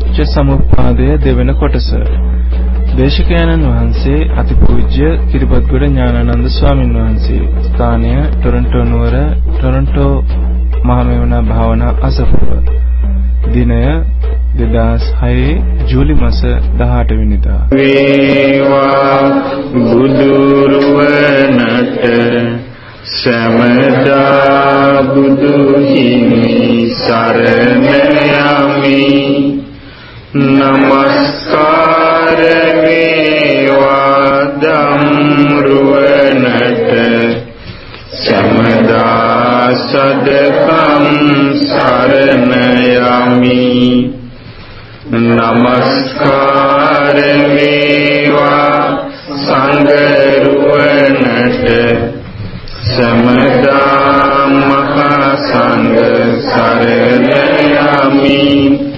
පටිච්ච සමුප්පාදය දෙවන කොටස. දේශකයන්න් වහන්සේ අතිපූජ්‍ය කිරිබත්ගොඩ ඥානানন্দ ස්වාමින් වහන්සේ. ස්ථානය ටොරන්ටෝ නුවර ටොරන්ටෝ මහමෙවුනා භාවනා අසපුව. දිනය 2006 ජූලි මාස 18 වෙනිදා. වේවා බුදුරුවනට සමදා බුදු හිමි සරණ යමි නමස්කාර වේවා ධම්රුවනට සමදා සදකම් සරණ යමි නමස්කාර වේවා සංඝරුවනට සමදා මහා සංඝ සරණ යමි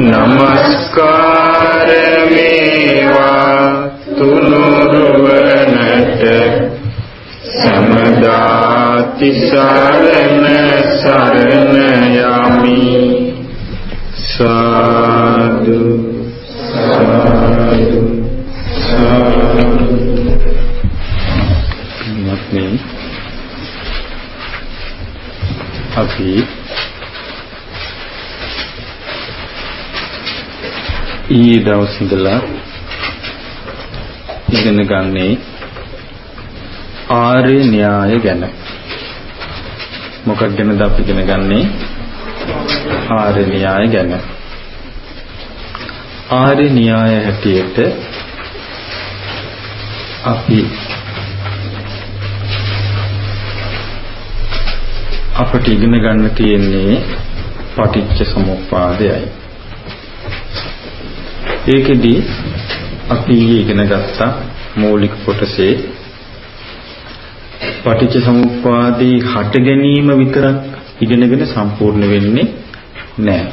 නමස්කාර වේවා තුනුරුවනට සමදා තිසරණ සරණ යමි සාදු සාදු සාදු අපි ඊයේ දවස් ඉඳලා ඉගෙන ගන්නේ ආර්ය න්‍යාය ගැන. මොකක්ද ගැනද අපි ඉගෙන ගන්නේ? ආර්ය න්‍යාය ගැන. ආර්ය න්‍යාය හැටියට අපි අපට ඉගෙන ගන්න තියෙන්නේ පටිච්ච සමුප්පාදයයි. ඒකෙදි අපි ඉගෙන ගත්ත මූලික කොටසේ පටිච්ච සමුප්පාදේ හට ගැනීම විතරක් ඉගෙනගෙන සම්පූර්ණ වෙන්නේ නැහැ.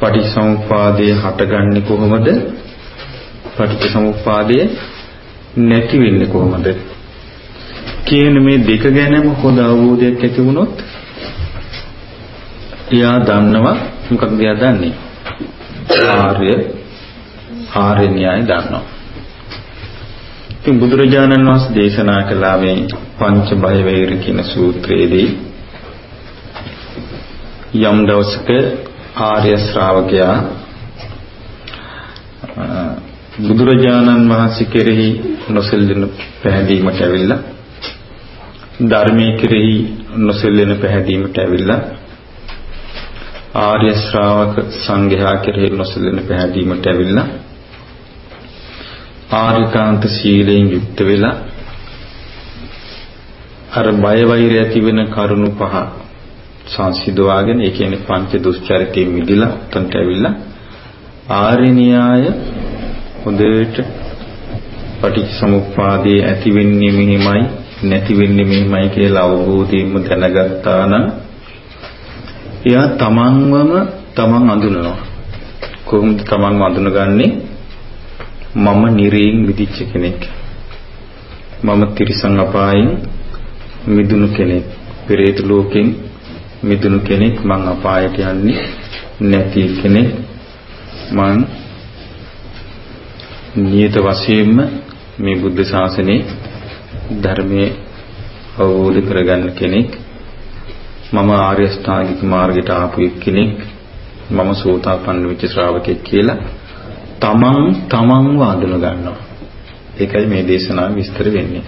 පටිච්ච සමුප්පාදේ හටගන්නේ කොහොමද? පටිච්ච සමුප්පාදය නැති වෙන්නේ කොහොමද? කියන මේ දෙක ගැනම හොඳ අවබෝධයක් ඇති වුණොත් එයා දන්නවා මොකක්ද එයා දන්නේ ආර්ය ආර්ය න්‍යාය දන්නවා. ඉතින් බුදුරජාණන් වහන්සේ දේශනා කළා මේ පංච බය වෛර කියන සූත්‍රයේදී යම් දවසක ආර්ය ශ්‍රාවකයා බුදුරජාණන් වහන්සේ කෙරෙහි නොසෙල්ලෙන පැහැදීමට ඇවිල්ලා ධර්මයේ කෙරෙහි නොසෙල්ලෙන පැහැදීමට ඇවිල්ලා ආර්ය ශ්‍රාවක සංඝයා කෙරෙහි නොසෙල්ලෙන පැහැදීමට ඇවිල්ලා ආරිකාන්ත සීලයෙන් යුක්ත වෙලා අර බය වෛරය ඇති වෙන කරුණු පහ සංසිඳවාගෙන ඒ කියන්නේ පංච දුස්චරිතයෙන් මිදලා උතන්ට ඇවිල්ලා ආර්ය න්‍යාය හොඳට පටිච්චසමුප්පාදයේ ඇති වෙන්නේ මෙහිමයි නැති වෙන්නේ මෙහෙමයි කියලා අවබෝධයෙන්ම දැනගත්තා නම් එයා තමන්වම තමන් අඳුනනවා. කොහොමද තමන්ව අඳුනගන්නේ? මම නිරේන් මිදිච්ච කෙනෙක්. මම තිරිසන් අපායෙන් මිදුණු කෙනෙක්. පෙරේත ලෝකෙන් මිදුණු කෙනෙක් මං අපායට යන්නේ නැති කෙනෙක්. මං නියත වශයෙන්ම මේ බුද්ධ ශාසනයේ ධර්මයේ අවබෝධ කරගන්න කෙනෙක් මම ආර්ය අෂ්ටාංගික මාර්ගයට ආපු කෙනෙක් මම සෝතාපන්න වෙච්ච ශ්‍රාවකෙක් කියලා තමන් තමන්ව අඳුන ගන්නවා ඒකයි මේ දේශනාව විස්තර වෙන්නේ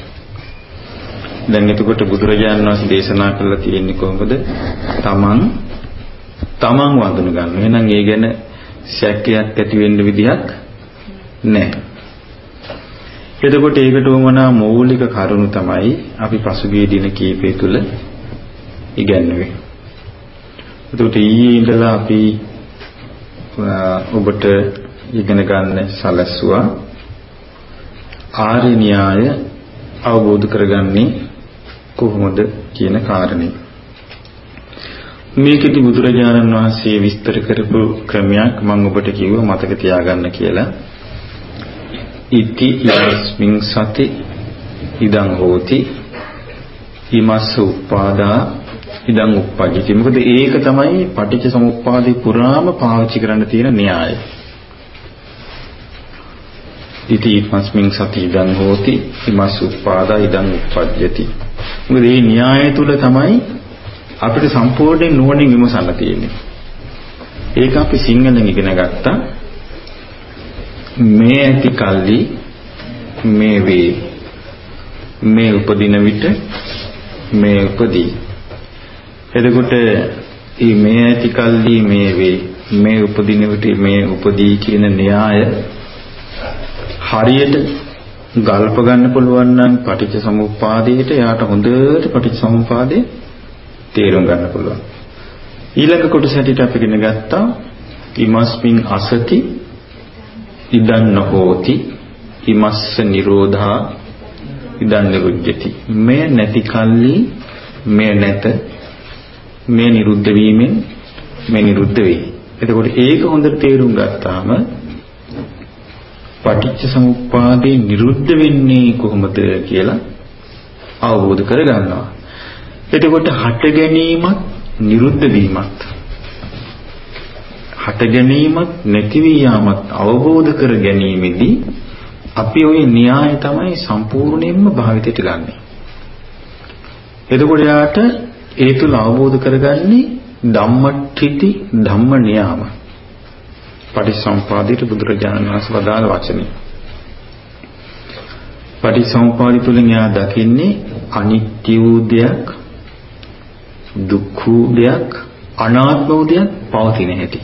දැන් එතකොට බුදුරජාණන් වහන්සේ දේශනා කළා තියෙන්නේ කොහොමද තමන් තමන්ව අඳුන ගන්න. එහෙනම් ඒ ගැන සැකයක් ඇති වෙන්න විදිහක් නැහැ. එතකොට ඒකට වමනා මৌলিক කරුණු තමයි අපි පසුගිය දින කීපය තුල ඉගැන්වුවේ. එතකොට ඊයේ ඉඳලා අපි ඔබට ඉගෙන ගන්න සැලැස්සුවා ආර්ය න්‍යාය අවබෝධ කරගන්නේ කොහොමද කියන කාරණේ. මේකෙදි බුදුරජාණන් වහන්සේ විස්තර කරපු ක්‍රමයක් මම ඔබට කිව්වා මතක තියාගන්න කියලා. ඉති යස්මින් සති ඉදං හෝති ඉමස්ස උපාදා ඉදන් උප්පජ්ජති. මොකද ඒක තමයි පටිච්ච සමුප්පාදේ පුරාම පාවිච්චි කරන්න තියෙන න්‍යාය. ඉති ඉස්මස්මින් සති ඉදන් හෝති ඉමස් උප්පාදා ඉදන් උප්පජ්ජති. මොකද මේ න්‍යාය තුල තමයි අපිට සම්පූර්ණයෙන් නුවණින් විමසන්න තියෙන්නේ. ඒක අපි සිංහලෙන් ඉගෙන ගත්තා. මේ ඇති කල්ලි මේ වේ මේ උපදින විට මේ උපදී එතකොට මේ මේ ඇති කල්ලි මේ වේ මේ උපදින විට මේ උපදී කියන න්‍යාය හරියට ගල්ප ගන්න පුළුවන් නම් පටිච්ච සමුප්පාදයට යාට හොඳට පටිච්ච සමුප්පාදේ තේරුම් ගන්න පුළුවන්. ඊළඟ කොටස හැටියට අපි ඉගෙන ගත්තා ඉමස්මින් අසති ඉදන් නොහෝති ඉමස්ස නිරෝධා ඉදන් නිරුද්ධති මේ නැති කල්ලි මේ නැත මේ නිරුද්ධ වීමෙන් මේ නිරුද්ධ වේ එතකොට ඒක හොඳට තේරුම් ගත්තාම පටිච්ච සමුප්පාදේ නිරුද්ධ වෙන්නේ කොහොමද කියලා අවබෝධ කරගන්නවා එතකොට හට ගැනීමත් නිරුද්ධ වීමත් හට ගැනීමත් නැති වී යාමත් අවබෝධ කර ගැනීමේදී අපි ওই න්‍යාය තමයි සම්පූර්ණයෙන්ම භාවිතයට ගන්නෙ. එතකොට යාට ඒ තුල අවබෝධ කරගන්නේ ධම්මට්ඨිති ධම්ම නියාම. පටිසම්පාදිත බුදුරජාණන් වහන්සේ වදාළ වචනේ. පටිසම්පාදි තුලින් යා දකින්නේ අනිත්‍ය වූ දෙයක් දුක්ඛ වූ දෙයක් අනාත්ම වූ දෙයක් පවතින හැටි.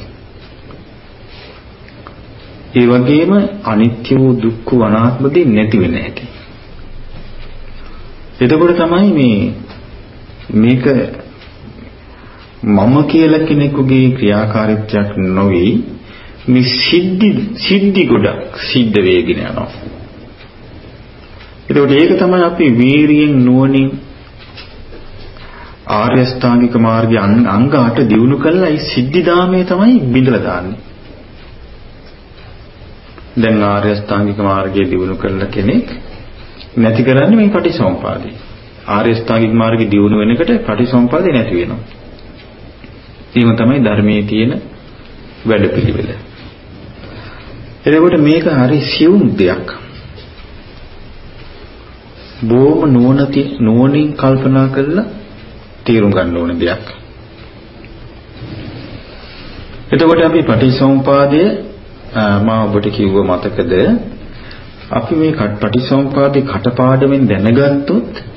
ඒ වගේම අනිත්‍ය වූ දුක්ඛ අනාත්ම දෙ නැති වෙන හැටි. එතකොට තමයි මේ මේක මම කියලා කෙනෙකුගේ ක්‍රියාකාරීත්වයක් නොවේ මේ සිද්ධි සිද්ධි ගොඩක් සිද්ධ වෙගෙන යනවා. එතකොට ඒක තමයි අපි වීරියෙන් නුවණින් ආර්ය ස්ථාංගික මාර්ගයේ අංග 8 දිනු කළා ඒ සිද්ධිදාමයේ තමයි බිඳලා දාන්නේ. දැන් ආර්ය ස්ථාංගික මාර්ගයේ දිනු කළ කෙනෙක් නැති කරන්නේ මේ පටිසම්පාදේ. ආර්ය ස්ථාංගික මාර්ගයේ දිනු වෙනකොට පටිසම්පාදේ නැති වෙනවා. එහෙම තමයි ධර්මයේ තියෙන වැඩපිළිවෙල. එතකොට මේක හරි සියුම් දෙයක්. බොහොම නුවණති නුවණින් කල්පනා කරලා තේරුම් ගන්න ඕන දෙයක්. එතකොට අපි පටිසමුපාදය මා ඔබට කිව්ව මතකද අපි මේ පටිසමුපාදේ කටපාඩමින් දැනගත්තොත්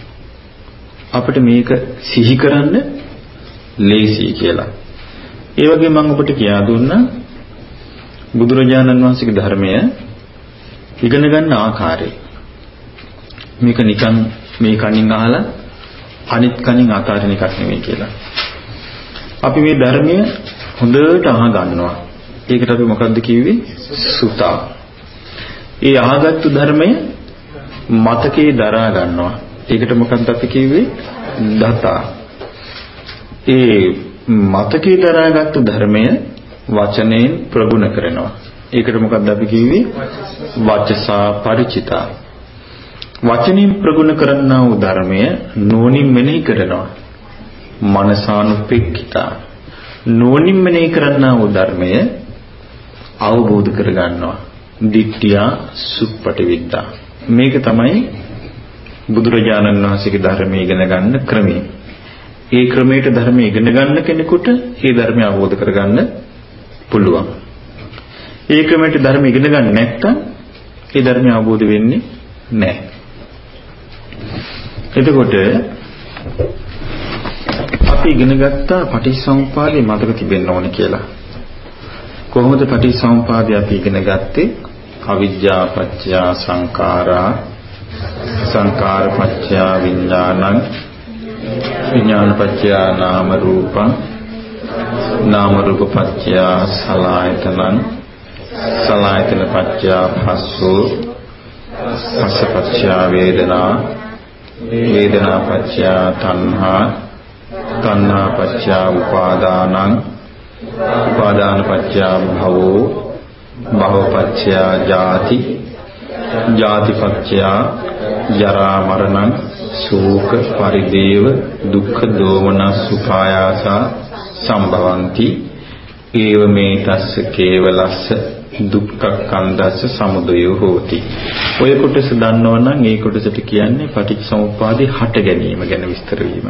අපිට මේක සිහි කරන්න ලේසියි කියලා. ඒ වගේ මම ඔබට කියා දුන්නා බුදුරජාණන් වහන්සේගේ ධර්මය ඉගෙන ගන්න ආකාරය. මේක නිකන් මේ කණින් අහලා අනිත් කණින් අතාරින එකක් නෙවෙයි කියලා. අපි මේ ධර්මය හොඳට අහ ගන්නවා. ඒකට අපි මොකද්ද කිව්වේ? සුතා. ඒ අහගත්තු ධර්මය මතකේ දරා ගන්නවා. ඒකට මොකක්ද අපි කිව්වේ? දතා. ඒ මතකේ දරාගත්තු ධර්මය වචනයෙන් ප්‍රගුණ කරනවා. ඒකට මොකක්ද අපි කිව්වේ? වචසා ಪರಿචිතා. වචනින් ප්‍රගුණ කරන්නා වූ ධර්මය නෝනින් මෙනෙහි කරනවා. මනසානුපෙක්ඛිතා. නෝනින් මෙනෙහි කරන්නා වූ ධර්මය අවබෝධ කරගන්නවා. දිට්ඨියා සුප්පටිවිද්දා. මේක තමයි බුදුරජාණන් වහන්සේගේ ධර්මය ඉගෙන ගන්න ක්‍රමය. ඒ ක්‍රමයට ධර්මය ඉගෙන ගන්න කෙනෙකුට ඒ ධර්මය අවබෝධ කරගන්න පුළුවන්. ඒ ක්‍රමයට ධර්ම ඉගෙන ගන්න නැත්නම් ඒ ධර්මය අවබෝධ වෙන්නේ නැහැ. එතකොට අපි ඉගෙන ගත්තා පටිච්චසමුපාදේ මතක තිබෙන්න ඕනේ කියලා. කොහොමද පටිච්චසමුපාදේ අපි ඉගෙන ගත්තේ? අවිජ්ජා පත්‍ය සංඛාරා සංඛාර පත්‍ය විඥානං විඥාන පත්‍ය නාම රූපං. නාම රූප පත්‍ය සලආයතනං සලආයතන පත්‍ය භස්සෝ භස්ස පත්‍ය වේදනා. වේදනා පත්‍ය තණ්හා. තණ්හා පත්‍ය උපාදානං. උපාදාන පත්‍ය භවෝ. භව පත්‍ය ජාති. ජාති පත්‍ය ජරා මරණං ශෝක පරිදේව දුක්ඛ දෝමනස් උපායාසා සම්භවಂತಿ ඒව මේ තස්ස කේවලස්ස දුක්ඛ කන්දස්ස සමුදයෝ හෝති. ඔය කොටස දන්නවනම් ඒ කොටසට කියන්නේ පටිච්චසමුප්පාදේ හට ගැනීම ගැන විස්තර වීම.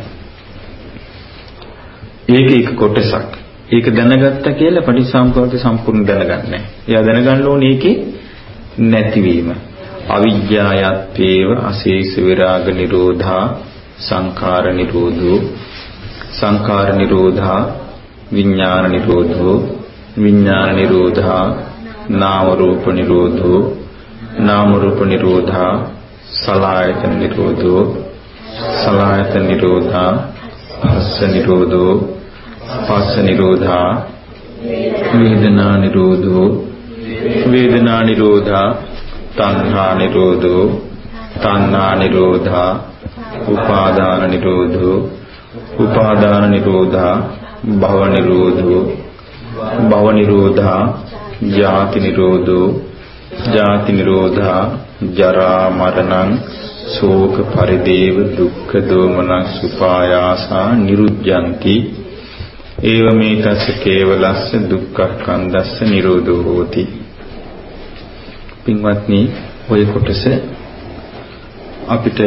ඒක එක කොටසක්. ඒක දැනගත්තා කියලා පටිච්චසමුප්පාදේ සම්පූර්ණ දැනගන්නේ නැහැ. එයා දැනගන්න ඕනේ ඒකේ නැතිවීම. අවිජ්ජායත්තේව අශේෂ විරාග නිරෝධා සංඛාර නිරෝධෝ. සංඛාර නිරෝධා විඥාන නිරෝධෝ. විඥාන නිරෝධා නාම රූප නිරෝධෝ. නාම රූප නිරෝධා සලායතන නිරෝධෝ. සලායතන නිරෝධා පස්ස නිරෝධෝ. පස්ස නිරෝධා වේදනා නිරෝධෝ. වේදනා නිරෝධා තණ්හා නිරෝධෝ තණ්හා නිරෝධා උපාදාන නිරෝධෝ උපාදාන නිරෝධා භව නිරෝධෝ භව නිරෝධා ජාති නිරෝධෝ ජාති නිරෝධා ජරා මරණං ශෝක පරිදේව දුක්ඛ දෝමනස් උපායාසා නිරුද්ධಂತಿ ඒව මේ තස්ස කේවලස්ස දුක්ඛ කන්දස්ස නිරෝධෝ හෝති. පින්වත්නි ඔය කොටස අපිට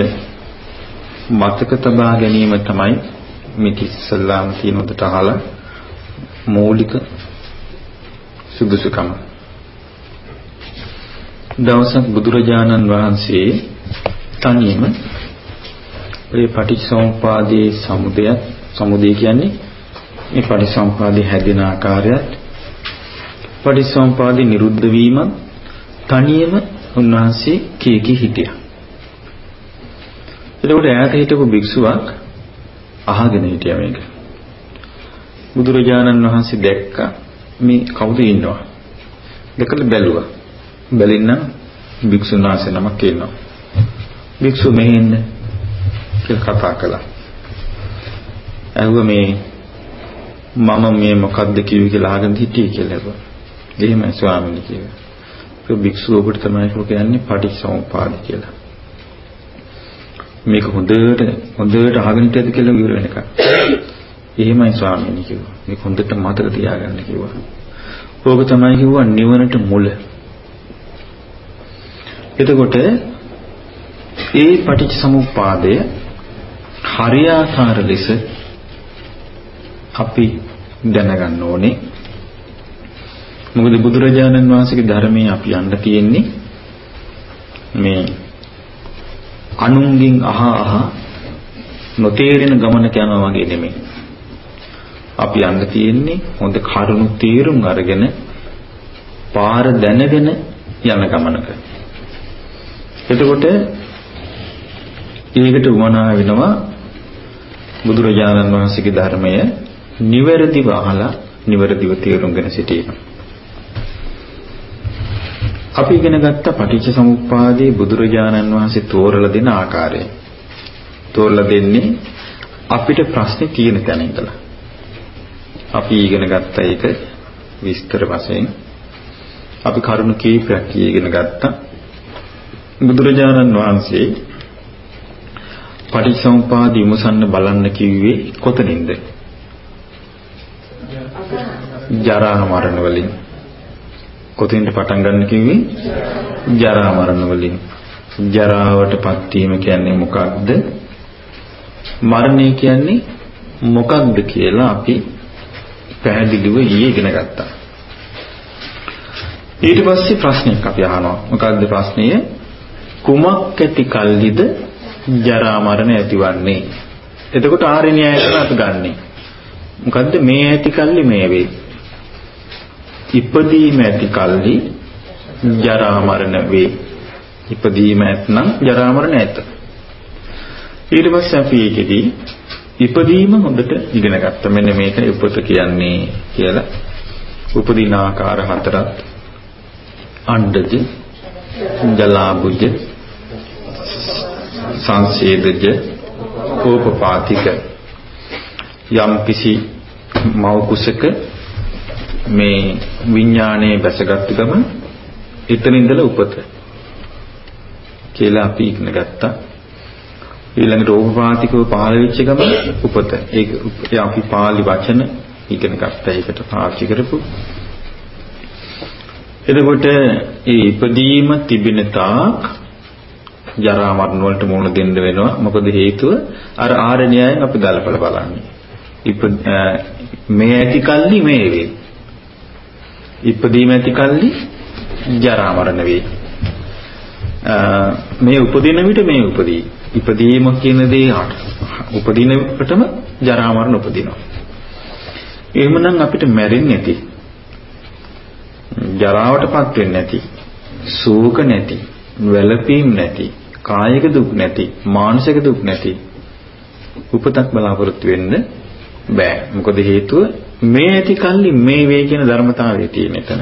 මතක තබා ගැනීම තමයි මේ ඉස්සල්ලාම තියෙන උදට අහලා මූලික සුදුසුකම. දවසක් බුදුරජාණන් වහන්සේ තනියම මේ පටිච්චසමුපාදයේ සමුදයත් සමුදය කියන්නේ මේ පටිච්චසමුපාදයේ හැදෙන ආකාරයත් පටිච්චසමුපාදයේ නිරුද්ධ වීමත් තනියම උන්වහන්සේ කීකී හිටියා. එතකොට ඈත හිටපු භික්ෂුවක් අහගෙන හිටියා මේක. බුදුරජාණන් වහන්සේ දැක්ක මේ කවුද ඉන්නවා. දැකලා බැලුවා. බැලින්න භික්ෂුන් වහන්සේ නමක් ඉන්නවා. භික්ෂු මෙහෙ ඉන්න කියලා කතා කළා. ඇහුවා මේ මම මේ මොකද්ද කිව්වේ කියලා අහගෙන හිටියේ කියලා ඇහුවා. එහෙමයි ස්වාමීනි කියලා. ඒ භික්ෂුවකට තමයි කියන්නේ පටිච්චසමුපාද කියලා. මේක හොඳට හොඳට අහගෙන ඉන්නද කියලා ඉවර වෙනකන්. එහෙමයි ස්වාමීනි කිව්වා. මේක හොඳට මතක තියාගන්න කිව්වා. ඕක තමයි කිව්වා නිවනට මුල. එතකොට ඒ පටිච්චසමුප්පාදය හරියාකාර ලෙස අපි දැනගන්න ඕනේ. මොකද බුදුරජාණන් වහන්සේගේ ධර්මයේ අපි යන්න තියෙන්නේ මේ අනුන්ගෙන් අහ අහ නොතේරෙන ගමනක යනවා වගේ නෙමෙයි. අපි යන්න තියෙන්නේ හොඳ කරුණු තීරුම් අරගෙන පාර දැනගෙන යන ගමනක. එතකොට ඒකට උවමනා වෙනවා බුදුරජාණන් වහන්සේගේ ධර්මය නිවැරදිව අහලා නිවැරදිව තේරුම්ගෙන සිටීම. අපි ඉගෙන ගත්ත පටිච්ච සමුප්පාදයේ බුදුරජාණන් වහන්සේ තෝරලා දෙන ආකාරය. තෝරලා දෙන්නේ අපිට ප්‍රශ්නේ තියෙන තැන ඉඳලා. අපි ඉගෙන ගත්ත එක විස්තර වශයෙන් අපි කරුණු කීපයක් ඉගෙන ගත්තා. බුදුරජාණන් වහන්සේ පටිච්චසමුපාද විමසන්න බලන්න කිව්වේ කොතනින්ද? ජරා මරණ වලින්. කොතින්ද පටන් ගන්න කිව්වේ? ජරා මරණ වලින්. ජරාවටපත් වීම කියන්නේ මොකක්ද? මරණය කියන්නේ මොකක්ද කියලා අපි පැහැදිලිව ඊයේ ඉගෙන ගත්තා. ඊට පස්සේ ප්‍රශ්නයක් අපි අහනවා. මොකක්ද ප්‍රශ්නය? කුමක් ඇති කල්ලිද ජරා මරණ ඇතිවන්නේ? එතකොට ආර්ය න්‍යායයෙන් අපි ගන්නෙ. මොකද්ද මේ ඇති කල්ලි මේ වේ. ඉපදීම ඇති කල්හි ජරා මරණ වේ. ඉපදීම ඇත්නම් ජරා මරණ ඇත. ඊට පස්සේ අපි ඒකෙදී ඉපදීම හොඳට ඉගෙන ගත්ත. මෙන්න මේක උපත කියන්නේ කියලා. උපදින ආකාර හතරක් අණ්ඩජ, ජලාබුජ, සංසේදජ, කෝපපාතික යම් කිසි මව කුසක මේ විඥානයේ බැසගත්තු ගම එතන ඉඳලා උපත කියලා අපි ඉගෙන ගත්තා. ඊළඟට ඕපපාතිකව පහළ වෙච්ච ගම උපත. ඒක අපි පාලි වචන ඉගෙන ගත්තා ඒකට පාවිච්චි කරපු. එතකොට ඒ ඉපදීම තිබෙන තාක් ජරා මරණ වලට මුහුණ දෙන්න වෙනවා. මොකද හේතුව අර ආරණ්‍යයෙන් අපි ගලපලා බලන්නේ. ඉප මේ ඇති කල්ලි මේ වේ. ඉපදීම ඇති කල්ලි ජරා මරණ වේ. මේ උපදින විට මේ උපදී. ඉපදීම කියන දේ උපදින විටම ජරා මරණ උපදිනවා. එහෙමනම් අපිට මැරෙන්නේ නැති. ජරාවටපත් වෙන්නේ නැති. ශෝක නැති. වැළපීම් නැති. කායික දුක් නැති. මානසික දුක් නැති. උපතක් බලාපොරොත්තු වෙන්න බෑ. මොකද හේතුව මේ ඇති කල්ලි මේ වේ කියන ධර්මතාවය තියෙන එතන.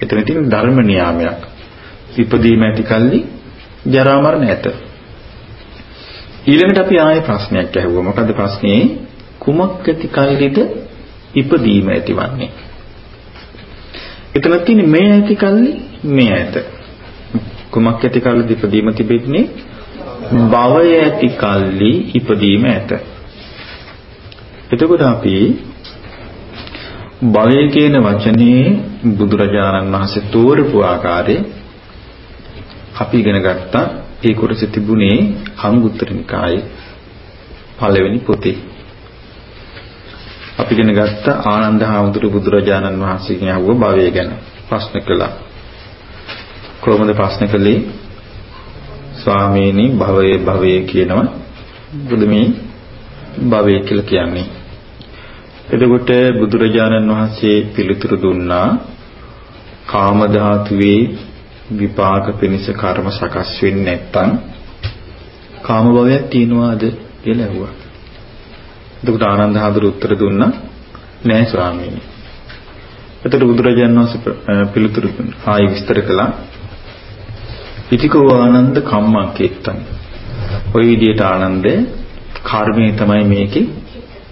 එතන තියෙන ධර්ම නියාමයක්. ඉපදීම ඇති කල්ලි ජරා මරණ ඇත. ඊළඟට අපි ආයේ ප්‍රශ්නයක් ඇහුවා. මොකද ප්‍රශ්නේ කුමක් ඇති කල්ලිද ඉපදීම ඇතිවන්නේ? එතන තියෙන්නේ මේ ඇති කල්ලි මේ ඇත. කුමක් ඇති කල්ලිද ඉපදීම තිබෙන්නේ? භවය ඇති කල්ලි ඉපදීම ඇත. එතකොට අපි භවය කියන වචනේ බුදුරජාණන් වහන්සේ තෝරපු ආකාරය අපි ඉගෙන ගත්තා ඒ කොටස තිබුණේ අංගුත්තර නිකායේ පළවෙනි පොතේ. අපි ඉගෙන ගත්ත ආනන්ද හාමුදුරු බුදුරජාණන් වහන්සේගෙන් අහුව භවය ගැන ප්‍රශ්න කළා. කොහොමද ප්‍රශ්න කළේ? ස්වාමීනි භවය භවය කියනවා. බුදු මේ භවය කියලා කියන්නේ. එතකොට බුදුරජාණන් වහන්සේ පිළිතුරු දුන්නා කාම ධාතුවේ විපාක පිණිස කර්ම සකස් වෙන්නේ නැත්නම් කාම භවයක් තියනවාද කියලා ඇහුවා. එතකොට ආනන්ද හාමුදුරු උත්තර දුන්නා නෑ ස්වාමීනි. එතකොට බුදුරජාණන් වහන්සේ පිළිතුරු දුන්නා. ආයි විස්තර කළා. ඉතිකෝ ආනන්ද කම්මං කෙත්තං. ওই විදිහට ආනන්ද කර්මය තමයි මේකේ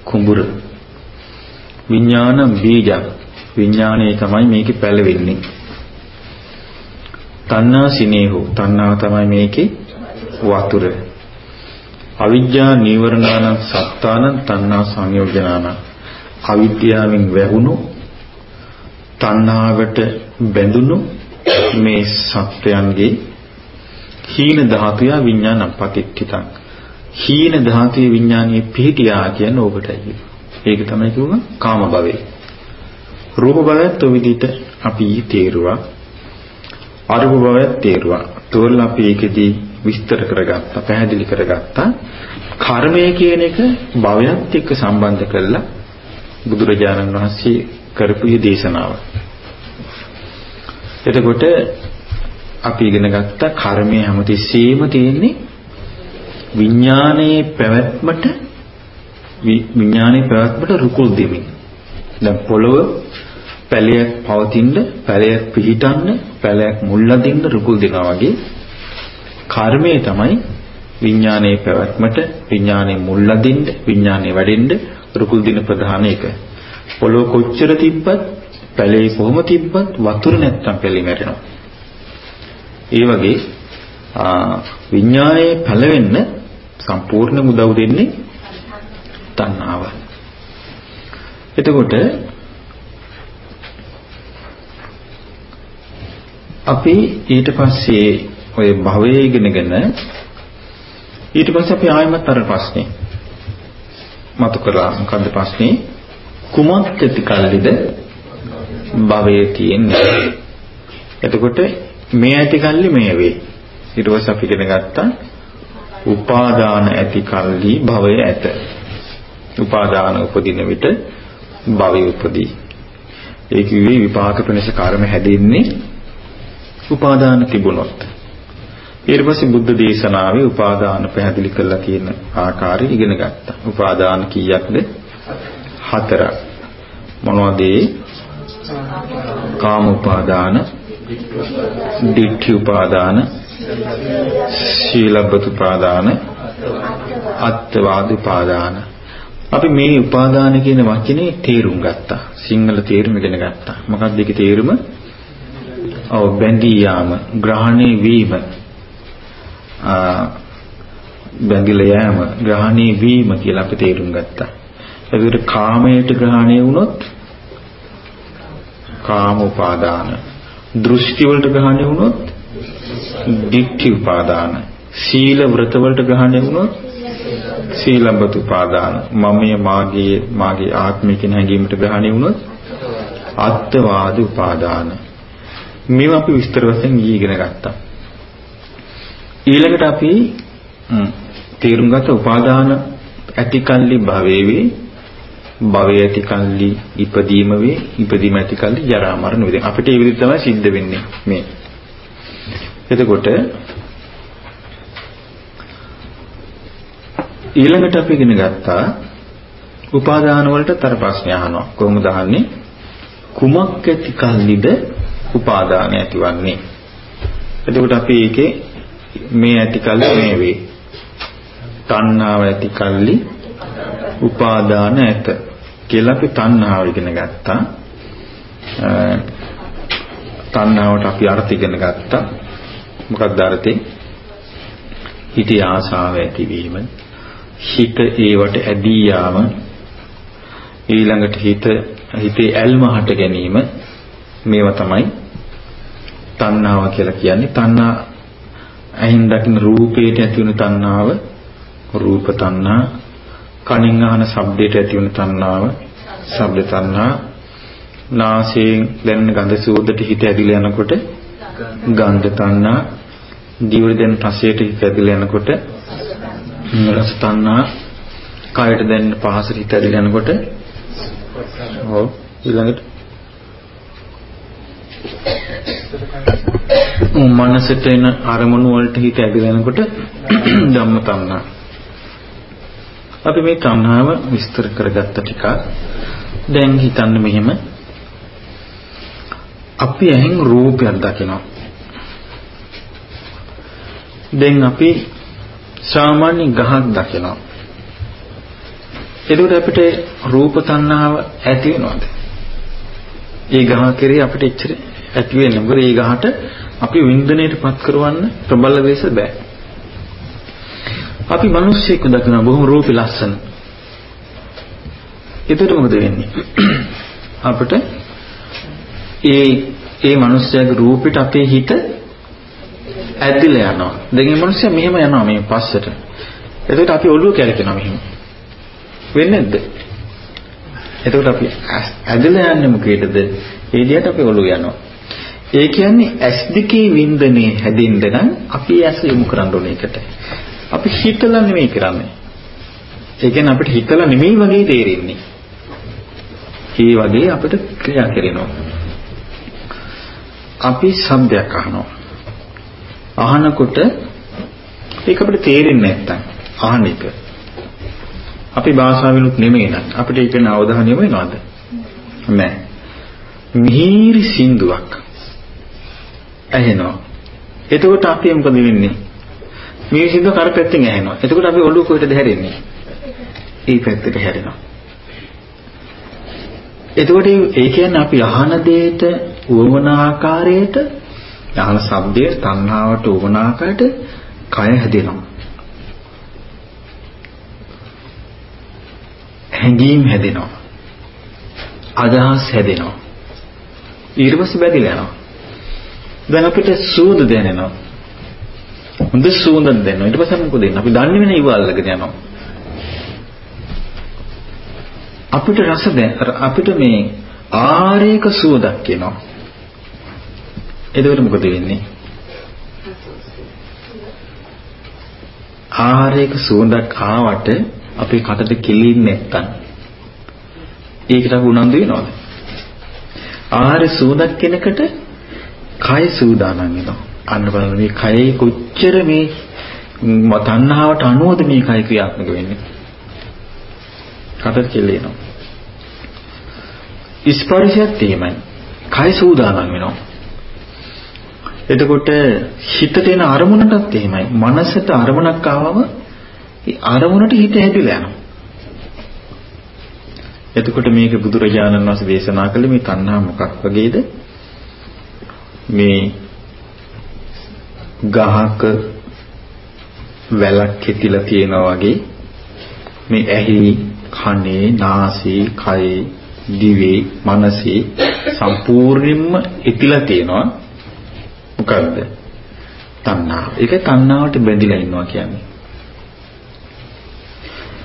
කුඹුර. විඥාන බීජ. විඥානය තමයි මේකේ පැලවෙන්නේ. තණ්හා සිනේහෝ. තණ්හාව තමයි මේකේ වතුර. අවිජ්ජා නීවරණාන සත්තාන තණ්හා සංයෝජනාන. අවිද්‍යාවෙන් වැහුණු තණ්හාවට බැඳුණු මේ සත්‍යයන්ගේ හීන ධාතුය විඥානම් පතිට්ඨිතං හීන ධාතුවේ විඥානීය පිහිටියා කියන්නේ ඕකටයි ඒක තමයි කිව්වා කාම භවේ රූප භවයත් ඔය විදිහට අපි තේරුවා. අරූප භවයත් තේරුවා. තෝරලා අපි ඒකෙදී විස්තර කරගත්තා පැහැදිලි කරගත්තා. කර්මය කියන එක භවයත් එක්ක සම්බන්ධ කරලා බුදුරජාණන් වහන්සේ කරපු දේශනාව. එතකොට අපි ඉගෙන ගත්ත කර්මය හැමතිස්සෙම තියෙන්නේ විඥානයේ පැවැත්මට විඥානයේ පැවැත්මට රුකුල් දෙමින්. දැන් පොළව පැලයක් පවතින්න, පැලයක් පිහිටන්න, පැලයක් මුල්ලදින්න රුකුල් දෙනවා වගේ කර්මය තමයි විඥානයේ පැවැත්මට, විඥානයේ මුල්ලදින්න, විඥානයේ වැඩෙන්න රුකුල් දින ප්‍රධාන එක. පොළව කොච්චර තිබ්බත්, පැලේ කොහොම තිබ්බත් වතුර නැත්තම් පැලේ මැරෙනවා. ඒ වගේ විඥානයේ පළවෙන්න සම්පූර්ණ උදව් දෙන්නේ තණ්හාව. එතකොට අපි ඊට පස්සේ ඔය භවයේ ඉගෙනගෙන ඊට පස්සේ අපි ආයෙමත් අර ප්‍රශ්නේ මතු කරා මොකද්ද ප්‍රශ්නේ කුමක් ඇති කල්ලිද භවයේ තියෙන්නේ එතකොට මේ ඇති කල්ලි මේ වේ ඊට පස්සේ අපි ඉගෙන ගත්තා උපාදාන ඇති කල්ලි භවය ඇත. උපාදාන උපදින විට භවය උපදී. ඒ කිව්වේ විපාක පිණිස කර්ම හැදෙන්නේ උපාදාන තිබුණොත්. ඊට පස්සේ බුද්ධ දේශනාවේ උපාදාන පැහැදිලි කරලා තියෙන ආකාරය ඉගෙන ගත්තා. උපාදාන කීයක්ද? හතරක්. මොනවද ඒ? කාම උපාදාන, ditthi උපාදාන, ශීලබ්බත උපාදාන අත්වාද උපාදාන අපි මේ උපාදාන කියන වචනේ තේරුම් ගත්තා සිංහල තේරුම ඉගෙන ගත්තා මොකක්ද ඒකේ තේරුම ඔව් බැඳී යාම ග්‍රහණය වීම බැඳිලා යෑම ග්‍රහණය වීම කියලා අපි තේරුම් ගත්තා. ඒකට කාමයට ග්‍රහණය වුණොත් කාම උපාදාන. දෘෂ්ටි වලට ග්‍රහණය වුණොත් ditthi උපාදාන. සීල වෘත වලට ග්‍රහණය වුණොත් සීලබ්බත උපාදාන. මමයේ මාගේ මාගේ ආත්මය කියන හැඟීමට ග්‍රහණය වුණොත් අත්වාද උපාදාන. මේවා අපි විස්තර වශයෙන් ඊගෙන ගත්තා. ඊළඟට අපි තේරුම් ගත්ත උපාදාන ඇතිකල්ලි භවේවේ භවය ඇතිකල්ලි ඉපදීම වේ ඉපදීම ඇතිකල්ලි ජරා මරණ වේ. අපිට ඒ විදිහට තමයි සිද්ධ වෙන්නේ මේ. එතකොට ඊළඟට අපි ඉගෙන ගත්තා උපාදාන වලට තර ප්‍රශ්න අහනවා. කොහොමද අහන්නේ? කුමක් ඇති කල්ලිද උපාදාන ඇතිවන්නේ? එතකොට අපි ඒකේ මේ ඇති කල්ලි මේ වේ. තණ්හාව ඇති කල්ලි උපාදාන ඇත කියලා අපි තණ්හාව ඉගෙන ගත්තා. තණ්හාවට අපි අර්ථ ඉගෙන ගත්තා. මොකක්ද අර්ථේ? හිතේ ආසාව ඇතිවීම, හිත ඒවට ඇදී යාම, ඊළඟට හිත හිතේ ඇල්ම හට ගැනීම මේවා තමයි තණ්හාව කියලා කියන්නේ. තණ්හා ඇහින් දකින්න රූපේට ඇති වෙන තණ්හාව රූප තණ්හා කනින් අහන ශබ්දයට ඇති වෙන තණ්හාව ශබ්ද තණ්හා නාසයෙන් දැනෙන ගඳ සුවඳට හිත ඇදිලා යනකොට ගන්ධ තණ්හා දිවට දැනෙන රසයට හිත ඇදිලා යනකොට රස තණ්හා කායට දැනෙන පහසට හිත ඇදිලා යනකොට ඔව් ඊළඟට මනසට එන අරමුණු වලට හිත ඇදිලා යනකොට ධම්ම තණ්හා. අපි මේ තණ්හාව විස්තර කරගත්ත ටිකක්. දැන් හිතන්න මෙහෙම. අපි ඇහෙන් රූපයක් දකිනවා. දැන් අපි සාමාන්‍ය ගහක් දකිනවා එතකොට අපිට රූප තණ්හාව ඇති වෙනවද? ඒ ගහ කෙරේ අපිට එච්චර ඇති වෙන්නේ. මොකද ඒ ගහට අපි වින්දනයටපත් කරවන්න ප්‍රබල වෙස බෑ. අපි මිනිස්සෙක් දකිනවා බොහොම රූපي ලස්සන. එතකොට මොකද වෙන්නේ? අපිට ඒ ඒ මිනිස්යාගේ රූපෙට අපේ හිත ඇදිලා යනවා. දැන් මේ මිනිස්සයා මෙහෙම යනවා මේ පස්සට. එතකොට අපි ඔළුව කැරකෙනවා මෙහෙම. වෙන්නේ නැද්ද? එතකොට අපි ඇදලා යන්නේ මොකේදද? ඒ දිහාට අපි ඔළුව යනවා. ඒ කියන්නේ ඇස් දෙකේ වින්දනේ හැදෙන්න නම් අපි ඇස් යොමු කරන්න ඕනේ එකට. අපි හිතලා නෙමෙයි කරන්නේ. ඒ කියන්නේ අපිට හිතලා නෙමෙයි වගේ තේරෙන්නේ. ඒ වගේ අපිට ක්‍රියා කරනවා. අපි ශබ්දයක් අහනවා. අහනකොට ඒක අපිට තේරෙන්නේ නැත්තම් අහන එක. අපි භාෂාවෙනුත් නෙමෙයි නක්. අපිට ඒක න අවධානය යොමු වෙනවද? නැහැ. මිහිරි සින්දුවක් ඇහෙනවා. එතකොට අපි මොකද වෙන්නේ? මේ සින්දුව කර පැත්තෙන් ඇහෙනවා. එතකොට අපි ඔළුව කොහෙටද හැරෙන්නේ? ඒ පැත්තට හැරෙනවා. එතකොට ඒ කියන්නේ අපි අහන දෙයට උවමන ආකාරයට අහන ශබ්දයේ තණ්හාවට උවමන ආකාරයට කය හැදෙනවා. හැඟීම් හැදෙනවා. අදහස් හැදෙනවා. ඊට පස්සේ බැඳිලා යනවා. දැන් අපිට සුවඳ දැනෙනවා. හොඳ සුවඳක් දැනෙනවා. ඊට පස්සේ මොකද වෙන්නේ? අපි දන්නේ නැහැ ඉව අල්ලගෙන යනවා. අපිට රස දැන අපිට මේ ආරේක සුවඳක් එනවා. එතකොට මොකද වෙන්නේ? ආහාරයක සුවඳක් ආවට අපේ කටට කිලින්නේ නැත්තම් ඒකට අපි උනන්දු වෙනවද? ආහාර සුවඳක් කෙනකට කය සූදානම් වෙනවා. අන්න බලන්න මේ කයේ කොච්චර මේ තණ්හාවට අනුවද මේ කය ක්‍රියාත්මක වෙන්නේ. කටට කෙලෙනවා. ස්පර්ශයත් එහෙමයි. කය සූදානම් වෙනවා. එතකොට හිතට එන අරමුණටත් එහෙමයි. මනසට අරමුණක් ආවම ඒ අරමුණට හිත හැදිලා යනවා. එතකොට මේක බුදුරජාණන් වහන්සේ දේශනා කළේ මේ තණ්හා මොකක් වගේද? මේ ගහක වැලක් කෙතිලා තියෙනවා වගේ මේ ඇහි කනේ නාසයේ කයේ දිවේ මනසේ සම්පූර්ණයෙන්ම ඉතිලා තියෙනවා මොකද්ද තණ්හාව. ඒක තණ්හාවට බැඳිලා ඉන්නවා කියන්නේ.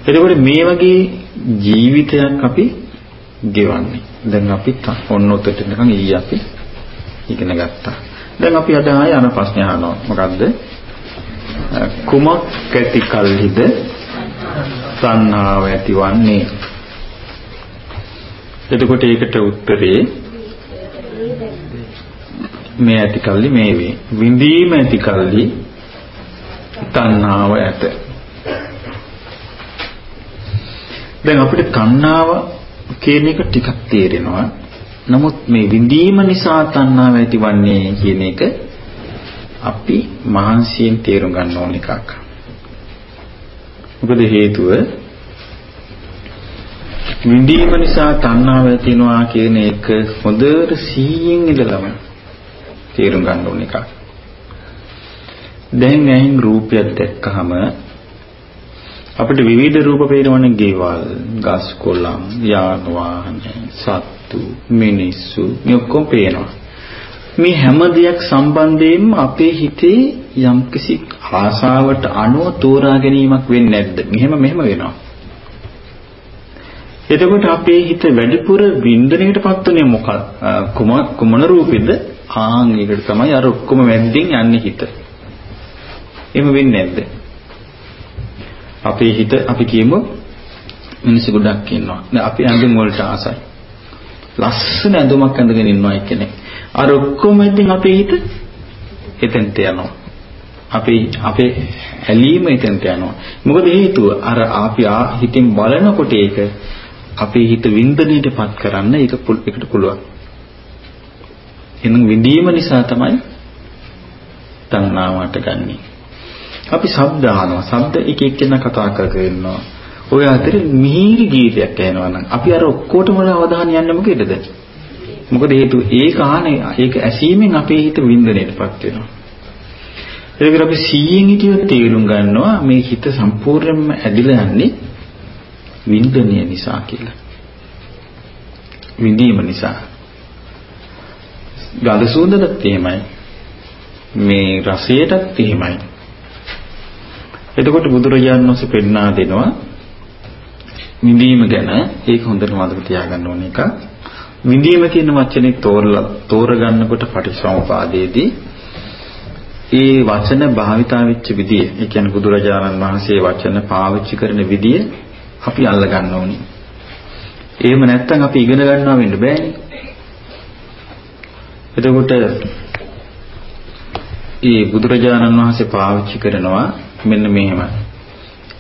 එතකොට මේ වගේ ජීවිතයක් අපි ගෙවන්නේ. දැන් අපි ඔන්න උතට නිකන් ඊයේ අපි ඉගෙන ගත්තා. දැන් අපි අද ආය අන ප්‍රශ්න අහනවා. මොකද්ද? කුමක් ඇති කල්හිද තණ්හාව ඇතිවන්නේ? එතකොට ඒකට උත්තරේ මේ ඇති කල්ලි මේ වේ. විඳීම ඇති කල්ලි තණ්හාව ඇත. දැන් අපිට තණ්හාව කියන එක ටිකක් තේරෙනවා. නමුත් මේ විඳීම නිසා තණ්හාව ඇතිවන්නේ කියන එක අපි මහන්සියෙන් තේරුම් ගන්න ඕන එකක්. මොකද හේතුව විඳීම නිසා තණ්හාව ඇතිවෙනවා කියන එක හොඳට සීයෙන් ඉඳලම තේරුම් ගන්න ඕන එකක්. දැන් ඇහින් රූපයක් දැක්කහම අපිට විවිධ රූප පේනවනේ ගෙවල්, ගස් කොළන්, යාන වාහන, සත්තු, මිනිස්සු මේ ඔක්කොම පේනවා. මේ හැම දෙයක් සම්බන්ධයෙන්ම අපේ හිතේ යම්කිසි ආසාවට අනුව තෝරා ගැනීමක් වෙන්නේ නැද්ද? මෙහෙම මෙහෙම වෙනවා. එතකොට අපේ හිත වැඩිපුර වින්දනයකටපත් උනේ මොකක් කුමන රූපෙද? ආන් ඒකට තමයි අර ඔක්කොම වැද්දෙන් යන්නේ හිත. එහෙම වෙන්නේ නැද්ද? අපේ හිත අපි කියමු මිනිස්සු ගොඩක් ඉන්නවා. දැන් අපි ඇඳුම් වලට ආසයි. ලස්සන ඇඳුමක් ඇඳගෙන ඉන්නවා කෙනෙක්. අර ඔක්කොම ඉතින් අපේ හිත එතෙන්ට යනවා. අපේ අපේ ඇලීම එතෙන්ට යනවා. මොකද හේතුව අර අපි හිතින් බලනකොට ඒක අපේ හිත වින්දනයටපත් කරන්න ඒක එකට පුළුවන්. එහෙනම් විඳීම නිසා තමයි තණ්හාවට ගන්නෙ. අපි ශබ්ද අහනවා. ශබ්ද එක එක්කෙනා කතා කරගෙන ඉන්නවා. ඔය අතරේ මිහිරි ගීතයක් ඇහෙනවා නම් අපි අර ඔක්කොටම අවධානය යන්නේ මොකේදද? මොකද හේතුව ඒක ආනේ ඒක ඇසීමෙන් අපේ හිත වින්දනයටපත් වෙනවා. ඒකට අපි සීයෙන් හිටියොත් තේරුම් ගන්නවා මේ හිත සම්පූර්ණයෙන්ම ඇදිලා යන්නේ වින්දනය නිසා කියලා. විඳීම නිසා. ගඳ සුවඳටත් එහෙමයි. මේ රසයටත් එහෙමයි. එතකොට බුදුරජාණන් වහන්සේ පෙන්වා දෙනවා විඳීම ගැන ඒක හොඳට මතක තියාගන්න ඕන එක. විඳීම කියන වචනේ තෝරලා තෝරගන්නකොට පටිච්චසමුපාදයේදී ඒ වචන භාවිතා වෙච්ච විදිය, ඒ කියන්නේ බුදුරජාණන් වහන්සේ වචන පාවිච්චි කරන විදිය අපි අල්ල ගන්න ඕනේ. එහෙම නැත්නම් අපි ඉගෙන ගන්නවා වෙන්න බෑනේ. එතකොට ඒ බුදුරජාණන් වහන්සේ පාවිච්චි කරනවා මෙන්න මෙහෙම.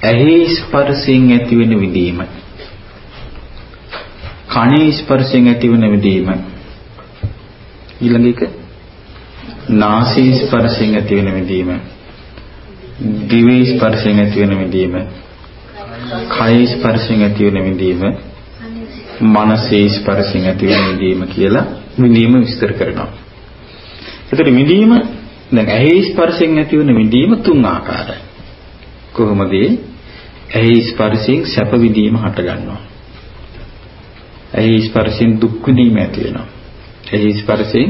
ඇහි ස්පර්ශයෙන් ඇතිවෙන විදීම. කනේ ස්පර්ශයෙන් ඇතිවෙන විදීම. ඊළඟ එක නාසයේ ස්පර්ශයෙන් ඇතිවෙන විදීම. දිවේ ස්පර්ශයෙන් ඇතිවෙන විදීම. කයේ ස්පර්ශයෙන් ඇතිවෙන විදීම. මනසේ ස්පර්ශයෙන් ඇතිවෙන විදීම කියලා විදීම විස්තර කරනවා. එතකොට විදීම දැන් ඇහි ස්පර්ශයෙන් ඇතිවෙන විදීම තුන් ආකාරයි. කොහොමද ඇහි ස්පර්ශයෙන් සැප විඳීම හට ගන්නවා. ඇහි ස්පර්ශයෙන් දුක් විඳීම ඇති වෙනවා. ඇහි ස්පර්ශයෙන්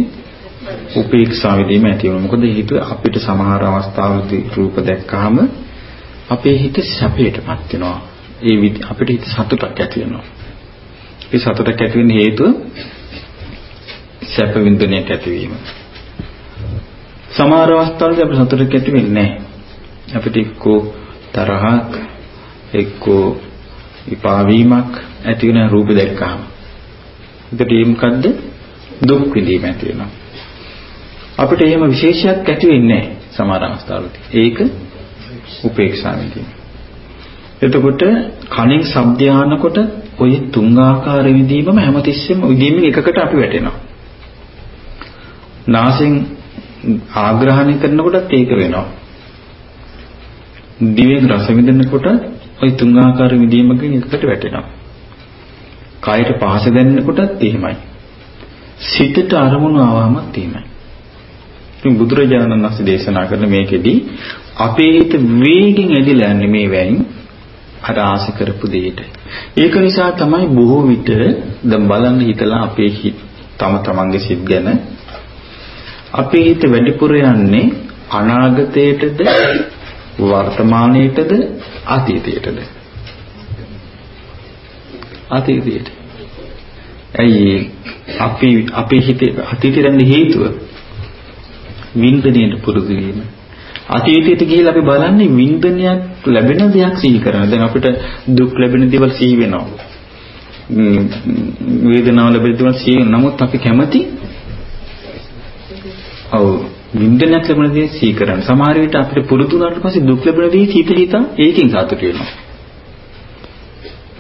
උපේක්ෂා විඳීම ඇති වෙනවා. මොකද හේතුව අපිට සමහර අවස්ථාවලදී රූප දැක්කහම අපේ හිත සැපයටපත් වෙනවා. ඒ අපිට හිත සතුටක් ඇති වෙනවා. ඒ සතුටක් ඇති වෙන්න හේතුව සැප විඳිනයට ඇතිවීම. සමහර අවස්ථාවලදී අපිට සතුටක් ඇති වෙන්නේ නැහැ. අපිට එක්කෝ තරහක් එක්කෝ විපාවීමක් ඇති වෙන රූප දැක්කහම. ඒකට ඒ මොකද්ද? දුක් විඳීම ඇති වෙනවා. අපිට එහෙම විශේෂයක් ඇති වෙන්නේ නැහැ සමහර අවස්ථාවලදී. ඒක උපේක්ෂා විඳීම. එතකොට කණින් ශබ්ද ආනකොට ඔය තුන් ආකාර විඳීමම හැමතිස්සෙම විඳීමෙන් එකකට අපි වැටෙනවා. නාසෙන් ආග්‍රහණය කරනකොටත් ඒක වෙනවා. දිවෙන් රස විඳිනකොට ওই තුන් ආකාර විඳීමකින් එකකට වැටෙනවා. කායට පහස දැනෙනකොටත් එහෙමයි. සිතට අරමුණු ආවමත් එහෙමයි. ඉතින් බුදුරජාණන් වහන්සේ දේශනා කරන මේකෙදි අපේ හිත වේගෙන් ඇදිලා යන්නේ මේ වැයින් අර ආස කරපු දෙයට. ඒක නිසා තමයි බොහෝ විට දැන් බලන්න හිතලා අපේ හිත තම තමන්ගේ සිත් ගැන අපේ හිත වැඩිපුර යන්නේ අනාගතයටද වර්තමානයේටද අතීතයටද අතීතයට ඇයි අපි අපේ හිතේ අතීතයට හේතුව වින්දනයට පුරුදු වීම අතීතයට ගිහිල්ලා අපි බලන්නේ වින්දනයක් ලැබෙන දෙයක් සිහි කරන. දැන් අපිට දුක් ලැබෙන දේවල් සිහි වෙනවා. වේදනාව ලැබෙන දේවල් සිහි වෙනවා. නමුත් අපි කැමති ඔව් වින්දනයක් ලැබෙන දේ සිහි කරන්න. සමහර විට අපිට පුරුදු වුණාට පස්සේ දුක් ලැබෙන දේ හිත හිතා ඒකෙන් සතුට වෙනවා.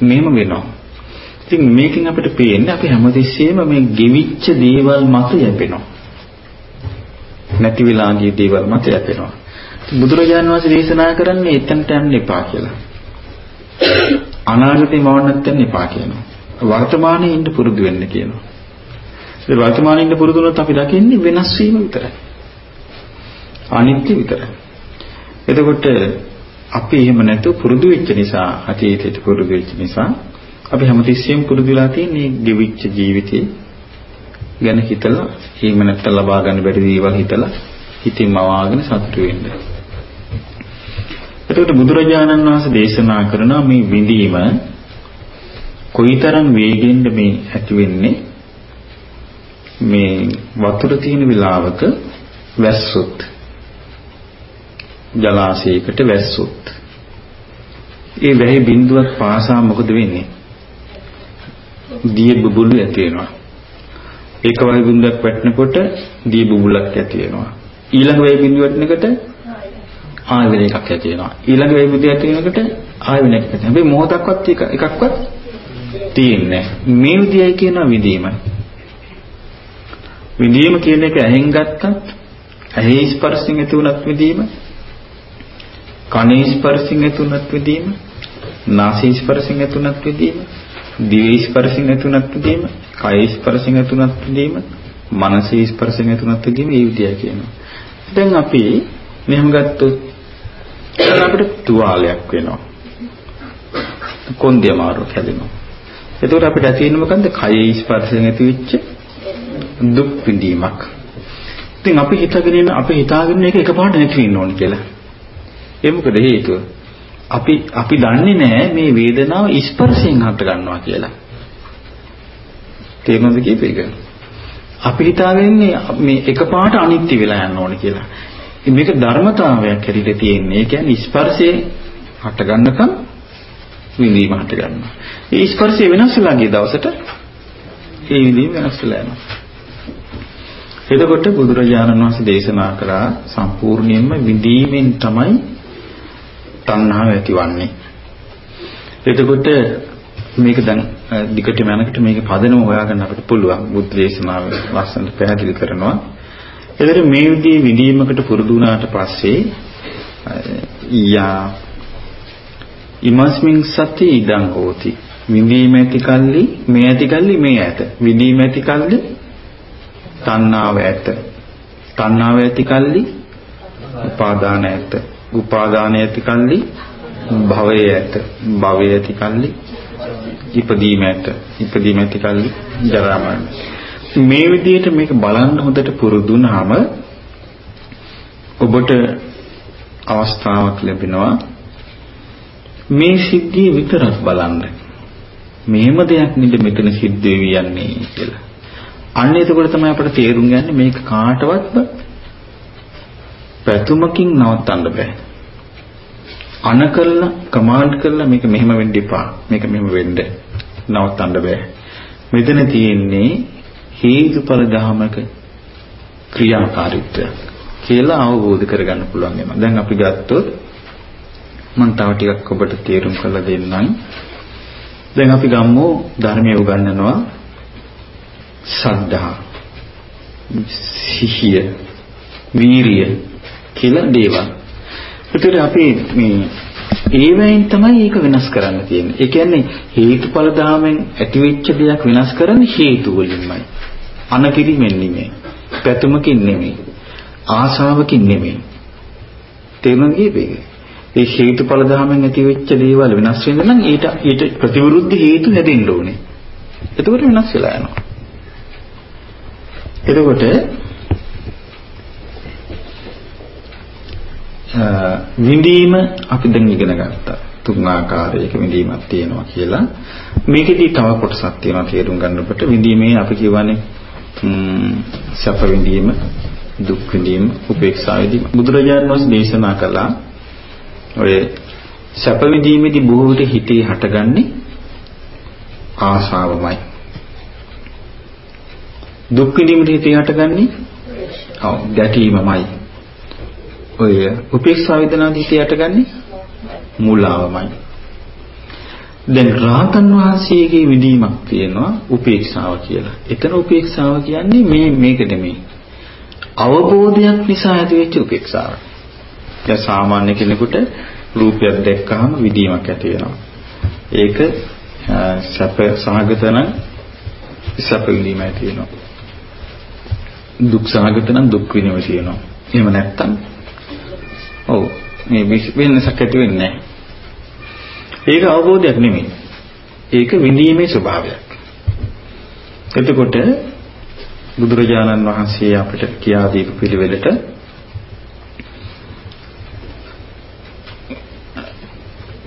මෙහෙම වෙනවා. ඉතින් මේකෙන් අපිට පේන්නේ අපි හැමතිස්සෙම මේ ගෙවිච්ච දේවල් මත යැපෙනවා. නැති වෙලා ගිය දේවල් මත යැපෙනවා. බුදුරජාණන් වහන්සේ දේශනා කරන්නේ එතනට යන්න එපා කියලා. අනාගතේ මවන්නත් යන්න එපා කියනවා. වර්තමානයේ ඉන්න පුරුදු වෙන්න කියනවා. ඒ වර්තමානයේ ඉන්න පුරුදු වුණොත් අපි දකින්නේ වෙනස් වීම විතරයි. අනිත්‍ය විතරයි. එතකොට අපි එහෙම නැතුව පුරුදු වෙච්ච නිසා අතීතයට පුරුදු වෙච්ච නිසා අපි හැමතිස්සෙම පුරුදු වෙලා තියෙන්නේ ගෙවිච්ච ජීවිතේ ගැන හිතලා එහෙම නැත්නම් ලබා ගන්න බැරි දේවල් හිතලා හිතින් මවාගෙන සතුටු වෙන්න. එතකොට බුදුරජාණන් වහන්සේ දේශනා කරන මේ විඳීම කොයිතරම් වේගෙන්ද මේ ඇති වෙන්නේ මේ වතුර තියෙන වෙලාවක වැස්සොත් ජලාශයකට වැස්සොත් ඒ වැහි බිඳුවක් පාසා මොකද වෙන්නේ? දිය බුබුලු ඇති වෙනවා. ඒක වගේ බිඳුවක් වැටෙනකොට දිය බුබුලක් ඇති වෙනවා. ඊළඟ වැහි බිඳුව වැටෙනකොට ආය වෙන එකක් ඇති වෙනවා. ඊළඟ වෙයි බුදිය ඇති වෙනකොට ආය වෙන එකක් ඇති. හැබැයි මොහොතක්වත් එක එකක්වත් තියෙන්නේ මේ විදියයි කියන විදීම. විදීම කියන එක ඇහෙන් ගත්තත් ඇහි ස්පර්ශයෙන් ඇති වුණත් විදීම කනේ ස්පර්ශයෙන් ඇති වුණත් විදීම නාසයේ ස්පර්ශයෙන් ඇති වුණත් විදීම දිවේ ස්පර්ශයෙන් ඇති වුණත් විදීම කයේ ස්පර්ශයෙන් ඇති වුණත් විදීම මනසේ ස්පර්ශයෙන් ඇති වුණත් විදීම මේ විදියයි කියනවා. දැන් අපි මෙහෙම ගත්තොත් එතන අපිට තුවාලයක් වෙනවා. කොන්දේ අමාරුවක් හැදෙනවා. එතකොට අපිට ඇති වෙන්නේ මොකන්ද? කයේ ස්පර්ශයෙන් ඇතිවෙච්ච දුක් විඳීමක්. ඉතින් අපි හිතගෙන ඉන්න අපි හිතාගෙන මේක එකපාරට නැති වෙන්න ඕන කියලා. ඒ මොකද හේතුව? අපි අපි දන්නේ නැහැ මේ වේදනාව ස්පර්ශයෙන් හට ගන්නවා කියලා. තේරුණාද කීපේක? අපි හිතාගෙන මේ එකපාරට අනිත්‍ය වෙලා යන්න ඕන කියලා. මේක ධර්මතාවයක් හැටියට තියෙන්නේ. ඒ කියන්නේ ස්පර්ශයේ හට ගන්නකම් විඳීම හට ගන්නවා. ඒ ස්පර්ශය වෙනස් වෙලා ගිය දවසට ඒ විඳීම වෙනස් වෙලා යනවා. එතකොට බුදුරජාණන් වහන්සේ දේශනා කරා සම්පූර්ණයෙන්ම විඳීමෙන් තමයි තණ්හාව ඇතිවන්නේ. එතකොට මේක දැන් දිගටම යනකොට මේක පදනම හොයාගන්න අපිට පුළුවන්. බුද්ධ දේශනාවේ ලස්සනට පැහැදිලි කරනවා. ඒතර මේ විදිහේ විඳීමකට පුරුදු වුණාට පස්සේ යා ඉමස්මින් සති ඉදං හෝති විඳීම ඇති කල්ලි මේ ඇති කල්ලි මේ ඇත විඳීම ඇති කල්ලි තණ්හාව ඇත. තණ්හාව ඇති කල්ලි උපාදාන ඇත. උපාදාන ඇති කල්ලි භවය ඇත. භවය ඇති කල්ලි ඉපදීම ඇත. ඉපදීම ඇති කල්ලි ජරා මරණය මේ විදිහට මේක බලන්න හොඳට පුරුදු වුණාම ඔබට අවස්ථාවක් ලැබෙනවා. මේ සිද්ධිය විතරක් බලන්න. මෙහෙම දෙයක් නිද මෙතන සිද්ධ වෙවි යන්නේ කියලා. අන්න එතකොට තමයි අපට තේරුම් ගන්න මේක කාටවත් පැතුමකින් නවත්තන්න බෑ. අන කරලා කමාන්ඩ් කරලා මේක මෙහෙම වෙන්න එපා. මේක මෙහෙම වෙන්න නවත්තන්න බෑ. මෙතන තියෙන්නේ හේතුඵල ධමක ක්‍රියාකාරීත්වයක් කියලා අවබෝධ කරගන්න පුළුවන් වෙනවා. දැන් අපි ගත්තොත් මම තව ටිකක් ඔබට තේරුම් කරලා දෙන්නම්. දැන් අපි ගමු ධර්මයේ උගන්වනවා සද්ධා සිහිය වීරිය කියලා දේවල්. ඒතර අපි මේ ඒවෙන් තමයි ඒක වෙනස් කරන්න තියෙන්නේ. ඒ කියන්නේ හේතුඵල ධාමෙන් ඇතිවෙච්ච දෙයක් වෙනස් කරන්නේ හේතු වලින්මයි. අනකිරිමෙන් නෙමෙයි. පැතුමකින් නෙමෙයි. ආශාවකින් නෙමෙයි. තේරුණාද කීපේ? ඒ හේතුඵල ධර්මෙන් ඇති වෙච්ච දේවල් වෙනස් වෙන්න නම් ඊට ඊට ප්‍රතිවිරුද්ධ හේතු හැදෙන්න ඕනේ. එතකොට වෙනස් වෙලා යනවා. එතකොට විඳීම අපි දැන් ඉගෙන ගත්තා. තුන් ආකාරයක විඳීමක් තියෙනවා කියලා. මේකෙදී තව කොටසක් තියෙනවා තේරුම් ගන්නකොට විඳීමේ අපි කියවනේ සැප විඳීම, දුක් විඳීම, උපේක්ෂා විඳීම. බුදුරජාණන් වහන්සේ දේශනා කළා ඔය සැප විඳීමේදී බොහෝ විට හිතේ හටගන්නේ ආශාවමයි. දුක් විඳීමේදී හිතේ හටගන්නේ ඔව් ගැටීමමයි. ඔය උපේක්ෂා වේදනාදී හිතේ හටගන්නේ මුලාවමයි. දැන් රාතන් වහන්සේගේ විදීමක් තියෙනවා උපේක්ෂාව කියලා. එතන උපේක්ෂාව කියන්නේ මේ මේක නෙමෙයි. අවබෝධයක් නිසා ඇතිවෙච්ච උපේක්ෂාව. දැන් සාමාන්‍ය කෙනෙකුට රූපයක් දැක්කහම විදීමක් ඇති වෙනවා. ඒක සැප සහගත නම් සැප විඳීම ඇති වෙනවා. දුක් සහගත නම් දුක් විඳීම තියෙනවා. එහෙම නැත්තම් ඔව් මේ වෙනසක් ඇති වෙන්නේ නැහැ. ඒක අවබෝධයක් නෙමෙයි. ඒක විඳීමේ ස්වභාවයක්. එතකොට බුදුරජාණන් වහන්සේ අපිට කියා දීපු පිළිවෙලට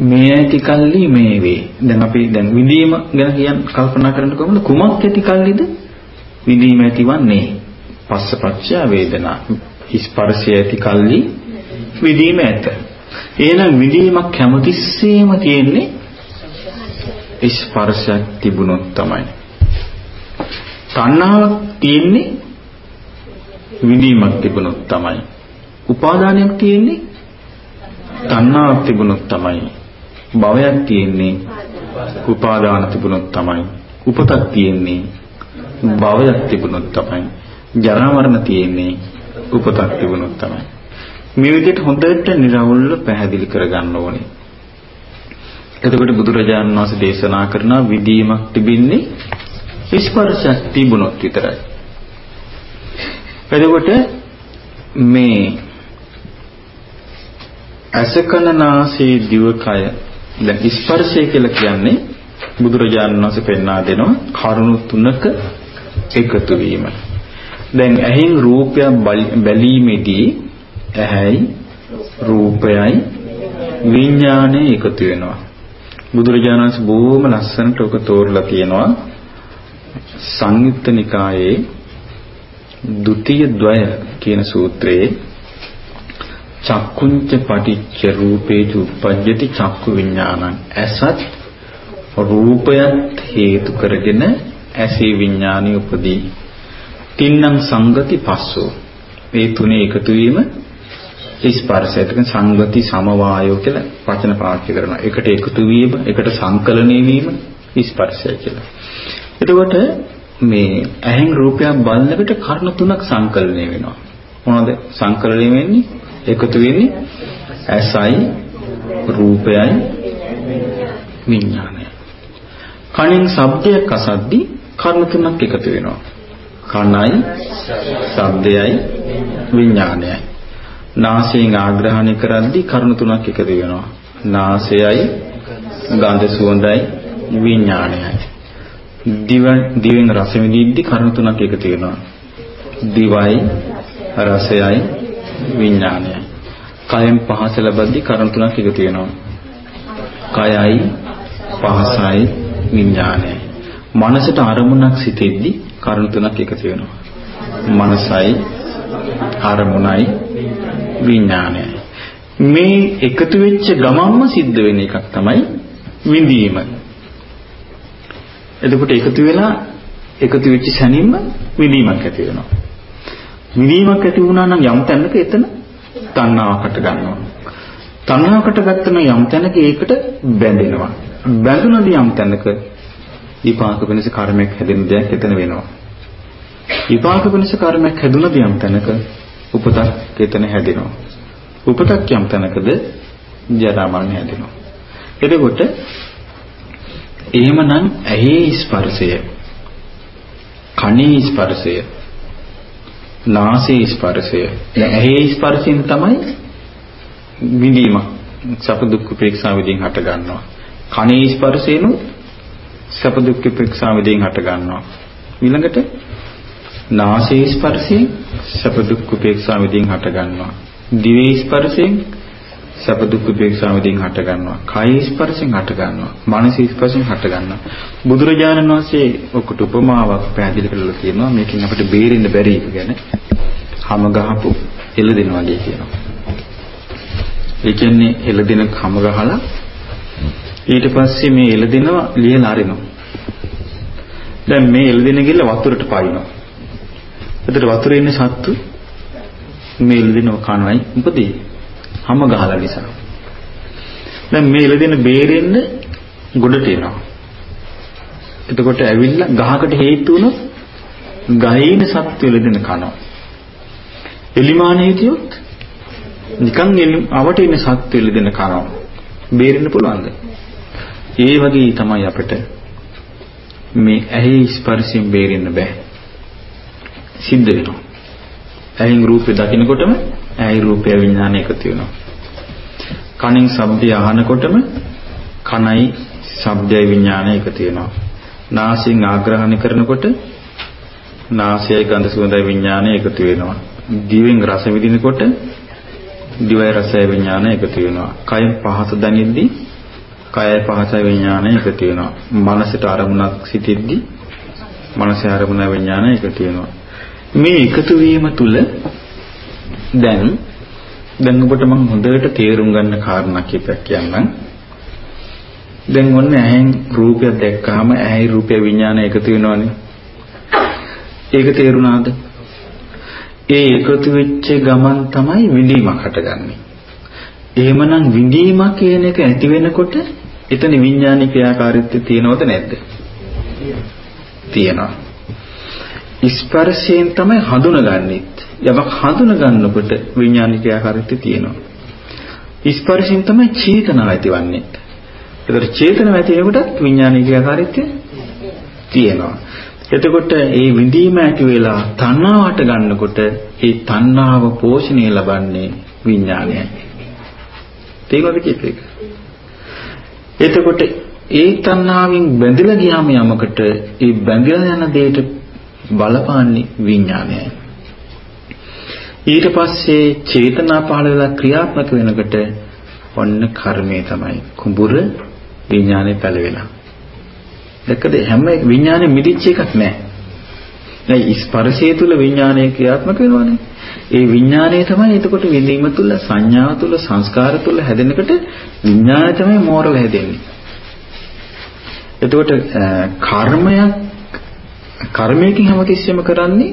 මේ ඇති කල්ලි මේ වේ. දැන් අපි දැන් විඳීම ගැන කියන් කල්පනා කරන්න කොහොමද? කුමක් ඇති කල්ලිද? විඳීම ඇතිවන්නේ. පස්සපච්චය වේදනා. ස්පර්ශය ඇති කල්ලි විඳීම ඇත. එහෙනම් විඳීමක් හැමතිස්සෙම තියෙන්නේ ස්පර්ශයක් තිබුණොත් තමයි. තණ්හාවක් තියෙන්නේ විඳීමක් තිබුණොත් තමයි. උපාදානයක් තියෙන්නේ තණ්හාවක් තිබුණොත් තමයි. භවයක් තියෙන්නේ උපාදාන තිබුණොත් තමයි. උපතක් තියෙන්නේ භවයක් තිබුණොත් තමයි. ජරා මරණ තියෙන්නේ උපතක් තිබුණොත් තමයි. මේ විදිහට හොඳට निराවුල්ව පැහැදිලි කරගන්න ඕනේ. එතකොට බුදුරජාණන් වහන්සේ දේශනා කරන විදීමක් තිබින්නේ ස්පර්ශයක් තිබුණොත් විතරයි. එතකොට මේ අසකනාසේ දිවකය දැන් ස්පර්ශය කියලා කියන්නේ බුදුරජාණන් වහන්සේ පෙන්වා දෙනවා කරුණු තුනක එකතු වීම. දැන් ඇහෙන් රූපයක් බැලීමේදී ඇහැයි රූපයයි විඥානය එකතු වෙනවා. බුදුරජාණන් වහන්සේ බොහොම ලස්සනට ඔක තෝරලා තියෙනවා. සංයුත්ත නිකායේ ဒုတိ ය ද්වය කියන සූත්‍රයේ චක්කුංච පටිච්ච රූපේච උප්පජ්ජති චක්කු විඥානං ඇසත් රූපයත් හේතු කරගෙන ඇසේ විඥානය උපදී තින්නම් සංගති පස්සෝ මේ තුනේ එකතු වීම ස්පර්ශයට සංගති සමவாயෝ කියලා වචන පාවිච්චි කරනවා. එකට එකතු වීම, එකට සංකලනය වීම ස්පර්ශය කියලා. එතකොට මේ ඇහෙන් රූපයක් බලනකොට කර්ණ තුනක් සංකලනය වෙනවා. මොනවද සංකලනය වෙන්නේ? එකතු වෙන්නේ ඇසයි රූපයයි විඥානයයි. කණින් ශබ්දයක් අසද්දි කර්ණ තුනක් එකතු වෙනවා. කණයි, ශබ්දයයි, විඥානයයි. නාසයෙන් ආග්‍රහණය කරද්දී කරුණු තුනක් එකතු වෙනවා. නාසයයි ගන්ධ සුවඳයි විඥානයයි. දිව දිවෙන් රස විඳිද්දී කරුණු තුනක් එකතු වෙනවා. දිවයි රසයයි විඥානයයි. කයෙන් පහස ලබද්දී කරුණු තුනක් එකතු වෙනවා. කයයි පහසයි විඥානයයි. මනසට අරමුණක් සිටෙද්දී කරුණු තුනක් එකතු වෙනවා. මනසයි අරමුණයි විඥානයයි. මේ එකතු වෙච්ච ගමන්ම සිද්ධ වෙන එකක් තමයි විඳීම. එතකොට එකතු වෙලා එකතු වෙච්ච සැනින්ම විඳීමක් ඇති වෙනවා. විඳීමක් ඇති වුණා නම් යම් තැනක එතන තණ්හාවකට ගන්නවා. තණ්හාවකට ගත්තම යම් තැනක ඒකට බැඳෙනවා. බැඳුනද යම් තැනක විපාක වෙනස කර්මයක් හැදෙන දෙයක් එතන වෙනවා. විපාක වෙනස කර්මයක් හැදුනද යම් තැනක උපතක් එතන හැදෙනවා. උපතක් යම් තැනකද ජරා මරණ හැදෙනවා. එතකොට එහෙමනම් ඇහි ස්පර්ශය කනේ ස්පර්ශය නාසයේ ස්පර්ශය. දැන් ඇහි ස්පර්ශයෙන් තමයි විඳීම සැප දුක් උපේක්ෂා විදිහින් හට ගන්නවා. කනේ ස්පර්ශයෙන් සැප දුක් උපේක්ෂා විදිහින් හට ගන්නවා. ඊළඟට නාසයේ ස්පර්ශයෙන් සැප දුක් උපේක්ෂා විදිහින් හට ගන්නවා. දිවේ ස්පර්ශයෙන් සැප දුක් උපේක්ෂා විදිහින් හට ගන්නවා. කය ස්පර්ශයෙන් හට ගන්නවා. මනස ස්පර්ශයෙන් හට ගන්නවා. බුදුරජාණන් වහන්සේ ඔකට උපමාවක් පැහැදිලි කරලා තියෙනවා. මේකෙන් අපිට බේරෙන්න බැරි එක ගැන. හැම ගහපු එළදෙන වගේ කියනවා. ඒ කියන්නේ එළදෙන කම ගහලා ඊට පස්සේ මේ එළදෙනව ලියලා අරිනවා. දැන් මේ එළදෙන ගිල්ල වතුරට පායිනවා. එතකොට වතුරේ ඉන්න සත්තු මේ එළදෙනව කනවයි මොකද හැම ගහලා නිසා. දැන් මේ එළදෙන බේරෙන්න ගොඩට එනවා. එතකොට ඇවිල්ලා ගහකට හේතු වුණොත් ගහේ ඉන්න සත්තු එළදෙන කනවා. එලිමාන හිටියොත් නිකන් අවට ඉන්න සත්තු එළදෙන කනවා. බේරෙන්න පුළුවන්ද? ඒ වගේ තමයි අපිට මේ ඇහි ස්පර්ශයෙන් බේරෙන්න බෑ. සිද්ධ වෙනවා. ඇහෙන් රූපේ දකිනකොටම ඇහි රූපය විඥානය එකතු වෙනවා. කනින් ශබ්දය අහනකොටම කනයි ශබ්දයයි විඥානය එකතු වෙනවා. නාසයෙන් ආග්‍රහණය කරනකොට නාසයයි ගඳ සුවඳයි විඥානය එකතු වෙනවා. දිවෙන් රස විඳිනකොට දිවයි රසය විඥානය එකතු වෙනවා. කයෙන් පහස දැනෙද්දී කයයි පහසයි විඥානය එකතු වෙනවා. මනසට අරමුණක් සිටිද්දී මනසේ අරමුණ විඥානය එකතු වෙනවා. මේ එකතු වීම තුල දැන් දැන් ඔබට මම හොඳට තේරුම් ගන්න කාරණා කිහිපයක් කියන්නම්. දැන් ඔන්න ඇහෙන් රූපයක් දැක්කහම ඇහි රූපය විඥානය එකතු වෙනවනේ. ඒක තේරුණාද? ඒ එකතු වෙච්ච ගමන් තමයි විඳීමක් හටගන්නේ. එහෙමනම් විඳීමක් කියන එක ඇති වෙනකොට එතන විඥානික ක්‍රියාකාරීත්වය තියෙනවද නැද්ද? තියෙනවා. ස්පර්ශයෙන් තමයි හඳුනගන්නෙත්. යමක් හඳුනගන්නකොට විඥානික ක්‍රියාකාරීත්වය තියෙනවා. ස්පර්ශයෙන් තමයි චේතනාව ඇතිවන්නේ. ඒතර චේතනාව ඇති වෙනකොට විඥානික ක්‍රියාකාරීත්වය තියෙනවා. එතකොට ඒ විඳීම ඇති වෙලා තණ්හාවට ගන්නකොට ඒ තණ්හාව පෝෂණය ලබන්නේ විඥානයයි. තේරුණාද කියපේක? එතකොට ඒ තණ්හාවෙන් බැඳලා ගියාම යමකට ඒ බැඳලා යන දෙයට බලපාන්නේ විඥානයයි. ඊට පස්සේ චේතනා පහළ වෙලා ක්‍රියාත්මක වෙනකොට ඔන්න කර්මය තමයි කුඹුර විඥානේ පැලවෙලා. දැක්කද හැම විඥානේ මිදිච්ච එකක් නැහැ. දැන් ස්පර්ශය තුල විඥානය ක්‍රියාත්මක වෙනවනේ. ඒ විඥානය තමයි එතකොට විඳීම තුල සංඥාව තුල සංස්කාර තුල හැදෙනකොට විඥානය තමයි මෝරල හැදෙන්නේ. එතකොට කර්මයක් කර්මයකින් හැමතිස්සෙම කරන්නේ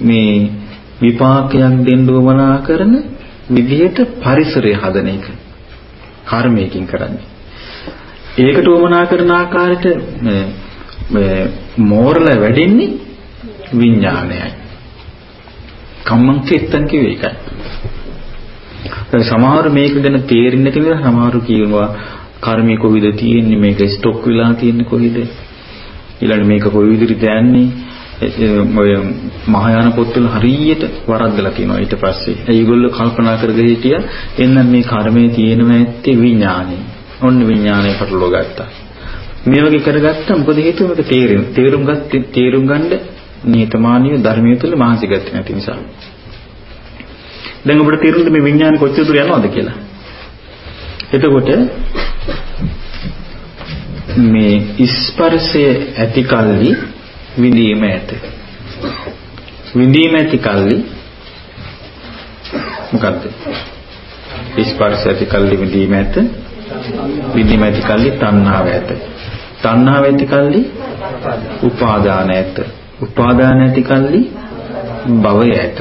මේ විපාකයක් දෙන්න උවමනා කරන විදිහට පරිසරය හදන එක. කර්මයකින් කරන්නේ. ඒකට උවමනා කරන ආකාරයට මේ මෝරල වැඩෙන්නේ විඥානයයි. කම්මං චිත්තං කිව්වේ ඒකයි. දැන් සමහර මේක ගැන තේරෙන්නේ නැති නිසා සමහරු කියනවා කර්මයේ කොවිද තියෙන්නේ මේක ස්ටොක් වෙලා තියෙන්නේ කොහෙද ඊළඟ මේක කොයි විදිහට යන්නේ ඔය මහායාන පොත්වල හරියට වරද්දලා තියෙනවා ඊට පස්සේ. ඒගොල්ලෝ කල්පනා කරගෙන හිටියා එන්න මේ කර්මයේ තියෙනව ඇත්තේ විඥානේ. ඔන්න විඥානය පටලවා ගත්තා. මේ වගේ කරගත්තා මොකද හේතුව මේක තේරෙන. තේරුම් ගත්තේ තේරුම් ගන්න නියතමානීය ධර්මයේ තුල මහන්සි ගත්තේ නැති නිසා. දැන් ඔබට තේරුණාද මේ විඥාන කොච්චර දුර යනවද කියලා? එතකොට මේ ස්පර්ශය ඇති කල්ලි විඳීම ඇත. විඳීම ඇති කල්ලි මොකද්ද? ස්පර්ශ ඇති කල්ලි විඳීම ඇත. විඳීම ඇති කල්ලි තණ්හාව ඇත. තණ්හාව ඇති කල්ලි උපාදාන ඇත. උපාදාන ඇති කල්ලි භවය ඇත.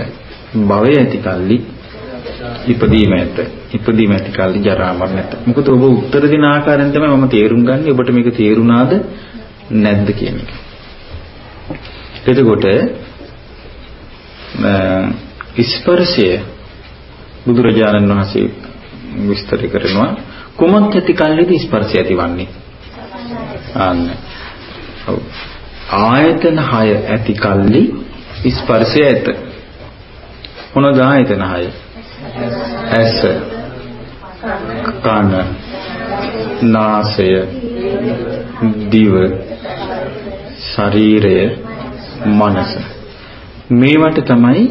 භවය ඇති කල්ලි ඉපදීම ඇත. ඉපදීම ඇති කල්ලි ජරා මරණ ඇත. මොකද ඔබ උත්තර දෙන ආකාරයෙන් තමයි මම තේරුම් ගන්නේ ඔබට මේක තේරුණාද නැද්ද කියන එක. එතකොට ස්පර්ශය බුදුරජාණන් වහන්සේ විස්තර කරනවා කුමක් ඇති කල්ලිද ස්පර්ශය ඇතිවන්නේ? ආන්න. ඔව්. ආයතන 6 ඇති කල්ලි ස්පර්ශය ඇත. මොනවද ආයතන හය? ඇස, කන, නාසය, දිව, ශරීරය, මනස. මේවට තමයි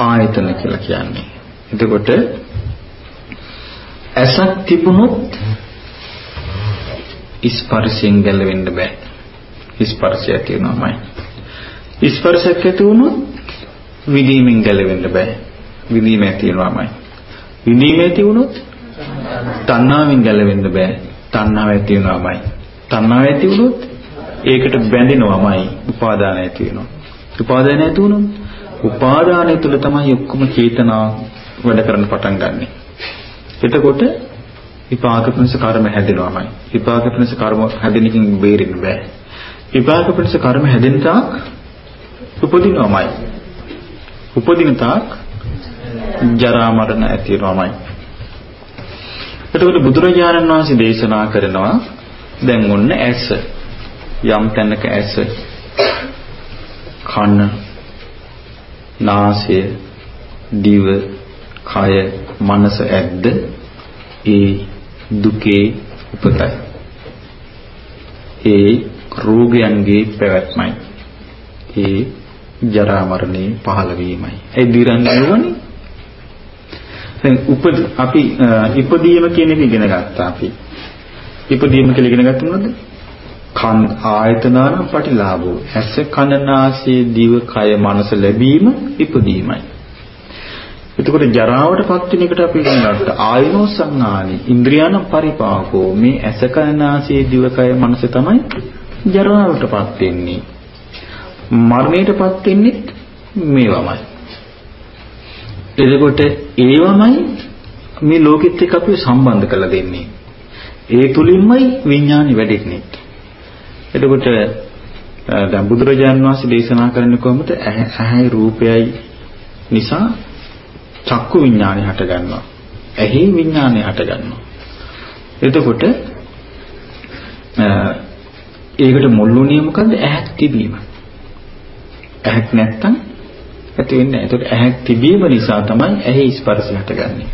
ආයතන කියලා කියන්නේ. එතකොට ඇසක් තිබුණොත් ස්පර්ශයෙන් ගැලවෙන්න බෑ. ස්පර්ශය තියෙනවාමයි. ස්පර්ශයක් ඇති වුණොත් විදීමෙන් ගැලවෙන්න බෑ. විදීම ඇති වෙනවාමයි. විදීම ඇති වුණොත් තණ්හාවෙන් ගැලවෙන්න බෑ. තණ්හාව ඇති වෙනවාමයි. තණ්හාව ඇති වුණොත් ඒකට බැඳෙනවාමයි. උපාදාන ඇති වෙනවා. උපාදාන ඇති වුණොත් උපාදානය තුල තමයි ඔක්කොම චේතනා වැඩ කරන්න පටන් ගන්නෙ. එතකොට විපාක පිණිස කර්ම හැදෙනවාමයි. විපාක පිණිස කර්ම හැදෙන එකකින් බේරෙන්න බෑ. විපාක පිණිස කර්ම හැදෙන තාක් උපදිනවමයි. උපදින තාක් ජරා මරණ ඇති වෙනවමයි. එතකොට බුදුරජාණන් වහන්සේ දේශනා කරනවා දැන් ඔන්න ඇස යම් තැනක ඇස කන නාසය දිව කය මනස ඇද්ද ඒ දුකේ උපතයි. ඒ රෝගයන්ගේ පැවැත්මයි. ඒ ජරා මරණේ පහළ වීමයි. ඒ දිරන්නේ වනේ දැන් උපද අපි ඉපදීම කියන එක ඉගෙන ගත්තා අපි. ඉපදීම කියලා ඉගෙන ගත්තේ මොනවද කන් ආයතනාන පටිලාභෝ. ඇස කන නාසය දිව කය මනස ලැබීම ඉපදීමයි. එතකොට ජරාවටපත් වෙන එකට අපි ඉගෙන ගත්ත ආයනෝ සංඥානි ඉන්ද්‍රියානම් පරිපාකෝ. මේ ඇස කන නාසය දිව කය මනස තමයි ජරාවටපත් වෙන්නේ. මරණයටපත් වෙන්නේ මේවමයි. එතකොට ඒවමයි මේ ලෝකෙත් එක්ක අපි සම්බන්ධ කරලා දෙන්නේ. ඒ තුලින්මයි විඥානි වැඩෙන්නේ. එතකොට දැන් බුදුරජාන් වහන්සේ දේශනා කරන්නේ කොහොමද? ඇහැයි රූපයයි නිසා චක්කු විඥානය හට ගන්නවා. ඇහි විඥානය හට ගන්නවා. එතකොට ඒකට මුල්ුණිය මොකද්ද? ඇහක් තිබීම. ඇහක් නැත්තම් ඇති වෙන්නේ නැහැ. එතකොට ඇහක් තිබීම නිසා තමයි ඇහි ස්පර්ශය හටගන්නේ.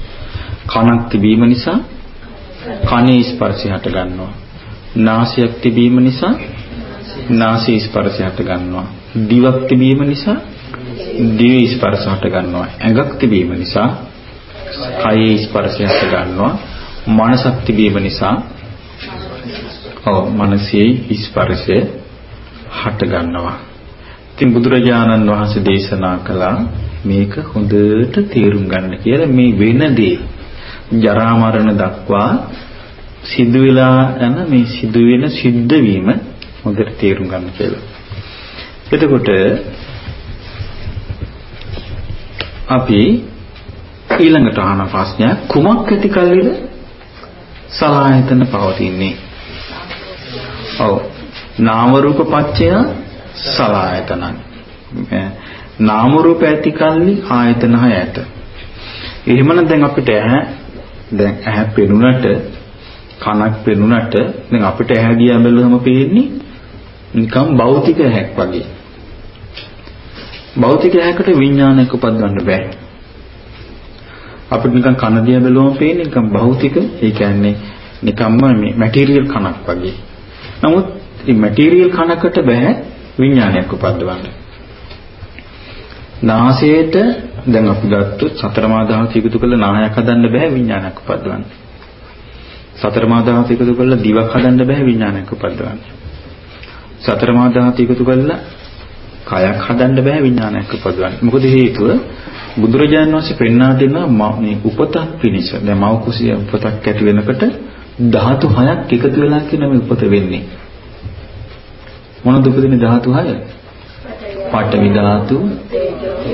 කනක් තිබීම නිසා කනේ ස්පර්ශය හට ගන්නවා. නාසයක් තිබීම නිසා නාසී ස්පර්ශය හට ගන්නවා. දිවක් තිබීම නිසා දිව ස්පර්ශ හට ගන්නවා. ඇඟක් තිබීම නිසා කයේ ස්පර්ශය හට ගන්නවා. මනසක් තිබීම නිසා ඔව් මනසේ ස්පර්ශය හට ගන්නවා. ඉතින් බුදුරජාණන් වහන්සේ දේශනා කළා මේක හොඳට තේරුම් ගන්න කියලා මේ වෙනදී ජරා මරණ දක්වා සිදු වෙලා යන මේ සිදුවෙන සිද්ධ වීම හොඳට තේරුම් ගන්න කියලා. එතකොට අපි ඊළඟට අහන ප්‍රශ්නය කුමක් ඇති කල්ලිද සලායතන පවතින්නේ? ඔව්. නාම රූප පත්‍ය සලායතනං. නාම රූප ඇති කල්ලි ආයතන හය ඇත. එහෙමනම් දැන් අපිට ඇහැ දැන් ඇහැ පෙනුනට කනක් පෙනුනට දැන් අපිට ඇහැ දිහා බැලුවම පේන්නේ නිකම් භෞතික ඇහැක් වගේ. භෞතික ඇහැකට විඥානයක් උපදවන්න බෑ. අපිට නිකන් කන දිහා බැලුවම පේන්නේ නිකන් භෞතික ඒ කියන්නේ නිකම්ම මේ මැටීරියල් කනක් වගේ. නමුත් මේ මැටීරියල් කනකට බෑ විඥානයක් උපදවන්න. නාසයට දැන් අපි ගත්තොත් සතර මා ධාතු එකතු කරලා නාහයක් හදන්න බෑ විඥානයක් උපදවන්න. සතර මා ධාතු එකතු කරලා දිවක් හදන්න බෑ විඥානයක් උපදවන්න. සතර මා ධාතු එකතු කරලා කයක් හදන්න බෑ විඥානයක් උපදවන්න. මොකද හේතුව බුදුරජාණන් වහන්සේ පෙන්වා දෙනවා මේ උපතක් පිණිස. දැන් මව කුසිය උපතක් ඇති වෙනකොට ධාතු හයක් එකතු වෙලා කියන මේ උපත වෙන්නේ. මොනවද උපදින ධාතු හය? පඨවි ධාතු,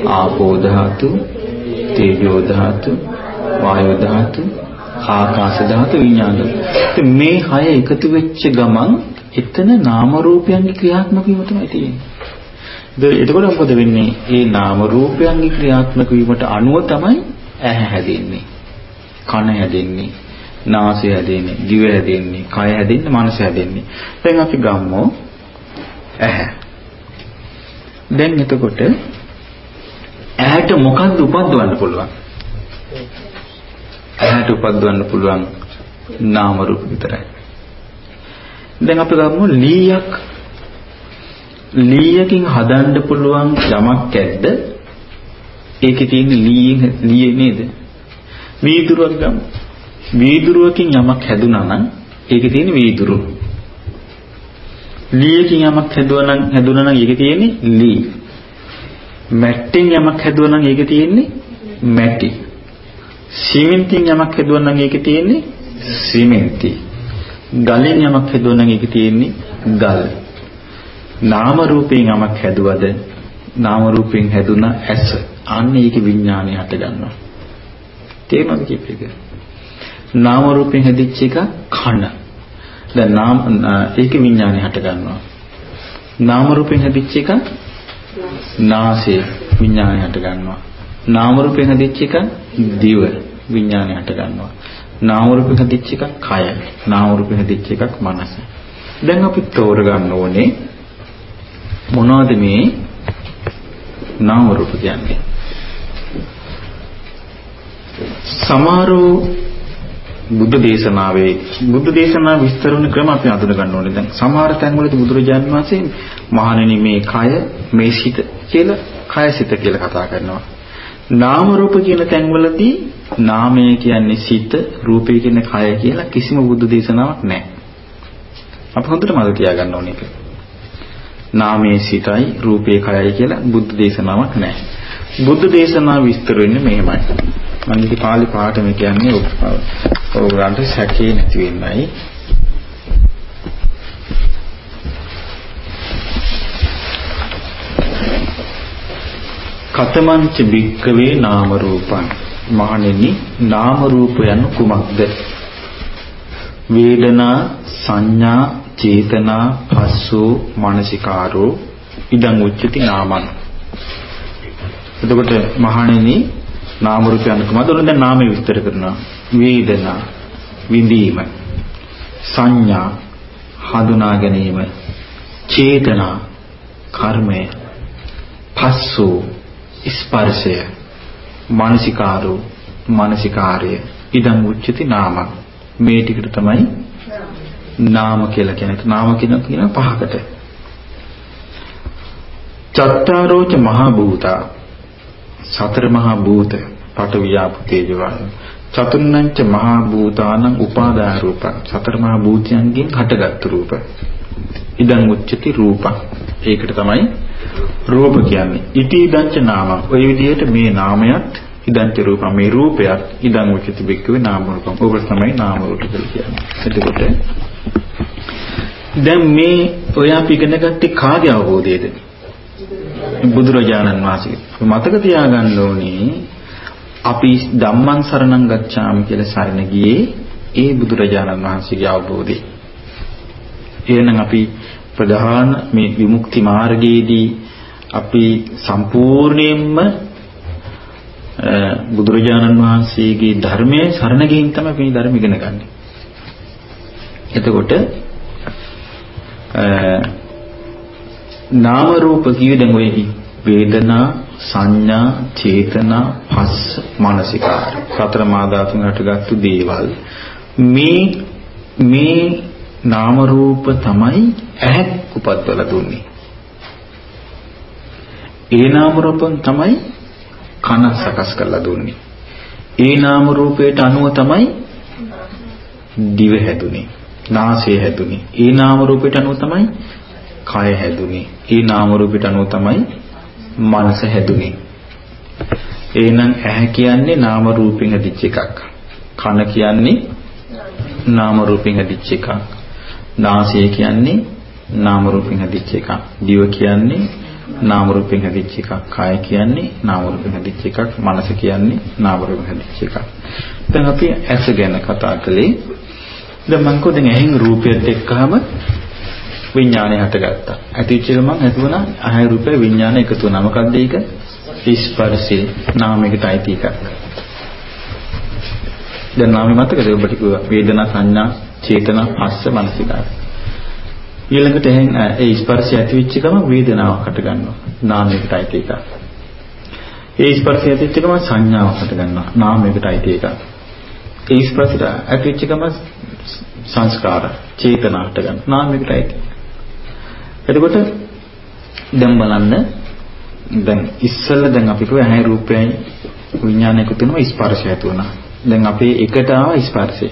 ආපෝ ධාතු, තේජෝ ධාතු, වායෝ ධාතු, ආකාශ ධාතු, විඥාන ධාතු. මේ හය එකතු වෙච්ච ගමන් එතන නාම රූපයන්ගේ ක්‍රියාත්මක වීම තමයි තියෙන්නේ. එතකොට මොකද වෙන්නේ? මේ නාම රූපයන්ගේ ක්‍රියාත්මක වීමට අනුව තමයි ඇහැ හැදෙන්නේ. කන හැදෙන්නේ. නාසය හැදෙන්නේ. දිව හැදෙන්නේ. කය හැදෙන්නේ. මනස හැදෙන්නේ. දැන් අපි ගම්මු ඇහැ. දැන් එතකොට ඇහැට මොකද්ද උපද්දවන්න පුළුවන්? ඇහැට උපද්දවන්න පුළුවන් නාම රූප විතරයි. දැන් අපි ගමු ලීයක් ලීයකින් හදන්න පුළුවන් යමක් ඇද්ද? ඒකේ තියෙන ලීයෙන් ලීයේ නේද? වීදුරුවක් ගමු. වීදුරුවකින් යමක් හැදුනා නම් ඒකේ තියෙන වීදුරුව. ලීයකින් යමක් හැදුවා නම් හැදුනා නම් ඒකේ තියෙන්නේ ලී. මැට්ටෙන් යමක් හැදුවා නම් ඒකේ තියෙන්නේ මැටි. සිමෙන්තින් යමක් හැදුවා නම් ඒකේ තියෙන්නේ සිමෙන්ති. ගලෙන් යමක් හැදුවා නම් ඒකේ තියෙන්නේ ගල්. නාම රූපයෙන් යමක් හැදුවද නාම රූපයෙන් හැදුන ඇස අන්න ඒකේ විඥානය හට ගන්නවා. තේරුණාද කියපේක? නාම රූපයෙන් හැදිච්ච එක කන. දැන් නාම ඒකේ විඥානය හට ගන්නවා. නාම රූපයෙන් හැදිච්ච එක නාසය විඥානය හට ගන්නවා. නාම රූපයෙන් හැදිච්ච එක දිව විඥානය හට ගන්නවා. නාම රූපයෙන් හැදිච්ච එක කය. නාම රූපයෙන් හැදිච්ච එකක් මනස. දැන් අපි තෝරගන්න ඕනේ මොනවද මේ නාම රූප කියන්නේ? සමහරෝ බුද්ධ දේශනාවේ බුද්ධ දේශනාව විස්තර වන ක්‍රම අපි අඳුන ගන්න ඕනේ. දැන් සමහර තැන්වලදී බුදුරජාන් වහන්සේ මහණෙනි මේ කය මේ සිත කියලා කය සිත කියලා කතා කරනවා. නාම රූප කියන තැන්වලදී නාමය කියන්නේ සිත, රූපය කියන්නේ කය කියලා කිසිම බුද්ධ දේශනාවක් නැහැ. අපි හොඳට මතක තියාගන්න ඕනේ ඒක. නාමයේ සිතයි, රූපේ කයයි කියලා බුද්ධ දේශනාවක් නැහැ. බුද්ධ දේශනාව විස්තර වෙන්නේ මෙහෙමයි. මම ඉති පාලි පාඨම කියන්නේ ඕගලන්ට සැකේ නැති වෙන්නයි. කතමංච භික්කවේ නාම රූපං මහණෙනි නාම රූප යන කුමක්ද වේදනා සංඥා චේතනා පස්සෝ මානසිකාරෝ ඉදං උච්චති නාමං. එතකොට මහණෙනි නාම රූපයන් කොහොමද ඔන්න දැන් නාමය විස්තර කරනවා. වේදනා විඳීම සංඥා හඳුනා ගැනීම චේතනා කර්මය පස්සෝ ස්පර්ශය මානසිකාරෝ මානසිකාර්ය ඉදං උච්චති නාම. මේ ටිකට තමයි නාම කියලා කියන්නේ නාම කියන කියන පහකට. චත්තාරෝච මහා භූතා සතර මහා භූත පඨවි ආපෝ තේජෝ වායෝ චතුර්ණංච මහා භූතානං උපාදාය රූපං. සතර මහා භූතයන්ගෙන් හටගත් රූප. ඉදං උච්චති රූපං. ඒකට තමයි රූප කියන්නේ. ඉති ඉදංච නාම. ඔය විදිහට මේ නාමයත් ඉදංච රූපං. මේ රූපයත් ඉදං උච්චති බික්කවේ නාම රූපං. ඔබ තමයි නාම රූප කියලා කියන්නේ. එතකොට දැන් මේ ඔය අපි ඉගෙන ගත්තේ කාගේ අවබෝධයේද බුදුරජාණන් වහන්සේ මතක තියාගන්න ඕනේ අපි ධම්මං සරණං ගච්ඡාමි කියලා සරණ ගියේ ඒ බුදුරජාණන් වහන්සේගේ අවබෝධය. එහෙනම් අපි ප්‍රධාන මේ විමුක්ති මාර්ගයේදී අපි සම්පූර්ණයෙන්ම බුදුරජාණන් වහන්සේගේ ධර්මයේ සරණ ගින් තමයි මේ ධර්ම ඉගෙන ගන්න. එතකොට නාම රූප කියේ දැන් ඔය වේදනා සංඥා චේතනා පස්ස මානසිකාර. සතර මා ධාතුන් හටගත්තු දේවල්. මේ මේ නාම රූප තමයි ඇහක් උපද්දලා දුන්නේ. ඒ නාම රූපන් තමයි කන සකස් කරලා දුන්නේ. ඒ නාම රූපයට අනුව තමයි දිව හැදුනේ. නාසය හැදුනේ ඒ නාම රූපයට අනුව තමයි කය හැදුනේ. ඒ නාම රූපයට අනුව තමයි මනස හැදුනේ. එහෙනම් ඇහැ කියන්නේ නාම රූපෙන් හැදිච්ච එකක්. කන කියන්නේ නාම රූපෙන් හැදිච්ච එකක්. නාසය කියන්නේ නාම රූපෙන් හැදිච්ච එකක්. දිව කියන්නේ නාම රූපෙන් හැදිච්ච එකක්. කය කියන්නේ නාම රූපෙන් හැදිච්ච එකක්. මනස කියන්නේ නාම රූපෙන් හැදිච්ච එකක්. දැන් අපි ඇස ගැන කතා කළේ. දැන් මම කොහෙන් ඇහෙන් රූපයත් එක්කම විඥානය හටගත්තා. ඇතිවෙච්ච ගමන් ඇතුණා ආය රූපේ විඥාන එකතු වුණා. මොකද්ද ඒක? ස්පර්ශේ නාමයකට අයිති එකක්. දැන් නාමය මතකද ඔබට කිව්වා වේදනා සංඥා චේතනා පස්ස මනසිකාර. ඊළඟට එහෙන් ඒ ස්පර්ශය ඇති වෙච්ච ගමන් වේදනාවක් හට ගන්නවා. නාමයකට අයිති එක. ඒ ස්පර්ශය ඇති වෙච්ච ගමන් සංඥාවක් හට ගන්නවා. නාමයකට අයිති එක. ඒ ස්පර්ශයට ඇති වෙච්ච ගමන් සංස්කාර, චේතනා හට ගන්නවා. නාමයකට අයිති. එතකොට දැන් බලන්න දැන් ඉස්සෙල්ලා දැන් අපි කිව්ව ඇහැ රූපයයි විඥානයක තුනම ස්පර්ශය ඇති වුණා. දැන් අපේ එකට ආව ස්පර්ශය.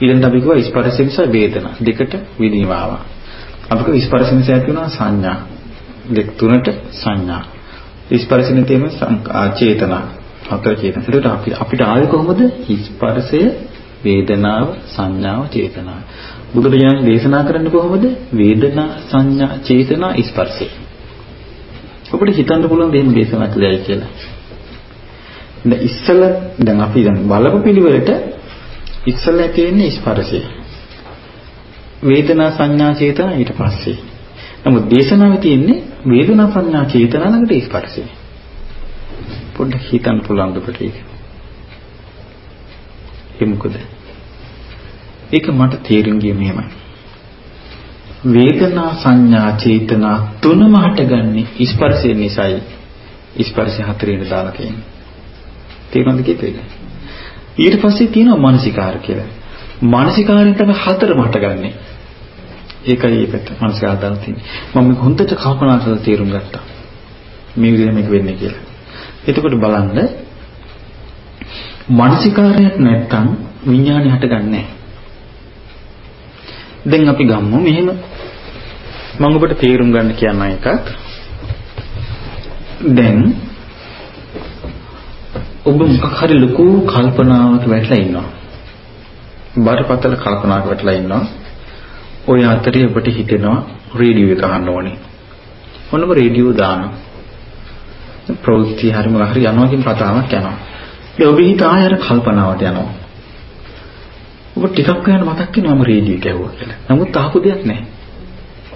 ඊළඟට අපි කිව්වා ස්පර්ශය නිසා වේදනා දෙකට විදීම ආවා. අපි කිව්වා ස්පර්ශ නිසා ඇති වුණා සංඥා. දෙක තුනට සංඥා. ස්පර්ශනේ තියෙන චේතනා. හතර චේතනා. ඒකට අපි අපිට ආවේ කොහොමද? ස්පර්ශය, වේදනාව, සංඥාව, චේතනාව. බුදුරජාණන් දේශනා කරන්නේ කොහොමද? වේදනා, සංඥා, චේතනා, ස්පර්ශය. ඔබට හිතන්න පුළුවන් දෙන්න දේශනා කළයි කියලා. දැන් ඉස්සල දැන් අපි දැන් බලපු පිළිවෙලට ඉස්සල තියෙන්නේ ස්පර්ශය. වේදනා සංඥා චේතනා ඊට පස්සේ. නමුත් දේශනාවේ තියෙන්නේ වේදනා සංඥා චේතනා ළඟට ස්පර්ශය. පොඩ්ඩක් හිතන්න පුළුවන් ඔබට ඒක. ඒ මොකද? ඒක මට තේරුම් ගියේ මෙහෙමයි. වේදනා සංඥා චේතනා තුනම හටගන්නේ ස්පර්ශය නිසායි. ස්පර්ශය හතරේට දාලා තියෙන්නේ. තේරුණාද කිව්වේ? ඊට පස්සේ තියෙනවා මානසිකාර කියලා. මානසිකාරයෙන් තමයි හතරම හටගන්නේ. ඒකයි ඒකට මානසිකාර දාලා තියෙන්නේ. මම මේක හොඳට කල්පනා කරලා තේරුම් ගත්තා. මේ විදිහට මේක වෙන්නේ කියලා. එතකොට බලන්න මානසිකාරයක් නැත්තම් විඥානය හටගන්නේ නැහැ. දැන් අපි ගමු මෙහෙම මම ඔබට තේරුම් ගන්න කියන්න එකක් දැන් ඔබ මොකක් හරි ලොකු කල්පනාවක වැටලා ඉන්නවා. බරපතල කල්පනාවක වැටලා ඉන්නවා. ඔය අතරේ ඔබට හිතෙනවා රේඩියෝ එක අහන්න ඕනේ. මොනම රේඩියෝ දානවා ප්‍රවෘත්ති හරි මොකක් හරි යනවා කියන කතාවක් යනවා. ඒ ඔබ හිත ආයෙ අර කල්පනාවට යනවා ඔබ ටිකක් යන මතක් වෙනවා මම රේඩියෝ ගැහුවා කියලා. නමුත් අහපු දෙයක් නැහැ.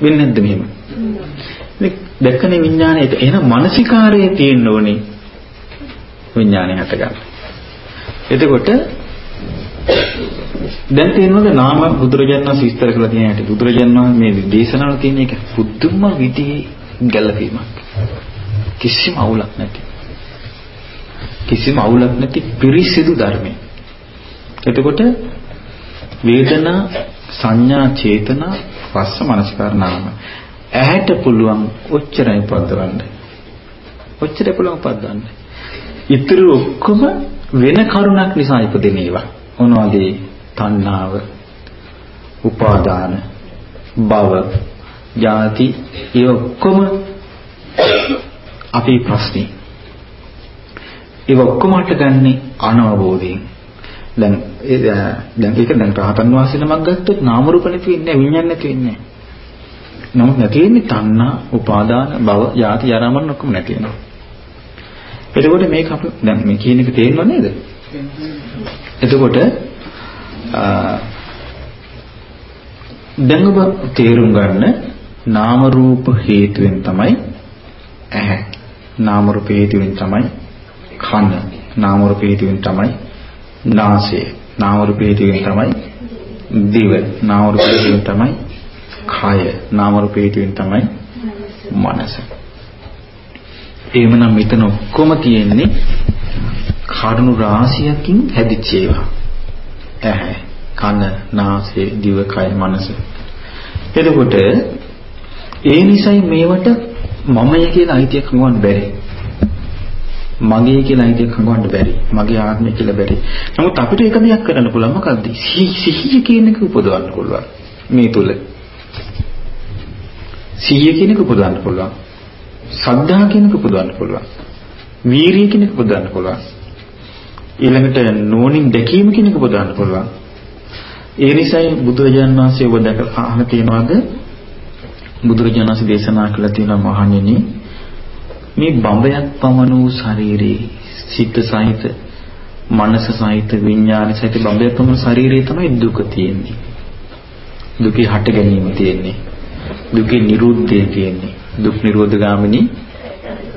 වෙන්නේ නැද්ද මෙහෙම? මේ දැක්කනේ විඥානය ඒක එහෙනම් මානසිකාරයේ තියෙන්න ඕනේ විඥානය හට ගන්න. එතකොට දැන් තියෙනවද නාම බුදුරජාණන් වහන්සේ විස්තර කරලා තියෙන හැටි බුදුරජාණන් මේ දේශනාවල තියෙන එක බුද්ධම විදිහේ ගැළපීමක්. කිසිම අවුලක් නැති. කිසිම අවුලක් නැති පිරිසිදු ධර්මයක්. එතකොට වේදනා සංඥා චේතනා පස්ස මනස්කාර නාම ඇහැට පුළුවන් ඔච්චරයි පදවන්න ඔච්චරයි පුළුවන් පදවන්න ඉතුරු ඔක්කොම වෙන කරුණක් නිසා ඉපදෙන ඒවා. මොනවද තණ්හාව උපාදාන භව ජාති ඒ ඔක්කොම අපේ ප්‍රශ්නේ. ඒ ඔක්කොම හටගන්නේ අනවබෝධයෙන් දැන් දැන් ඒක දැන් රහතන් වහන්සේ නමක් ගත්තොත් නාම රූප නැති වෙන්නේ විඤ්ඤාණ නැති වෙන්නේ නමුත් නැති වෙන්නේ තණ්හා, උපාදාන, භව, ජාති, ජරා මරණ ඔක්කොම නැති වෙනවා. එතකොට මේක අපි දැන් මේ කියන එක තේරෙනව නේද? එතකොට දැන් ඔබ තේරුම් ගන්න නාම රූප හේතුවෙන් තමයි ඇහැ. නාම රූප හේතුවෙන් තමයි කන. නාම රූප හේතුවෙන් තමයි නාසය. නාම රූප හේතුවෙන් තමයි දිව. නාම රූප හේතුවෙන් තමයි කය. නාම රූප හේතුවෙන් තමයි මනස. එහෙමනම් මෙතන ඔක්කොම තියෙන්නේ කරුණු රාශියකින් හැදිච්ච ඒවා. ඇහැ කන නාසය දිව කය මනස. එතකොට ඒ නිසයි මේවට මමය කියලා අයිතියක් හංගවන්න බැරි. මගේ කියලා හිතේ හංගවන්න බැරි. මගේ ආත්මය කියලා බැරි. නමුත් අපිට එක දෙයක් කරන්න පුළුවන් මොකද්ද? සිහිය කියන එක උපදවන්න පුළුවන්. මේ තුල. සිහිය කියන එක උපදවන්න පුළුවන්. සද්ධා කියන එක උපදවන්න පුළුවන්. වීරිය කියන එක උපදවන්න පුළුවන්. ඊළඟට නෝනින් දැකීම කියන එක උපදවන්න පුළුවන්. ඒ නිසායි බුදුරජාණන් වහන්සේ ඔබ දැකලා අහන තියනවාද? බුදුරජාණන් වහන්සේ දේශනා කළා තියෙනවා මහණෙනි මේ බඹයක් පමණ වූ ශරීරේ සිත සහිත මනස සහිත විඥාන සහිත බඹයක් පමණ ශරීරේ තමයි දුක තියෙන්නේ. දුකේ හට ගැනීම තියෙන්නේ. දුකේ නිරුද්ධය තියෙන්නේ. දුක් නිරෝධ ගාමිනී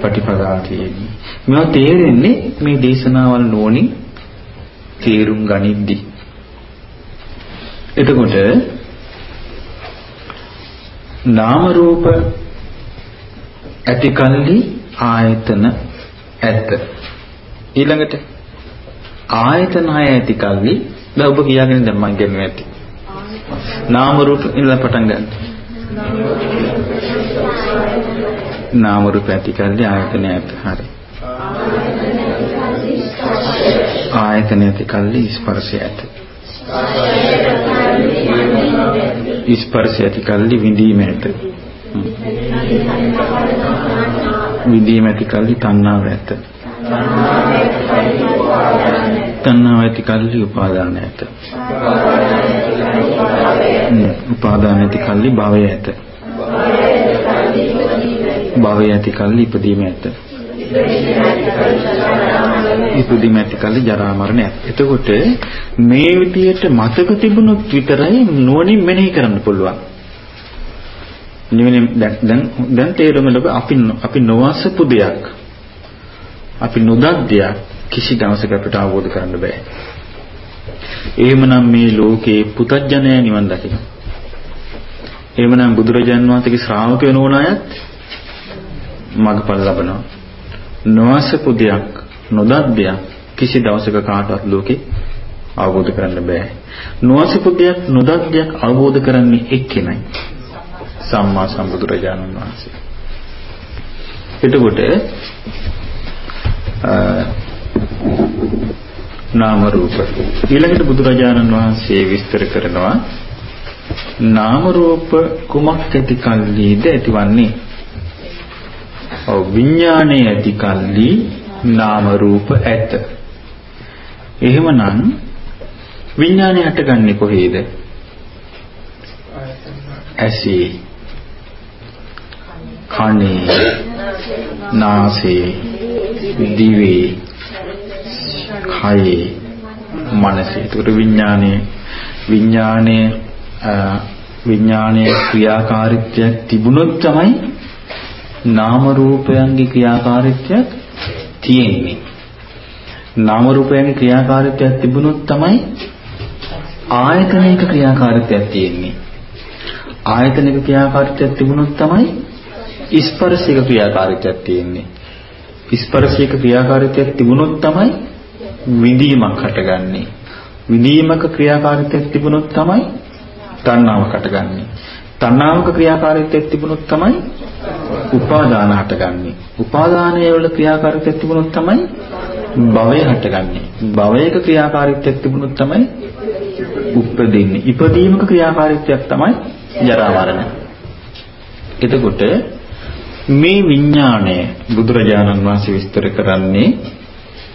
පටිපදා තියෙන්නේ. මේවා තේරෙන්නේ මේ දේශනාවල් නෝනින් තේරුම් ගනිද්දි. එතකොට නාම රූප ඇති කල්ලි ආයතන ඇත. ඊළඟට ආයතන හය ඇති කල්ලි දැන් ඔබ කියාගෙන දැන් මම කියන්නේ ඇති. නාම රූප ඉඳලා පටන් ගන්න. නාම රූප ඇති කල්ලි ආයතන ඇත. හරි. ආයතන ඇති කල්ලි ස්පර්ශය ඇත. ස්පර්ශය ඇති කල්ලි විඳීම ඇත. විඳීම ඇති කල්ලි තණ්හාව ඇත. තණ්හාව ඇති කල්ලි උපාදාන ඇත. උපාදාන ඇති කල්ලි භවය ඇත. භවය ඇති කල්ලි ඉපදීම ඇත. ඉපදීම ඇති කල්ලි ජරා මරණ ඇත. එතකොට මේ විදියට මතක තිබුණොත් විතරයි නුවණින් මෙනෙහි කරන්න පුළුවන්. නිවෙන දැන් දැන් දැන් තේරුම ලැබ අපි අපි නොවසපු දෙයක් අපි නොදත් දෙයක් කිසි දවසක අපිට අවබෝධ කරන්න බෑ. එහෙමනම් මේ ලෝකේ පුතඥය නිවන් දකින්න. එහෙමනම් බුදුරජාන් වහන්සේගේ ශ්‍රාවක වෙන ඕන අයත් මගපල් ලබනවා. නොවසපු දෙයක් නොදත් දෙයක් කිසි දවසක කාටවත් ලෝකේ අවබෝධ කරන්න බෑ. නොවසපු දෙයක් නොදත් දෙයක් අවබෝධ කරන්නේ එක්කෙනයි. සම්මා සම්බුදුරජාණන් වහන්සේ. එතකොට නාම රූප. ඊළඟට බුදුරජාණන් වහන්සේ විස්තර කරනවා නාම රූප කුමක් ඇති කල්ලිද ඇතිවන්නේ? ඔව් විඥානයේ ඇති කල්ලි නාම රූප ඇත. එහෙමනම් විඥානය හටගන්නේ කොහේද? ඇසේ. කනේ නාසයේ දිවේ කයේ මනසේ. ඒකට විඥානයේ. විඥානයේ විඥානයේ ක්‍රියාකාරීත්වයක් තිබුණොත් තමයි නාම රූපයන්ගේ ක්‍රියාකාරීත්වයක් තියෙන්නේ. නාම රූපයන්ගේ ක්‍රියාකාරීත්වයක් තිබුණොත් තමයි ආයතනයක ක්‍රියාකාරීත්වයක් තියෙන්නේ. ආයතනික ක්‍රියාකාරීත්වයක් තිබුණොත් තමයි ස්පර්ශික ක්‍රියාකාරීත්වයක් තියෙන්නේ. ස්පර්ශික ක්‍රියාකාරීත්වයක් තිබුණොත් තමයි විඳීමක් හටගන්නේ. විඳීමක ක්‍රියාකාරීත්වයක් තිබුණොත් තමයි තණ්හාවක් හටගන්නේ. තණ්හාවක ක්‍රියාකාරීත්වයක් තිබුණොත් තමයි උපාදාන හටගන්නේ. උපාදානයේ වල ක්‍රියාකාරීත්වයක් තිබුණොත් තමයි භවය හටගන්නේ. භවයක ක්‍රියාකාරීත්වයක් තිබුණොත් තමයි උපදින්නේ. ඉපදීමක ක්‍රියාකාරීත්වයක් තමයි ජරා මරණ. එතකොට මේ විඥාණය බුදුරජාණන් වහන්සේ විස්තර කරන්නේ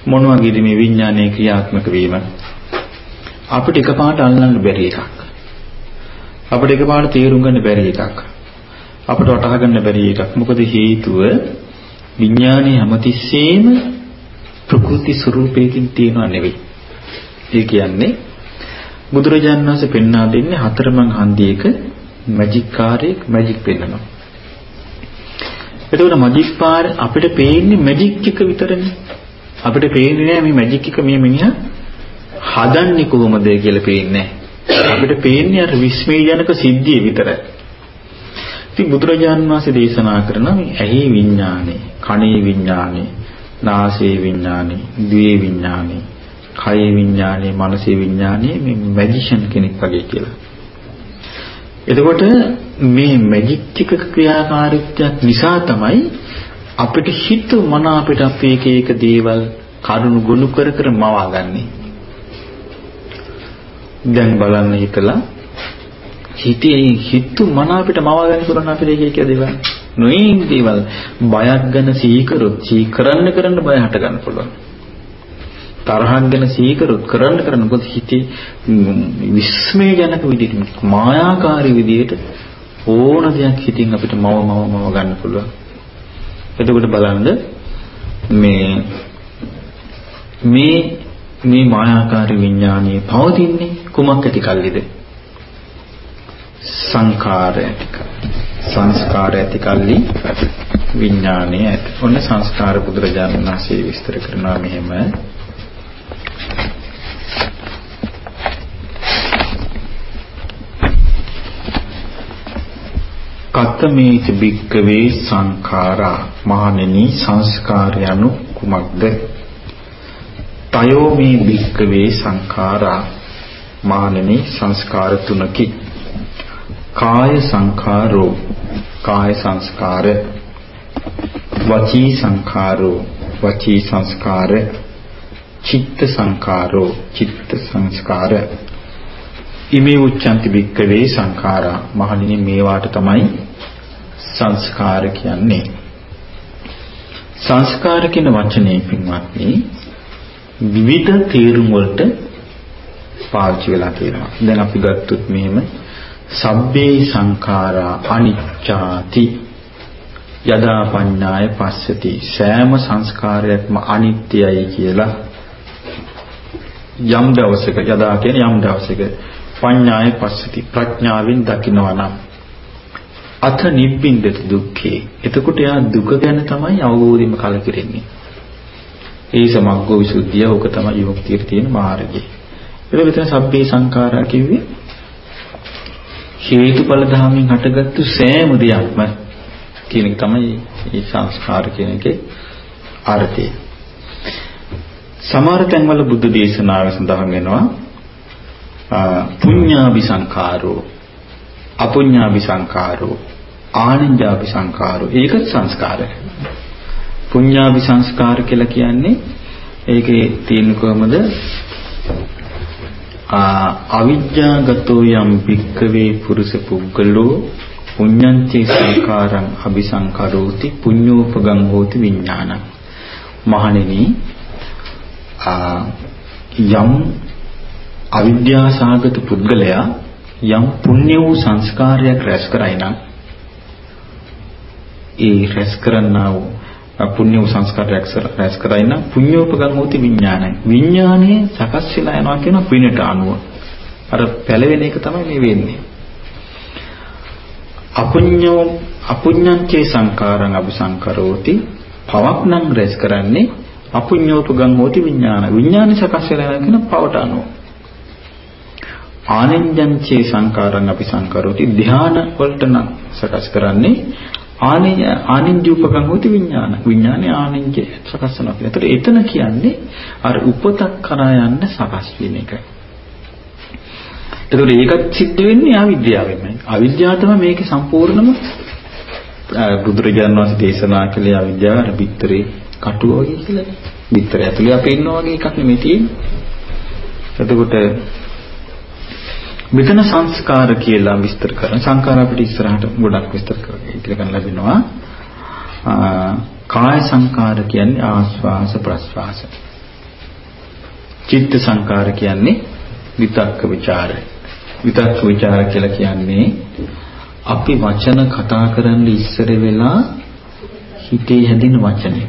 මොන වගේද මේ විඥානයේ ක්‍රියාත්මක වීම? අපිට එකපාරට අල්ලන්න බැරි එකක්. අපිට එකපාරට තේරුම් ගන්න බැරි එකක්. අපිට වටහා ගන්න බැරි එකක්. මොකද හේතුව විඥානයේ හැමතිස්සෙම ප්‍රකෘති ස්වરૂපයකින් තියෙනව නෙවෙයි. ඒ කියන්නේ බුදුරජාණන් වහන්සේ පෙන්වා දෙන්නේ හතරමං හන්දියක මැජික් කාර්යයක් මැජික් පෙන්නනවා. එතකොට මැජික් පාර අපිට පේන්නේ මැජික් එක විතරනේ. අපිට පේන්නේ නෑ මේ මැජික් එක මේ මිනිහා හදන්නේ කොහොමද කියලා පේන්නේ අපිට පේන්නේ අර විස්මයජනක සිද්ධිය විතරයි. ඉතින් බුදුරජාන් වහන්සේ දේශනා කරන මේ ඇහි විඥානේ, කනේ විඥානේ, නාසයේ විඥානේ, දිවේ විඥානේ, කයේ විඥානේ, මනසේ විඥානේ මේ මැජිෂන් කෙනෙක් වගේ කියලා. එතකොට මේ මැජික් එකක ක්‍රියාකාරීත්වයක් නිසා තමයි අපිට හිත මන අපිට අපේ එක එක දේවල් කරුණු ගොනු කර කර මවාගන්නේ. දැන් බලන්න හිතලා හිතේ හිතු මන අපිට මවාගන්න කරන අපිට එක එක දේවල් නොයින් දේවල් බයක් ගැන සීකරොත් සීකරන්න කරන්න බය හට ගන්න පුළුවන්. තරහක් ගැන සීකරොත් කරන්න කරන්න මොකද හිතේ විස්මයජනක විදිහට මායාකාරී විදිහට ඕන දෙයක් හිතින් අපිට මව මව මව ගන්න පුළුවන්. එතකොට බලන්න මේ මේ මේ මායාකාරී විඥානයේ පවතින්නේ කුමක් ඇති කල්ලිද? සංඛාරය ඇති සංස්කාරය ඇති කල්ලි විඥානය ඇති. ඔන්න සංස්කාර බුදුරජාණන් වහන්සේ විස්තර කරනවා මෙහෙම කතමේච භික්කවේ සංඛාරා මහණෙනි සංස්කාරය anu කුමක්ද? තයෝ මේ භික්කවේ සංඛාරා මහණෙනි සංස්කාර තුනකි. කාය සංඛාරෝ කාය සංස්කාර වචී සංඛාරෝ වචී සංස්කාර චිත්ත සංඛාරෝ චිත්ත සංස්කාර ඉමේ උච්චන්ති බික්කවේ සංඛාරා මහණෙනි මේවාට තමයි සංස්කාර කියන්නේ. සංස්කාර කියන වචනේ පින්වත්නි විවිධ තේරුම් වලට පාවිච්චි වෙලා තියෙනවා. දැන් අපි ගත්තොත් මෙහෙම සබ්බේ සංඛාරා අනිච්චාති යදා පඤ්ඤාය පස්සති. සෑම සංස්කාරයක්ම අනිත්‍යයි කියලා යම් දවසක යදා කියන්නේ යම් දවසක පඤ්ඤාය පස්සති. ප්‍රඥාවෙන් දකිනවා නම්. අත නිබ්බින්දති දුක්ඛේ. එතකොට යා දුක ගැන තමයි අවබෝධයෙන්ම කලකිරෙන්නේ. ඒ සමග්ගෝ විසුද්ධිය ඕක තමයි යෝක්තියට තියෙන මාර්ගය. ඒක විතර සබ්බේ සංඛාරා කිව්වේ හේතුඵල ධාමයෙන් හටගත්තු සෑම දෙයක්ම කියන එක තමයි මේ සංස්කාර කියන එකේ අර්ථය. සමහර තැන්වල බුද්ධ දේශනාව සඳහන් වෙනවා පුඤ්ඤාභි සංඛාරෝ. අපුඤ්ඤාභි සංඛාරෝ ආනන්ජාභි සංඛාරෝ ඒකත් සංස්කාරය. පුඤ්ඤාභි සංස්කාර කියලා කියන්නේ ඒකේ තියෙන කොහමද? අවිජ්ජාගතෝ යම් භික්කවේ පුරුෂ පුද්ගලෝ පුඤ්ඤංචේ සංකාරං අபிසංකරෝති පුඤ්ඤෝපගං හෝති විඥානං. මහණෙනි යම් අවිද්‍යාසහගත පුද්ගලයා යම් පුණ්‍ය වූ සංස්කාරයක් රැස් කරයි නම් ඒ රැස් කරන්නා වූ පුණ්‍ය වූ සංස්කාරයක් රැස් කරයි නම් පුඤ්ඤෝපගං හෝති විඥානං විඥානයේ සකස් වෙලා යනවා කියන පිනට අනුව. අර පැලවෙන එක තමයි මේ වෙන්නේ. අපුඤ්ඤෝ අපුඤ්ඤංචේ සංකාරං අபிසංකරෝති. පවක් නම් රැස් කරන්නේ අපුඤ්ඤෝපගං හෝති විඥාන. විඥානය සකස් වෙලා යන කියන පවට අනුව. ආනෙන්ජංචේ සංකාරං අபிසංකරෝති ධාන වලට නම් සකස් කරන්නේ ආනෙන්ජ ආනෙන්ජූපකම් හොති විඥාන විඥානේ ආනෙන්ජ සකස් වෙනවා කියලා. ඒතර එතන කියන්නේ අර උපතක් කරා යන්න සකස් වෙන එක. ඒතර ඒකත් සිද්ධ වෙන්නේ අවිද්‍යාවෙන්මයි. අවිද්‍යාව තමයි මේකේ සම්පූර්ණම බුදුරජාණන් වහන්සේ දේශනා කළේ අවිද්‍යාව අර පිටරේ කටුව වගේ කියලා. පිටර ඇතුලේ අපි ඉන්නා වගේ එකක් නෙමෙයි තියෙන්නේ. එතකොට මෙතන සංස්කාර කියලා විස්තර කරන සංකාර අපිට ඉස්සරහට ගොඩක් විස්තර කරගෙන ලැබෙනවා. කාය සංකාර කියන්නේ ආස්වාස ප්‍රස්වාස. චිත්ත සංකාර කියන්නේ විතක්ක ਵਿਚාර විතක්ක ਵਿਚාර කියලා කියන්නේ අපි වචන කතා කරන්න ඉස්සර වෙලා හිතේ හැදෙන වචනේ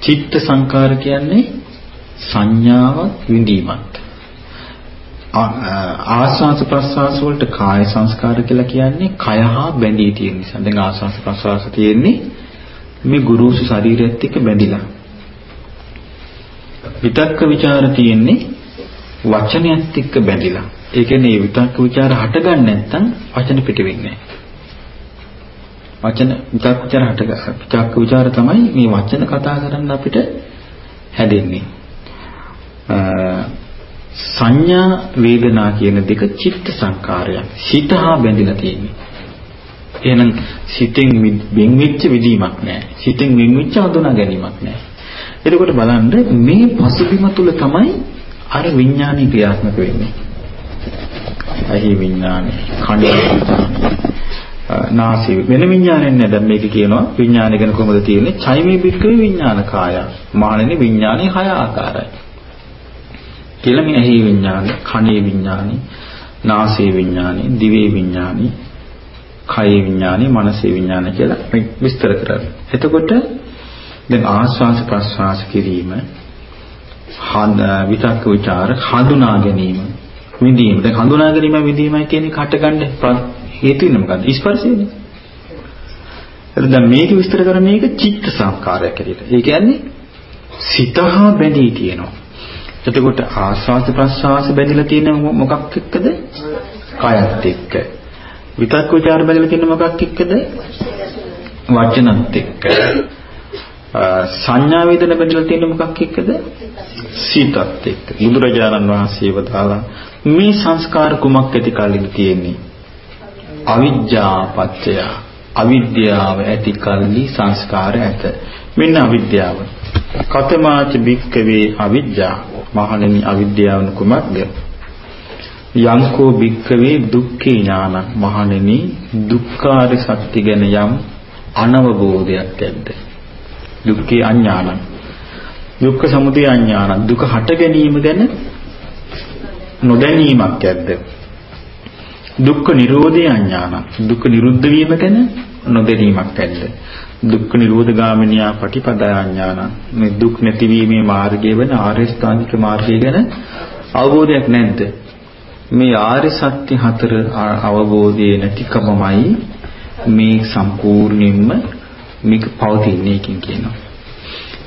චිත්ත සංකාර කියන්නේ සංඥාවක් විඳීමක් ආස්වාස ප්‍රස්වාස වලට කාය සංස්කාර කියලා කියන්නේ කය හා බැඳී තියෙන නිසා. දැන් ආස්වාස ප්‍රස්වාස තියෙන්නේ මේ ගුරුසු ශරීරයත් එක්ක බැඳිලා. විතක්ක ਵਿਚාර තියෙන්නේ වචනයත් එක්ක බැඳිලා. ඒ කියන්නේ විතක්ක ਵਿਚාර හටගන්නේ නැත්නම් වචන පිට වෙන්නේ වචන විතක්ක ਵਿਚාර හටගන්න. විතක්ක ਵਿਚාර තමයි මේ වචන කතා කරන්න අපිට හැදෙන්නේ. සංඥා වේදනා කියන දෙක චිත්ත සංකාරයන්. සිත හා බැඳිලා තියෙන්නේ. එහෙනම් සිතෙන් වෙන් වෙච්ච විදීමක් නැහැ. සිතෙන් වෙන් වෙච්ච හඳුනා ගැනීමක් නැහැ. එතකොට බලන්න මේ පසුබිම තුල තමයි අර විඥානීය ක්‍රියාත්මක වෙන්නේ. අහි විඥානේ, කණේ විඥානේ, නාසය වෙන විඥානයක් නෑ. දැන් මේක කියනවා විඥානය ගැන කොහොමද තියෙන්නේ? චෛමේ බික්කේ විඥාන කාය. මහණෙනි විඥානේ හය ආකාරයි. කියලා මේ ඇහි විඥානි, කනේ විඥානි, නාසයේ විඥානි, දිවේ විඥානි, කයේ විඥානි, මනසේ විඥානි කියලා විස්තර කරන්නේ. එතකොට දැන් ආස්වාස ප්‍රස්වාස කිරීම විතක්ක ਵਿਚාර හඳුනා ගැනීම විඳීම. දැන් හඳුනා ගැනීම විඳීමයි කියන එක හටගන්න හේතු වෙන මොකද්ද? ස්පර්ශයනේ. එතන දැන් මේක විස්තර කරන්නේ මේක චිත්ත සංකාරයක් ඇටියට ඒ කියන්නේ සිතහා බැඳී තියෙනවා. එතකොට ආස්වාද ප්‍රස්වාස බැඳිලා තියෙන මොකක් එක්කද? කයත් එක්ක. විතක් ਵਿਚාර බැඳිලා තියෙන මොකක් එක්කද? වචනත් එක්ක. සංඥා වේදන බැඳලා තියෙන මොකක් එක්කද? සිතත් එක්ක. බුදුරජාණන් වහන්සේ වදාලා මේ සංස්කාර කුමක් ඇති කලින් තියෙන්නේ? අවිජ්ජා පත්‍ය. අවිද්‍යාව ඇති කල්ලි සංස්කාර ඇත. මෙන්න අවිද්‍යාව. කතමාච බික්කවේ අවිජ්ජා. මහණෙනි අවිද්‍යාව කුමක්ද? යංකෝ බික්කවේ දුක්ඛේ ඥාන මහණෙනි දුක්ඛාර සත්‍ය ගැන යම් අනවබෝධයක් ඇද්ද? දුක්ඛේ අඥානං. දුක්ඛ සමුදය අඥානං. දුක හට ගැනීම ගැන නොදැනීමක් ඇද්ද? දුක්ඛ නිරෝධය අඥානං. දුක්ඛ නිරුද්ධ වීම ගැන නොදැනීමක් ඇද්ද? දුක්ඛ නිරෝධ ගාමිනියා පටිපදා අඥානං. මේ දුක් නැතිවීමේ මාර්ගය වෙන ආර්ය ස්ථානික මාර්ගය ගැන අවබෝධයක් නැද්ද? මේ ආර්ය සත්‍ය හතර අවබෝධයේ නැතිකමමයි මේ සම්පූර්ණයෙන්ම මේක පවතින්නේ කින් කියනවා.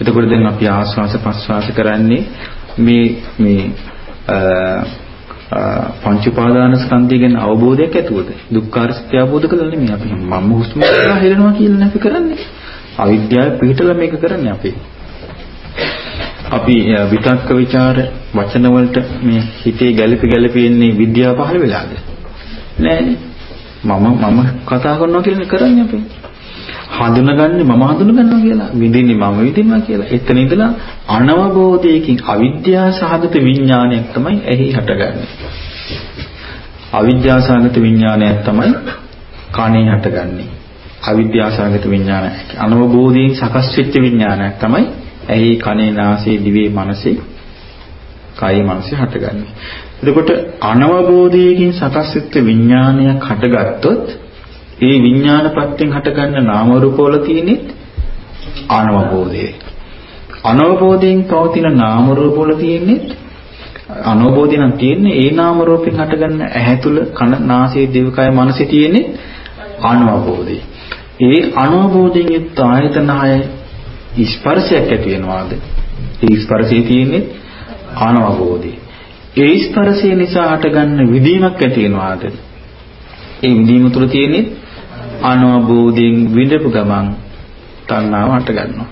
එතකොට දැන් අපි ආස්වාස ප්‍රස්වාස කරන්නේ මේ මේ පංච උපාදාන ස්කන්ධය ගැන අවබෝධයක් ඇතුවද? දුක්ඛාර සත්‍ය අවබෝධ කරලා නෙමෙයි අපි. මම හුස්ම ගන්න හෙලනවා කියලා අපි කරන්නේ. අවිද්‍යාව පිටලා මේක කරන්නේ අපි. අපි විතක්ක ਵਿਚාර වචන වලට මේ හිතේ ගැළපි ගැළපි ඉන්නේ විද්‍යාව පහළ වෙලාද? නෑනේ මම මම කතා කරනවා කියලා කරන්නේ අපි. හඳුනගන්නේ මම හඳුනගන්නවා කියලා. විඳින්නේ මම විඳිනවා කියලා. එතන ඉඳලා අනවබෝධයකින් අවිද්‍යාව සහගත විඥානයක් තමයි එහි හටගන්නේ. අවිද්‍යාව සහගත විඥානයක් තමයි කණේ හටගන්නේ. අවිද්‍යාව සහගත විඥානයක්. අනවබෝධයෙන් සකස් වෙච්ච විඥානයක් තමයි එහි කනේ නාසයේ දිවේ මනසේ කයි මනසේ හටගන්නේ. එතකොට අනවබෝධයකින් සකස් වෙච්ච විඥානයක් හටගත්තොත් ඒ විඥාන ප්‍රත්‍යයෙන් හටගන්න නාම රූප වල තියෙන්නේ අනවබෝධය. අනවබෝධයෙන් පවතින නාම රූප වල තියෙන්නේ අනවබෝධය නම් තියෙන්නේ ඒ නාම රූපෙන් හටගන්න ඇහැ තුල කන නාසය දිවකය මනසේ තියෙන්නේ අනවබෝධය. ඒ අනවබෝධයෙන් යුක්ත ආයතන හය ස්පර්ශයක් ඇති වෙනවාද? ඒ ස්පර්ශයේ තියෙන්නේ අනවබෝධය. ඒ ස්පර්ශය නිසා හටගන්න විදීමක් ඇති වෙනවාද? ඒ විදීම තුල තියෙන්නේ අනවබෝධයෙන් විඳපු ගමන් තණ්හාව හට ගන්නවා.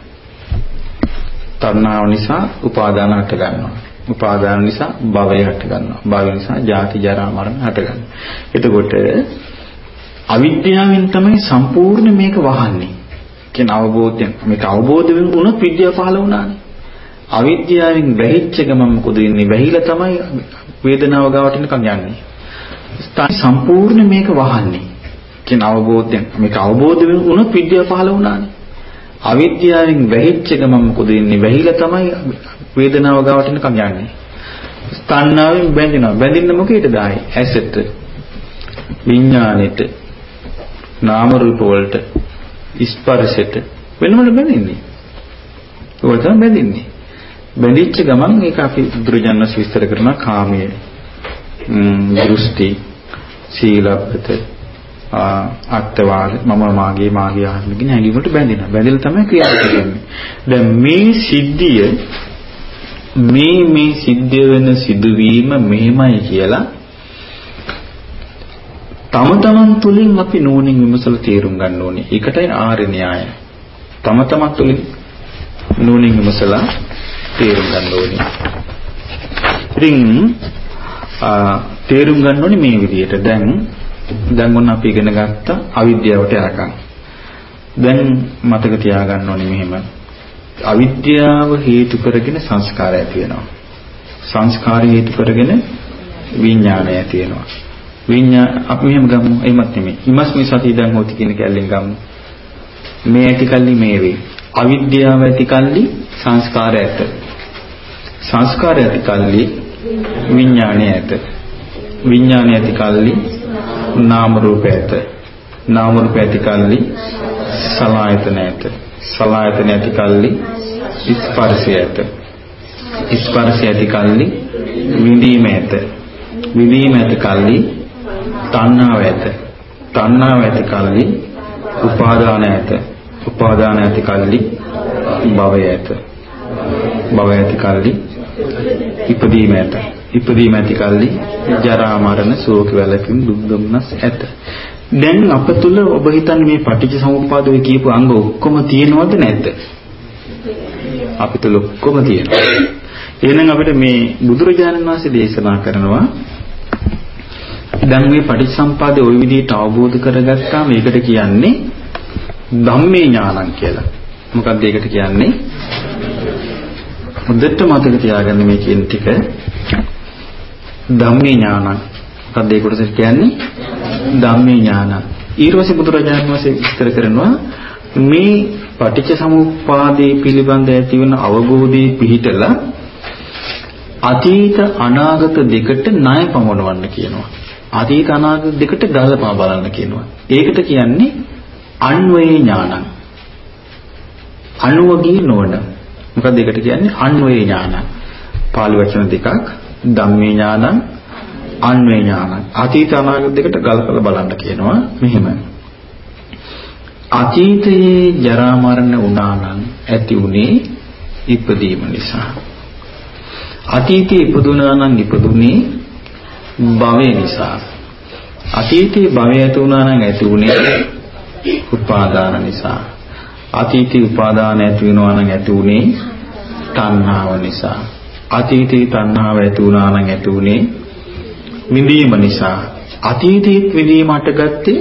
තණ්හාව නිසා උපාදාන හට ගන්නවා. උපාදාන නිසා භවය හට ගන්නවා. භවය නිසා ජාති ජරා මරණ හට ගන්නවා. එතකොට අවිද්‍යාවෙන් තමයි සම්පූර්ණ මේක වහන්නේ. කියන අවබෝධයෙන් මේක අවබෝධ වුණොත් විද්‍යාව පහළ වුණානේ. අවිද්‍යාවෙන් වැහිච්ච ගමන් මොකද වෙන්නේ? වැහිලා තමයි වේදනාව ගාවට නිකන් යන්නේ. සම්පූර්ණ මේක වහන්නේ. කියන අවබෝධයෙන් මේක අවබෝධ වුණොත් විද්‍යාව පහළ වුණානේ. අවිද්‍යාවෙන් වැහිච්ච ගමන් මොකද වෙන්නේ? වැහිලා තමයි වේදනාව ගාවට නිකන් යන්නේ. තණ්හාවෙන් බැඳෙනවා. බැඳින්න මොකේද ආයි? ඇසෙට, විඥානෙට, නාම රූප වලට, ස්පර්ශෙට වෙනවද බැඳින්නේ? ඒවල තමයි බැඳින්නේ. බැඳිච්ච ගමන් ඒක අපි බුදුරජාණන් විස්තර කරන කාමයේ දෘෂ්ටි සීලබ්බත අත්වාද මම මාගේ මාගේ ආත්මිකින් හැඟීමට බැඳෙනවා. බැඳලා තමයි ක්‍රියාව කරන්නේ. දැන් මේ සිද්ධිය මේ මේ සිද්ධ වෙන සිදුවීම මෙහෙමයි කියලා තම තමන් තුළින් අපි නෝනින් විමසලා තේරුම් ගන්න ඕනේ. ඒකටයි ආර්ය න්‍යාය. තම තමන් තුළින් නෝනින් විමසලා තේරුම් ගන්න ඕනේ. ඉතින් තේරුම් ගන්න ඕනේ මේ විදිහට. දැන් දැන් ඔන්න අපි ඉගෙන ගත්ත අවිද්‍යාවට යනකම්. දැන් මතක තියාගන්න ඕනේ මෙහෙම. අවිද්‍යාව හේතු කරගෙන සංස්කාරය ඇති වෙනවා. සංස්කාරය හේතු කරගෙන විඥානය ඇති වෙනවා. විඤ්ඤා අපි මෙහෙම ගමු. එයිමත් නෙමෙයි. ඉමස් මේ සතිය දැන් හොති කියන කැලෙන් ගමු. මේ ඇති කල්ලි මේ වේ. අවිද්‍යාව ඇති කල්ලි සංස්කාරය ඇත. සංස්කාරය ඇති කල්ලි විඥානය ඇත. විඥානය ඇති කල්ලි නාම රූප ඇත. නාම රූප ඇති කල්ලි සලආයතන ඇත. සලආයතන ඇති කල්ලි ස්පර්ශය ඇත. ස්පර්ශය ඇති කල්ලි විඳීම ඇත. විඳීම ඇති කල්ලි තණ්හාව ඇත. තණ්හාව ඇති කල්ලි උපාදාන ඇත. උපාදාන ඇති කල්ලි භවය ඇත. භවය ඇති කල්ලි ඉපදීම ඇත. ඉපදීම ඇති කල්ලි ජරා මරණ ශෝක වැළපීම් දුක් දුම්නස් ඇත. දැන් අප තුල ඔබ හිතන්නේ මේ පටිච්ච සමුප්පාද ඔය කියපු අංග ඔක්කොම තියෙනවද නැද්ද? අපි තුල ඔක්කොම තියෙනවා. එහෙනම් අපිට මේ බුදුරජාණන් වහන්සේ දේශනා කරනවා දැන් මේ පටිච්චසම්පාදේ ওই විදිහට අවබෝධ කරගත්තාම ඒකට කියන්නේ ධම්මේ ඥානං කියලා. මොකක්ද ඒකට කියන්නේ? හොඳට මතක තියාගන්න මේ කියන ටික ධම්මේ ඥානං. මොකක්ද ඒ කොටස කියන්නේ? ධම්මේ ඥානං. ඊර්වසේ බුදුරජාණන් වහන්සේ විස්තර කරනවා මේ පටිච්ච සමුප්පාදයේ පිළිබඳ ඇතිවන අවබෝධයේ පිහිටලා අතීත අනාගත දෙකට ණය පමනවන්න කියනවා. අතීත අනාගත දෙකට ගලපා බලන්න කියනවා. ඒකට කියන්නේ අන්වේ ඥානං. අනුවගී නොවන. මොකද ඒකට කියන්නේ අන්වේ ඥානං. පාලි වචන දෙකක් ධම්මේ ඥානං අන්වේ ඥානං. අතීත අනාගත දෙකට ගලපලා බලන්න කියනවා මෙහෙම. අතීතයේ ජරා මරණ වුණා නම් ඇති උනේ ඉපදීම නිසා. අතීතයේ ඉපදුනා නම් ඉපදුනේ භවය නිසා. අතීතයේ භවය ඇති වුණා නම් ඇති උනේ උපාදාන නිසා. අතීතයේ උපාදාන ඇති වෙනවා නම් ඇති උනේ තණ්හාව නිසා. අතීතයේ තණ්හාව ඇති වුණා නම් ඇති උනේ විඳීම නිසා. අතීතයේ විඳීම හටගත්තේ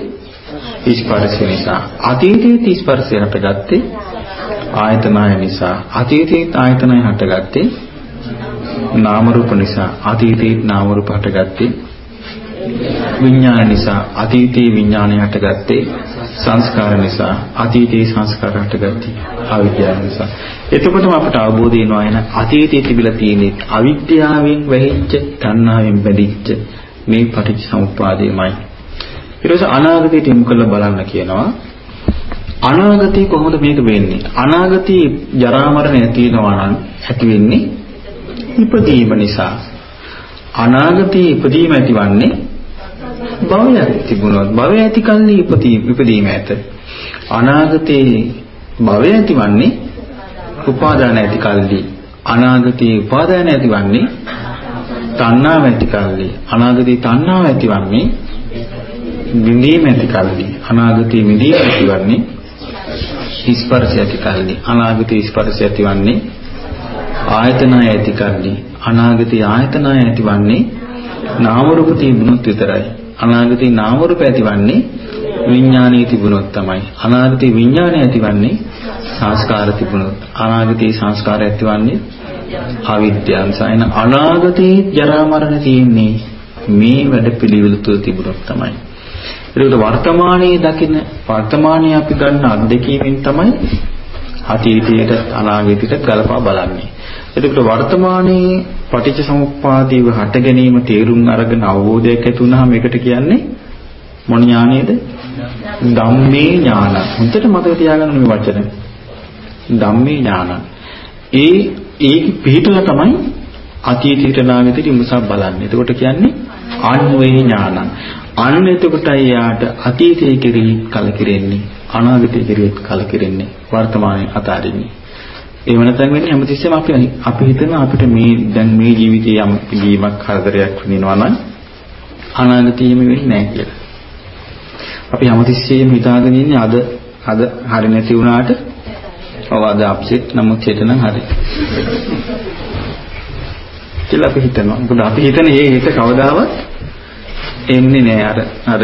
ස්පර්ශය නිසා. අතීතයේ ස්පර්ශය හටගත්තේ ආයතනය නිසා. අතීතයේ ආයතනය හටගත්තේ නාම රූප නිසා. අතීතයේ නාම රූප හටගත්තේ විඥාන නිසා. අතීතයේ විඥානය හටගත්තේ සංස්කාර නිසා. අතීතයේ සංස්කාර හටගත්තේ අවිද්‍යාව නිසා. එතකොටම අපට අවබෝධ වෙනවා එන අතීතයේ තිබිලා තියෙන අවිද්‍යාවෙන් වැහිච්ච, තණ්හාවෙන් බැඳිච්ච මේ පටිච්චසමුප්පාදයමයි. ඊට පස්සේ අනාගතයට යොමු කරලා බලන්න කියනවා. අනාගතේ කොහොමද මේක වෙන්නේ? අනාගතේ ජරා මරණ තියෙනවා නම් ඇති වෙන්නේ ඉපදීම නිසා. අනාගතේ ඉපදීම ඇතිවන්නේ භවයක් තිබුණොත් භවය ඇති කල්ලි ඉපදීම ඉපදීම ඇත. අනාගතේ භවය ඇතිවන්නේ උපාදාන ඇති කල්ලි. අනාගතේ උපාදාන ඇතිවන්නේ තණ්හාව ඇති කල්ලි. අනාගතේ තණ්හාව ඇතිවන්නේ විඳීම ඇති කල්ලි අනාගතයේ විඳීම ඇතිවන්නේ ස්පර්ශය ඇති කල්ලි අනාගතයේ ස්පර්ශය ඇතිවන්නේ ආයතනය ඇති කල්ලි අනාගතයේ ආයතනය ඇතිවන්නේ නාම රූප තිබුණොත් විතරයි අනාගතයේ නාම රූප ඇතිවන්නේ විඥානයේ තිබුණොත් තමයි. අනාගතයේ විඥානය ඇතිවන්නේ සංස්කාර තිබුණොත්. අනාගතයේ සංස්කාර ඇතිවන්නේ අවිද්‍යාව නිසා. එන අනාගතයේ ජරා මරණ තියෙන්නේ මේ වැඩ පිළිවෙල තුළ තිබුණොත් තමයි. ඒකට වර්තමානයේ දකින වර්තමානයේ අපි ගන්න අත්දැකීමෙන් තමයි අතීතයට අනාගතයට ගලපා බලන්නේ. එතකොට වර්තමානයේ පටිච්ච සමුප්පාදීව හට ගැනීම තේරුම් අරගෙන අවබෝධයක් ඇති වුණාම ඒකට කියන්නේ මොන ඥානයේද? ධම්මේ ඥාන. හොඳට මතක තියාගන්න මේ වචන. ධම්මේ ඥාන. ඒ ඒක පිළිතුර තමයි අතීතයට අනාගතයට විමසා බලන්නේ. එතකොට කියන්නේ අන්වේ ඥාන. අන්න එතකොටයි යාට අතීතයේ කෙරෙහි කලකිරෙන්නේ අනාගතයේ කෙරෙහි කලකිරෙන්නේ වර්තමානයේ අතාරින්නේ ඒ වෙනතෙන් වෙන්නේ හැමතිස්සෙම අපි අපි හිතන අපිට මේ දැන් මේ ජීවිතයේ යම් දීමක් කරදරයක් වෙනවා නම් අනාගතයේම වෙන්නේ නැහැ කියලා. අපි හැමතිස්සෙම හිතාගෙන ඉන්නේ අද අද හරි නැති වුණාට ඔව් අද අප්සෙට් නමුත් හෙට නම් හරි. කියලා අපි හිතනවා. මොකද අපි හිතන මේ හිත කවදාවත් එන්නේ නෑ අර අර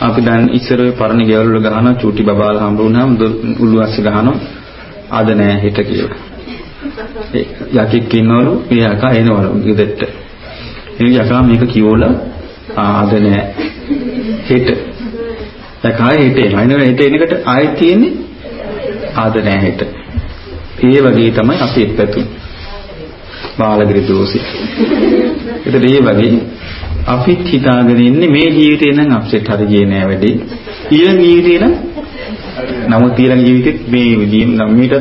අපි දැන් ඉස්සර ඔය පරණ ගෙවල් වල ගහන චූටි බබාලා හම්බ වුණාම උළු අස්ස ගහනවා අද නෑ හෙට කියලා. යකෙක් ඉන්නවලු මේ යකා එනවලු ගෙදරට. ඒ යකා මේක කියවලා ආද නෑ හෙට. යකා හෙට එනවා. එනකොට හෙට එනකොට ආයෙත් තියෙන්නේ ආද නෑ හෙට. ඒ වගේ තමයි අපේ පැතුම්. බාලගිරි දෝෂي. ඒතර ඒ වගේ අපිත් හිතාගෙන ඉන්නේ මේ ජීවිතේ නම් අප්සෙට් හරි ගියේ නෑ වැඩි. ඊළඟ ජීවිතේ නම් නමුත් ඊළඟ ජීවිතෙත් මේ විදිහින් මීට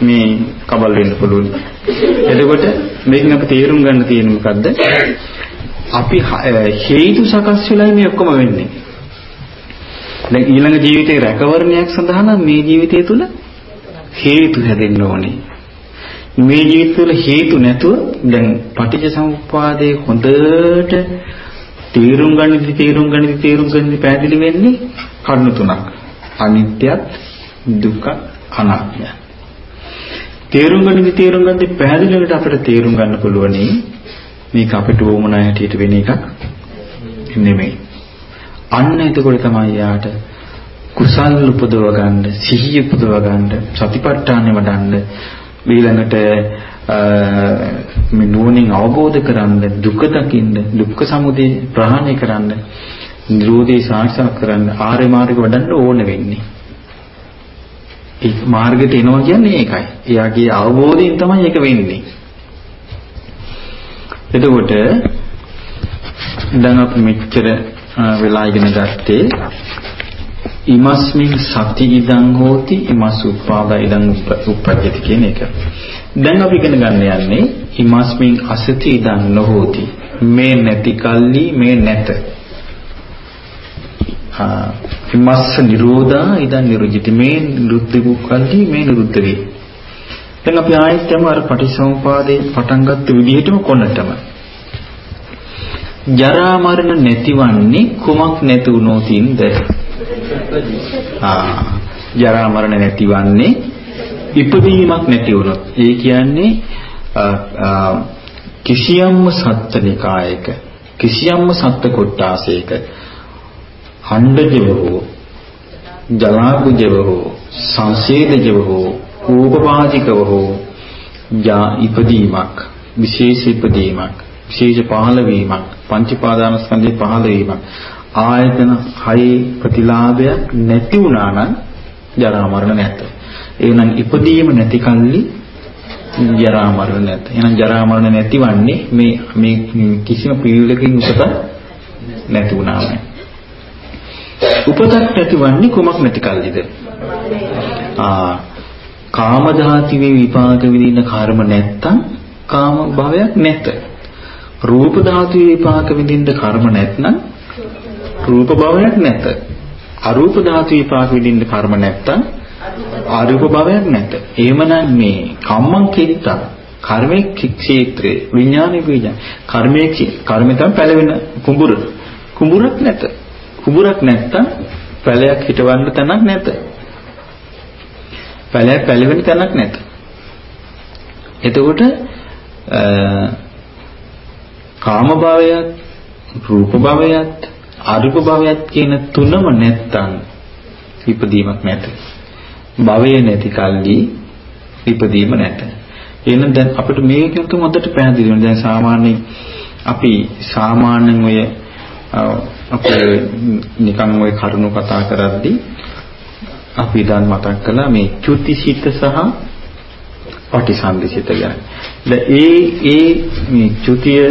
මේ කබල් වෙන්න පුළුවන්. එතකොට මේකෙන් අපි තේරුම් ගන්න තියෙන්නේ මොකද්ද? අපි හේතු සකස් වෙලයි මේ ඔක්කොම වෙන්නේ. දැන් ඊළඟ ජීවිතේ රැකවරණයක් සඳහා නම් මේ ජීවිතය තුල හේතු හැදෙන්න ඕනේ. මේ ජීවිතවල හේතු නැතුව දැන් පටිච්ච සමුප්පාදයේ හොඳට තීරුම් ගන්නදි තීරුම් ගන්නදි තීරුම් ගන්නදි පැහැදිලි වෙන්නේ කරුණු තුනක්. අනිත්‍යත් දුක්ඛ අනාත්මය. තේරුම් ගන්නදි තේරුම් ගන්නදි පැහැදිලිවට අපිට තේරුම් ගන්න පුළුවනි මේක අපිට වොමනා හැටියට වෙන එකක් නෙමෙයි. අන්න එතකොට තමයි යාට කුසල් උපදව ගන්න, සිහිය උපදව ගන්න, සතිපට්ඨානෙ වඩන්න ඊළඟට මේ නුවණින් අවබෝධ කරන්න, දුක දකින්න, දුක්ඛ සමුදය ප්‍රහාණය කරන්න, නිරෝධය සාක්ෂාත් කරන්න ආර්ය මාර්ග වඩන්න ඕන වෙන්නේ. ඒ මාර්ගයට එනවා කියන්නේ ඒකයි. එයාගේ අවබෝධයෙන් තමයි ඒක වෙන්නේ. එතකොට දැන් අපි මෙච්චර වෙලා ඉගෙන ගත්තේ ඉමස්මින් සති ඉදං හෝති ඉමස් උපාදා ඉදං උප්පජ්ජති කියන එක. දැන් අපි ඉගෙන ගන්න යන්නේ ඉමස්මින් අසති ඉදං නොහෝති. මේ නැති කල්ලි මේ නැත. ඉමස්ස නිරෝධා ඉදං නිරුජිති මේ නිරුද්ධ කල්ලි මේ නිරුද්ධ වේ. දැන් අපි ආයෙත් යමු අර පටිසමුපාදේ පටන් ගත්ත විදිහටම කොනටම. ජරා මරණ නැතිවන්නේ කුමක් නැති වුණොතින්ද? ආ ජරා මරණ නැතිවන්නේ ඉපදීමක් නැති වුණොත්. ඒ කියන්නේ කිසියම්ම සත්ත්වනිකායක කිසියම්ම සත්ත්ව කොටාසයක ඛණ්ඩජව හෝ ජලාකුජව හෝ සංසේදජව හෝ ූපපාතිකව හෝ යා ඉපදීමක් විශේෂ ඉපදීමක් විශේෂ පහළ වීමක් පංචපාදානස්කන්ධේ පහළ වීමක් ආයතන හයේ ප්‍රතිලාභයක් නැති වුණා නම් ජරා මරණ නැත. එහෙනම් ඉපදීම නැති කල්ලි ජරා මරණ නැත. එහෙනම් ජරා මරණ නැතිවන්නේ මේ මේ කිසිම පිළිවෙලකින් උපත නැති වුණාමයි. උපතක් නැතිවන්නේ කුමක් නැති කල්ලිද? ආ කාම ධාතුවේ විපාක විඳින කර්ම නැත්තම් කාම භවයක් නැත. රූප ධාතුවේ විපාක විඳින්න කර්ම නැත්නම් රූප භවයක් නැත. අරූප ධාතු විපාක විඳින්න කර්ම නැත්තම් අරූප භවයක් නැත. එහෙමනම් මේ කම්මං කිරිතං කර්මයේ ක්ෂේත්‍රේ විඥානේ බීජ කර්මයේ කර්මෙන් තමයි පැලවෙන කුඹුර. කුඹුරක් නැත. කුඹුරක් නැත්තම් පැලයක් හිටවන්න තැනක් නැත. පැලයක් පැලවෙන තැනක් නැත. එතකොට කාම භවයත් රූප භවයත් අරූප භවයත් කියන තුනම නැත්තම් ඉපදීමක් නැත. භවය නැති කල්ලි ඉපදීම නැත. එහෙනම් දැන් අපිට මේක හොඳට පැහැදිලි වෙනවා. දැන් සාමාන්‍යයෙන් අපි සාමාන්‍යයෙන් ඔය අපේ නිකන් ওই කරුණු කතා කරද්දී අපි දැන් මතක් කළා මේ චුතිසිත සහ පටිසන්ධිසිත ගැන. දැන් ඒ ඒ මේ චුතිය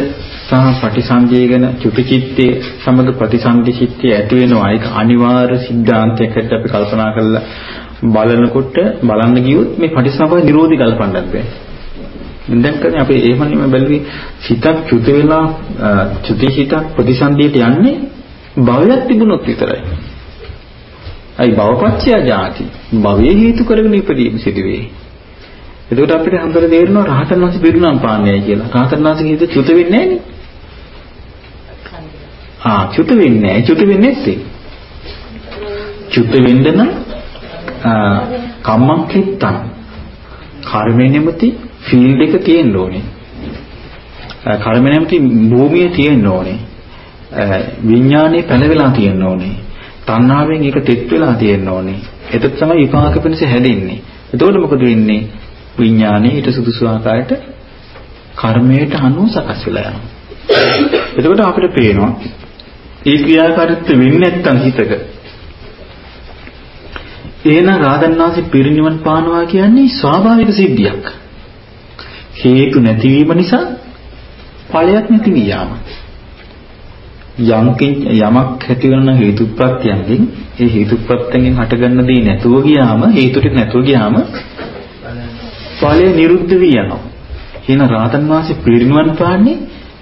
සහ පටිසන්ධිය ගැන චුතිචිත්තේ සමග ප්‍රතිසන්ධිචිත්තේ ඇති වෙනවා. ඒක අනිවාර්ය સિદ્ધාන්තයකට අපි කල්පනා කරලා බලනකොට බලන්න ගියොත් මේ පටිසම්පාද නිරෝධි කල්පන්නත් වෙනවා. දැන් කරන්නේ අපි එහෙමනම් බැලුවේ සිතක් චුත වෙලා චුති සිතක් ප්‍රතිසන්දියට යන්නේ භවයක් තිබුණොත් විතරයි. අයි භවපච්චය ජාති භවයේ හේතු කරගෙන ඉපදීම සිදුවේ. එතකොට අපිට හඳුර තේරෙනවා රහතන් වහන්සේ පිරුණම් පාන්නේයි කියලා. රහතන් වහන්සේගේ හිත චුත වෙන්නේ නැහැ ආ චුත වෙන්නේ නැහැ. චුත වෙන්නේ නැත්තේ. චුත වෙන්න නම් කම්මං කිත්තං කර්මේ නැමැති ෆීල්ඩ් එක තියෙන්න ඕනේ. කර්ම නැමැති භූමිය තියෙන්න ඕනේ. විඥානේ පැලවිලා තියෙන්න ඕනේ. තණ්හාවෙන් ඒක තෙත් වෙලා තියෙන්න ඕනේ. එතකොට තමයි විපාක පිණිස හැදෙන්නේ. එතකොට මොකද වෙන්නේ? විඥානේ ඊට සුදුසු ආකාරයට කර්මයට අනුව සකස් වෙලා යනවා. එතකොට අපිට පේනවා ඒ ක්‍රියාකාරීත්වය වෙන්නේ නැත්තම් හිතක එහෙනම් රාදන්නාසි පිරිනිවන් පානවා කියන්නේ ස්වාභාවික සිද්ධියක්. හේතු නැතිවීම නිසා ඵලයක් නැති වියාම. යම්කින් යමක් ඇති වෙන හේතුප්‍රත්‍යයෙන් ඒ හේතුප්‍රත්‍යයෙන් හටගන්න දේ නැතුව ගියාම හේතු ටික නැතුව ගියාම ඵලය නිරුද්ධ වී යනවා. එහෙනම් රාතන් වාසේ පිරිනිවන් පාන්නේ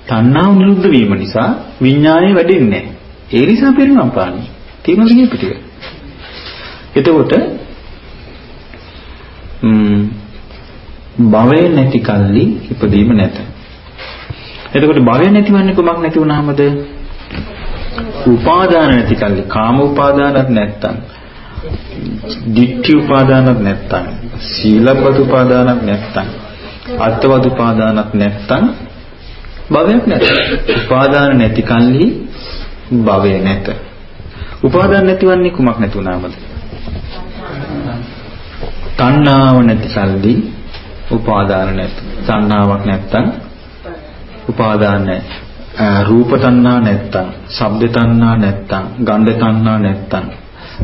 තණ්හාව නිරුද්ධ වීම නිසා විඥානය වැඩෙන්නේ නැහැ. ඒ නිසා පිරිනිවන් පාන්නේ. තියෙනවද කියප ටික? එතකොට භවය නැති කල්ලි ඉපදීම නැත. එතකොට භවය නැතිවන්නේ කොමක් නැති වුනහමද? උපාදාන නැති කල්ලි කාම උපාදානත් නැත්තම් ditthi උපාදානත් නැත්තම් සීලබ්බත උපාදානත් නැත්තම් අත්වද උපාදානත් නැත්තම් භවයක් නැත. උපාදාන නැති කල්හි භවය නැත. උපාදාන නැතිවන්නේ කුමක් නැති වුණාමද? තණ්හාව නැති කල්හි උපාදාන නැත. තණ්හාවක් නැත්තම් උපාදාන නැහැ. රූප තණ්හා නැත්තම්, ශබ්ද තණ්හා නැත්තම්, ගන්ධ තණ්හා නැත්තම්,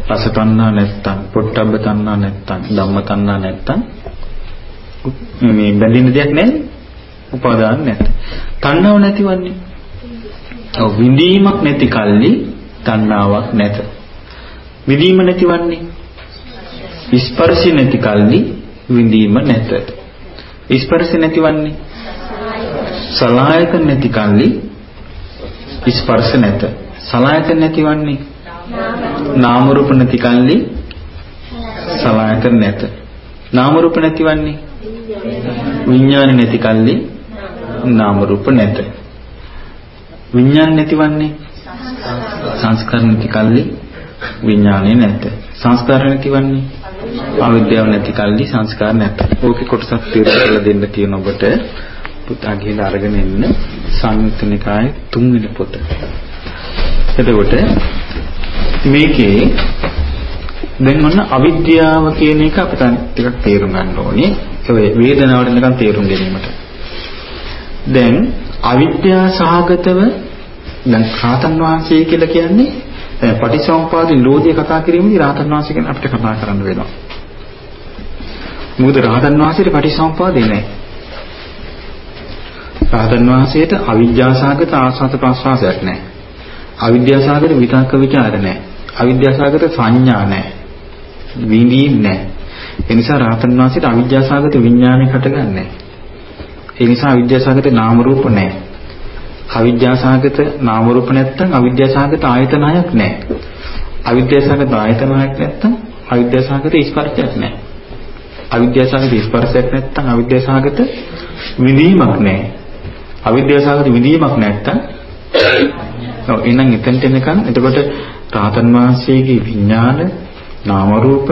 රස තණ්හා නැත්තම්, පොට්ටබ්බ තණ්හා නැත්තම්, ධම්ම තණ්හා නැත්තම් මේ බැඳින්න දෙයක් නැහැ. උපාදාන නැත. තණ්හාව නැතිවන්නේ. ඔව් විඳීමක් නැති කල්ලි තණ්හාවක් නැත. විඳීම නැතිවන්නේ. ස්පර්ශ නැති කල්ලි විඳීම නැත. ස්පර්ශ නැතිවන්නේ. සලායක නැති කල්ලි ස්පර්ශ නැත. සලායක නැතිවන්නේ. නාම රූප නැති කල්ලි සලායක නැත. නාම රූප නැතිවන්නේ. විඥාන නැති කල්ලි නාම රූප නැත. විඥාන නැතිවන්නේ සංස්කාර නැති කල්ලි විඥානේ නැත. සංස්කාර නැතිවන්නේ අවිද්‍යාව නැති කල්ලි සංස්කාර නැත. ඕකේ කොටසක් තේරුම් දෙන්න තියෙන ඔබට පුතා ගිහලා අරගෙන එන්න සංයුත්ත නිකායේ තුන්වෙනි පොත. එතකොට මේකේ දැන් ඔන්න අවිද්‍යාව කියන එක අපිට ටිකක් තේරුම් ගන්න ඕනේ. ඒ වේදනාවට නිකන් තේරුම් ගැනීමට. දැන් අවිද්‍යා සහගතව දැන් රාතන් වහන්සේ කියලා කියන්නේ දැන් පටිච්චසමුපාද නිරෝධය කතා කිරීමේදී රාතන් වහන්සේ ගැන අපිට කතා කරන්න වෙනවා. මොකද රාතන් වහන්සේට පටිච්චසමුපාදේ නැහැ. රාතන් වහන්සේට අවිද්‍යා සහගත ආස්වාද ප්‍රස්වාසයක් නැහැ. අවිද්‍යා සහගත විතක්ක ਵਿਚාර නැහැ. අවිද්‍යා සහගත සංඥා නැහැ. විඳීම් නැහැ. ඒ නිසා රාතන් වහන්සේට අවිද්‍යා සහගත විඥානයක් හටගන්නේ නැහැ. ඒ නිසා අවිද්‍යාසගත නාම රූප නැහැ. අවිද්‍යාසගත නාම රූප නැත්තම් අවිද්‍යාසගත ආයතනයක් නැහැ. අවිද්‍යාසගත ආයතනයක් නැත්තම් අවිද්‍යාසගත ස්පර්ශයක් නැහැ. අවිද්‍යාසගත ස්පර්ශයක් නැත්තම් අවිද්‍යාසගත විඳීමක් නැහැ. අවිද්‍යාසගත විඳීමක් නැත්තම් ඔව් එහෙනම් එතනට එනකන් එතකොට රාතන් වහන්සේගේ විඥාන නාම රූප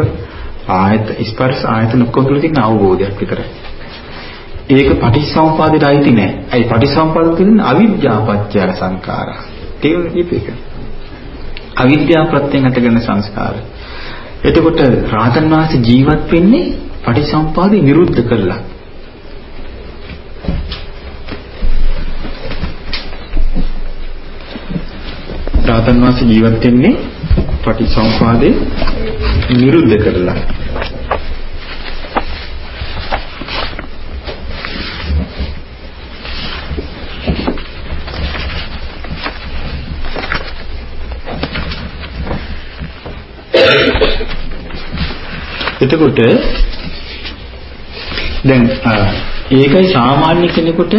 ආයත ස්පර්ශ ආයතන ඔක්කොම තුළ තියෙන අවබෝධයක් විතරයි. ඒක පටිච්චසමුපාදයට අයිති නෑ. ඇයි පටිච්චසමුපාද කියන්නේ අවිද්‍යාපත්‍ය සංඛාරා. තේරුම් දීපේක. අවිද්‍යාව ප්‍රත්‍යයෙන් හටගෙන සංස්කාර. එතකොට රාතන් වහන්සේ ජීවත් වෙන්නේ පටිච්චසමුපාදේ නිරුද්ධ කරලා. රාතන් වහන්සේ ජීවත් වෙන්නේ පටිච්චසමුපාදේ නිරුද්ධ කරලා. එතකොට දැන් ඒකයි සාමාන්‍ය කෙනෙකුට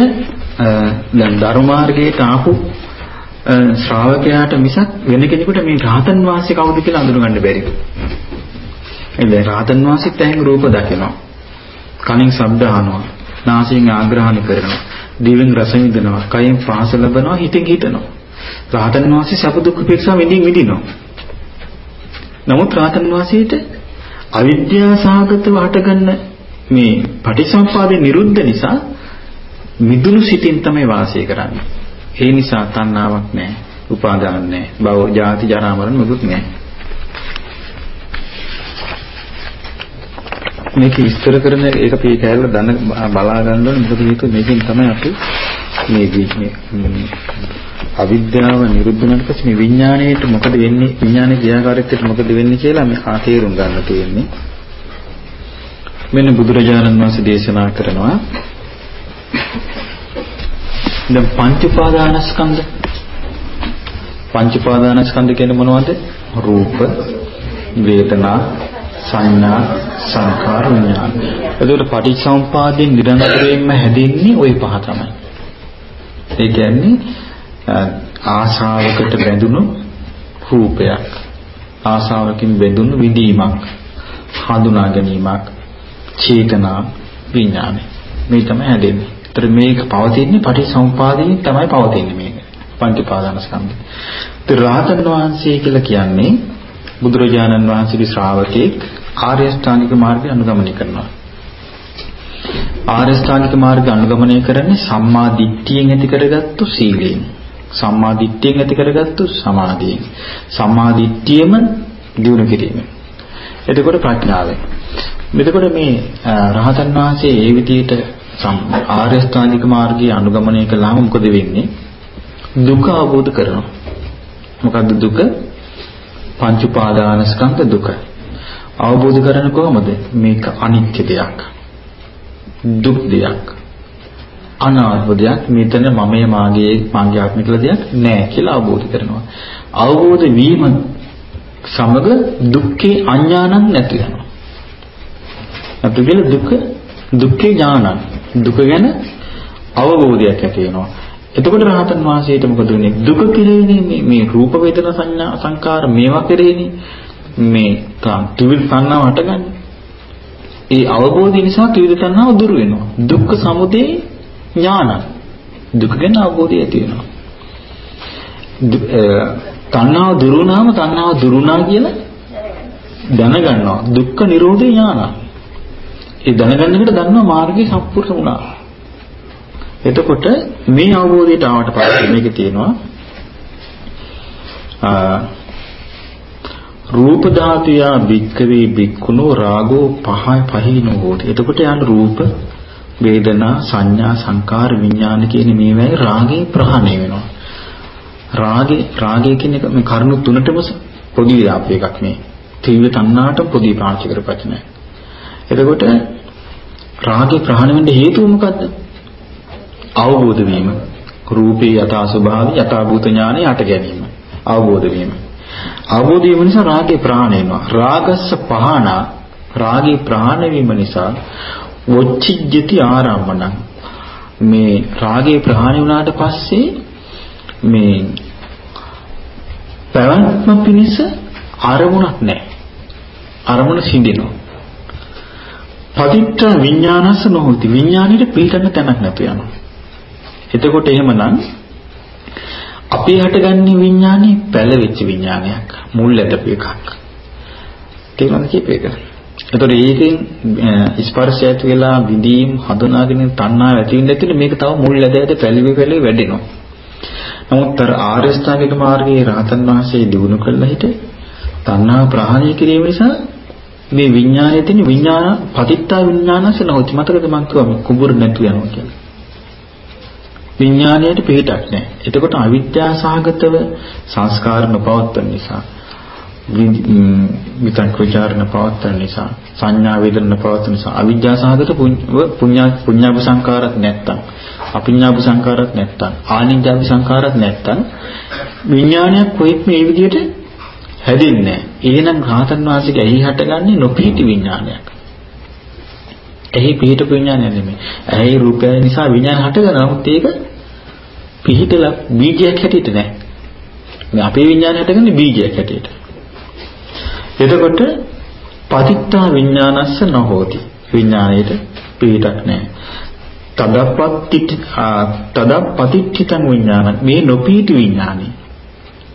දැන් ධර්මාර්ගයට ආපු ශ්‍රාවකයාට මිසක් වෙන කෙනෙකුට මේ රාතන් වාසිය කවුද කියලා අඳුනගන්න බැරිද? ඒ දැන් රාතන් වාසියත් ඇහෙන් රූප දකිනවා. කනින් ශබ්ද අහනවා. නාසයෙන් ආග්‍රහණය කරනවා. දිවෙන් රස විඳිනවා. කයෙන් පහස ලබනවා. හිතෙන් හිතනවා. රාතන් වාසිය සැප දුක් උපේක්ෂා විඳින් විඳිනවා. නමුත් රාතන් වාසියට අවිද්‍යා සහගතව හටගන්න මේ පටිසම්පාදේ නිරුද්ධ නිසා මිදුණු සිතින් තමයි වාසය කරන්නේ. ඒ නිසා තණ්හාවක් නැහැ, උපාදාන නැහැ, භව, ජාති, ජරා, මරණ මුකුත් නැහැ. මේක විස්තර කරන ඒක පී කැලල දන බලා ගන්න ඕනේ මොකද හේතුව මේකෙන් තමයි අපි මේ අවිද්‍යාව නිරුද්ධ වුණාට පස්සේ මේ විඥාණයට මොකද වෙන්නේ? විඥානයේ ක්‍රියාකාරීත්වයට මොකද වෙන්නේ කියලා මේ ආතේරුම් ගන්න තියෙන්නේ. මෙන්න බුදුරජාණන් වහන්සේ දේශනා කරනවා. දැන් පංච උපාදානස්කන්ධ. පංච උපාදානස්කන්ධ කියන්නේ මොනවද? රූප වේදනා සංඥා සංඛාර විඥාන. එතකොට පටිච්චසමුපාදයෙන් නිරන්තරයෙන්ම හැදෙන්නේ ওই පහ තමයි. ඒ කියන්නේ ආශාවකට බැඳුණු රූපයක් ආශාවකින් බැඳුණු විඳීමක් හඳුනා ගැනීමක් චේතනා විඥානය මේ තමයි හැදෙන්නේ. ඒතර මේක පවතින්නේ පටිසමුපාදයෙන් තමයි පවතින්නේ මේක. පංච උපාදානස්කන්ධය. ඒතර රහතන් වහන්සේ කියලා කියන්නේ බුදුරජාණන් වහන්සේගේ ශ්‍රාවකෙක් ආර්ය අෂ්ටාංගික මාර්ගය අනුගමනය කරනවා. ආර්ය අෂ්ටාංගික මාර්ගය අනුගමනය කරන්නේ සම්මා දිට්ඨියෙන් ඇති කරගත්තු සීලයෙන්. සම්මා දිට්ඨියෙන් ඇති කරගත්තු සමාධියෙන්. සම්මා දිට්ඨියම දිනු කිරීමෙන්. එතකොට ප්‍රඥාවෙන්. එතකොට මේ රහතන් වහන්සේ ඒ විදිහට ආර්ය අෂ්ටාංගික මාර්ගය අනුගමනය කළාම මොකද වෙන්නේ? දුක අවබෝධ කරනවා. මොකද්ද දුක? පංච උපාදානස්කන්ධ දුක. අවබෝධ කරන කොහොමද? මේක අනිත්‍ය දෙයක්. දුක් දෙයක්. අනාත්ම දෙයක්. මෙතන මමය මාගේ මාගේ ආත්මය කියලා දෙයක් නෑ කියලා අවබෝධ කරනවා. අවබෝධ වීම සමග දුක්ඛේ අඥානං නැති වෙනවා. අපි කියන දුක දුක්ඛේ ඥානං. දුක ගැන අවබෝධයක් ඇති වෙනවා. එතකොට රහතන් වහන්සේට මොකද වෙන්නේ? දුක කෙරෙන්නේ මේ මේ රූප වේදනා සංඥා සංකාර මේවා කෙරෙන්නේ මේ ත්‍රිවිධ තණ්හාව හටගන්නේ. ඒ අවබෝධය නිසා ත්‍රිවිධ තණ්හාව දුරු වෙනවා. දුක්ඛ සමුදය ඥාන. දුක ගැන අවබෝධය ඇති වෙනවා. තණ්හාව දුරු වුණාම තණ්හාව දුරුණා කියලා දැනගන්නවා. දුක්ඛ නිරෝධේ ඥාන. ඒ දැනගන්නකොට දන්නවා මාර්ගය සම්පූර්ණ වුණා. එතකොට මේ අවබෝධයට ආවට පස්සේ මේකේ තියෙනවා රූප ධාතුය බික්කවේ බික්කුණෝ රාගෝ පහ පහිනෝ හෝති. එතකොට යන රූප වේදනා සංඥා සංකාර විඥාන කියන මේවායි රාගේ ප්‍රහාණය වෙනවා. රාගේ රාගය කියන එක මේ කරුණු තුනටම පොදි විලාප එකක් මේ. ත්‍රිවිධ තණ්හාට පොදි පාවිච්චි කරපත් නැහැ. එතකොට රාගේ ප්‍රහාණය වෙන්න හේතුව මොකද්ද? අවබෝධ වීම. රූපේ යථා ස්වභාවය යථා භූත ඥානෙ අට ගැනීම. අවබෝධ වීම. අවබෝධ වීම නිසා රාගේ ප්‍රහාණය වෙනවා. රාගස්ස පහන රාගේ ප්‍රහාණය වීම නිසා වොච්චිජ්ජති ආරම්මණං මේ රාගේ ප්‍රහාණය වුණාට පස්සේ මේ පැවැත්ම පිණිස අරමුණක් නැහැ. අරමුණ සිඳිනවා. පදිත්ත විඥානස නොහොති විඥානෙට පිටන්න තැනක් නැතු යනවා. එතකොට එහෙමනම් අපේ හටගන්නේ විඥානේ පැලවෙච්ච විඥානයක් මුල් ඇදපු එකක්. තේරුණාද කීපේක? එතකොට ඒකෙන් ස්පර්ශය ඇති වෙලා විදීම් හඳුනාගෙන තණ්හාව ඇති වෙන්න ඇතුළේ මේක තව මුල් ඇද ඇද පැලවි පැලවි වැඩෙනවා. නමුත් අර ආර්ය ශ්‍රාවික මාර්ගයේ රහතන් වහන්සේ දිනු කළා හිට තණ්හා ප්‍රහාණය කිරීම නිසා මේ විඥානයේ තියෙන විඥාන පතිත්තා විඥානස නොති මතකද මං කිව්වා කුඹුර නැතු යනවා කියලා. විඥාණයට පිටක් නැහැ. එතකොට අවිද්‍යා සහගතව සංස්කාර නොපවත්වන නිසා විතංක ਵਿਚාරණ පවත්තන නිසා සංඥා වේදන පවත්තන නිසා අවිජ්ජා සහගත පුඤ්ඤා පුඤ්ඤාභ සංකාරත් නැත්තම් අපිඤ්ඤාභ සංකාරත් නැත්තම් ආනිඤ්ඤාභ සංකාරත් නැත්තම් විඥානයක් කොයිත් මේ විදිහට හැදෙන්නේ නැහැ. එහෙනම් රහතන් වහන්සේගේ ඇහි හටගන්නේ නොපීති විඥානයක්. ඇහි පිහිටපු විඥානය නෙමෙයි. ඇහි රූපය නිසා විඥාන හටගනවා. නමුත් ඒක පිහිටලා බීජයක් හැටියට නැහැ. මේ අපේ විඥානය හටගන්නේ බීජයක් හැටියට. එතකොට පතිත්තා විඥානස්ස නොහෝති. විඥාණයට පිහිටක් නෑ. තදපත්ති තදපතිච්චිතං විඥාන. මේ නොපීටි විඥානේ.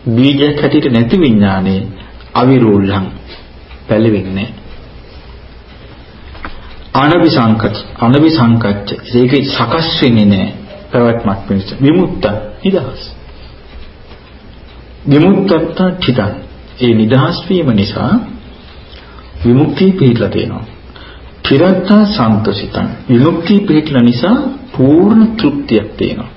බීජයක් හැටියට නැති විඥානේ අවිරෝල්හං. පැලෙන්නේ අනවිසංකච්ච අනවිසංකච්ච ඒක සකස් වෙන්නේ නැහැ. පැවැත්මක් පිණිස විමුක්ත නිදහස්. විමුක්තත්ත චිතං ඒ නිදහස් වීම නිසා විමුක්තිය පිළිලා තියෙනවා චිරත්තා සන්තසිතං විමුක්තිය පිළිලා නිසා පූර්ණ තෘප්තියක් තියෙනවා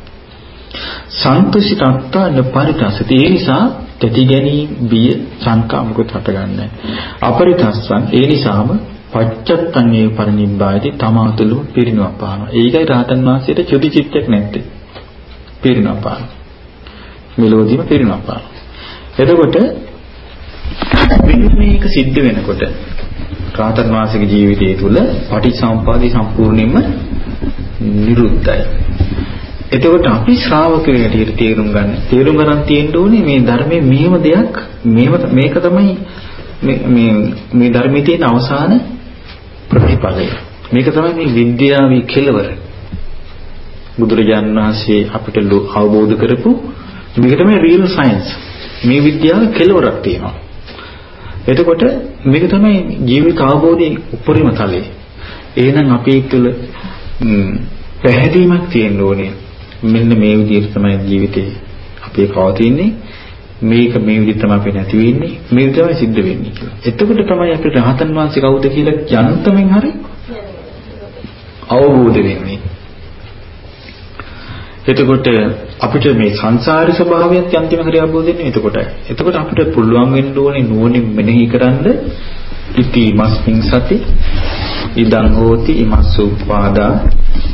සන්තසිතත්තා නපරිතසති ඒ නිසා තැති ගැනීම බිය සංකා මුකුත් හටගන්නේ අපරිතස්සන් ඒ නිසාම පච්චත්තං ඒ පරිනිබ්බායති තමා තුළම පිරිනව පානවා. ඒකයි රහතන් වහන්සේට චුති චිත්තයක් නැත්තේ. පිරිනව පාන. මෙලොවදීම පිරිනව පාන. එතකොට මේක සිද්ධ වෙනකොට රහතන් වහන්සේගේ ජීවිතය තුළ පටිච්චසමුප්පාදේ සම්පූර්ණයෙන්ම නිරුද්ධයි. එතකොට අපි ශ්‍රාවකයෝ හැටියට තේරුම් ගන්න. තේරුම් ගන්න තියෙන්න ඕනේ මේ ධර්මයේ මෙහෙම දෙයක් මේක තමයි මේ මේ ධර්මයේ තියෙන අවසාන ප්‍රතිඵලය. මේක තමයි මේ විද්‍යාවේ කෙලවර. බුදුරජාණන් වහන්සේ අපිට අවබෝධ කරපු මේක තමයි රියල් සයන්ස්. මේ විද්‍යාවේ කෙලවරක් තියෙනවා. එතකොට මේක තමයි ජීවිත අවබෝධයේ උපරිම තලය. එහෙනම් අපි තුළ පැහැදීමක් තියෙන්න ඕනේ. මෙන්න මේ විදිහට තමයි ජීවිතේ අපේ පවතින්නේ. මේක මේ විදිහට තමයි අපි නැති වෙන්නේ. මේක තමයි සිද්ධ වෙන්නේ කියලා. එතකොට තමයි අපිට රහතන් වහන්සේ කවුද කියලා යන්තමින් හරි අවබෝධ වෙන්නේ. එතකොට අපිට මේ සංසාරේ ස්වභාවයත් යන්තිම හරි අවබෝධ වෙන්නේ එතකොටයි. එතකොට අපිට පුළුවන් වෙන්න ඕනේ නුවණින් මෙනෙහි කරන්න ඉති මස්මින් සති ඉදං හෝති ඉමස්ස උපාදා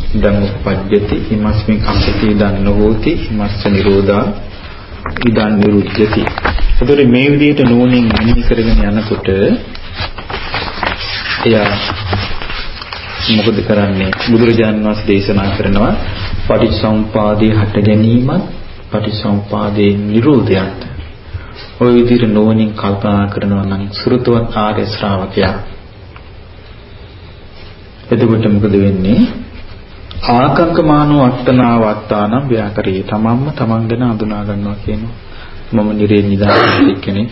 ඉදං උපජ්ජති ඉමස්මින් අස්සති ඉදං නොහෝති ඉමස්ස නිරෝධා ඉදං නිරුද්ධති. එතකොට මේ විදිහට නුවණින් මෙනෙහි කරගෙන යනකොට එයා මොකද කරන්නේ බුදුරජාණන් වහන්සේ දේශනා කරනවා පටිච්චසමුපාදයේ හට ගැනීමත් පටිච්චසමුපාදයේ නිරෝධයත් ওই විදිහට නොවනින් කල්පනා කරනවා නම් සුරුතවත් ආර්ය ශ්‍රාවකයා. එතකොට මොකද වෙන්නේ? ආකංකමානෝ අත්තනා වත්තානම් ව්‍යාකරේ තමන්ම තමන් ගැන අඳුනා ගන්නවා කියනවා. මම නිරේ නිදාස් වෙච්ච කෙනෙක්.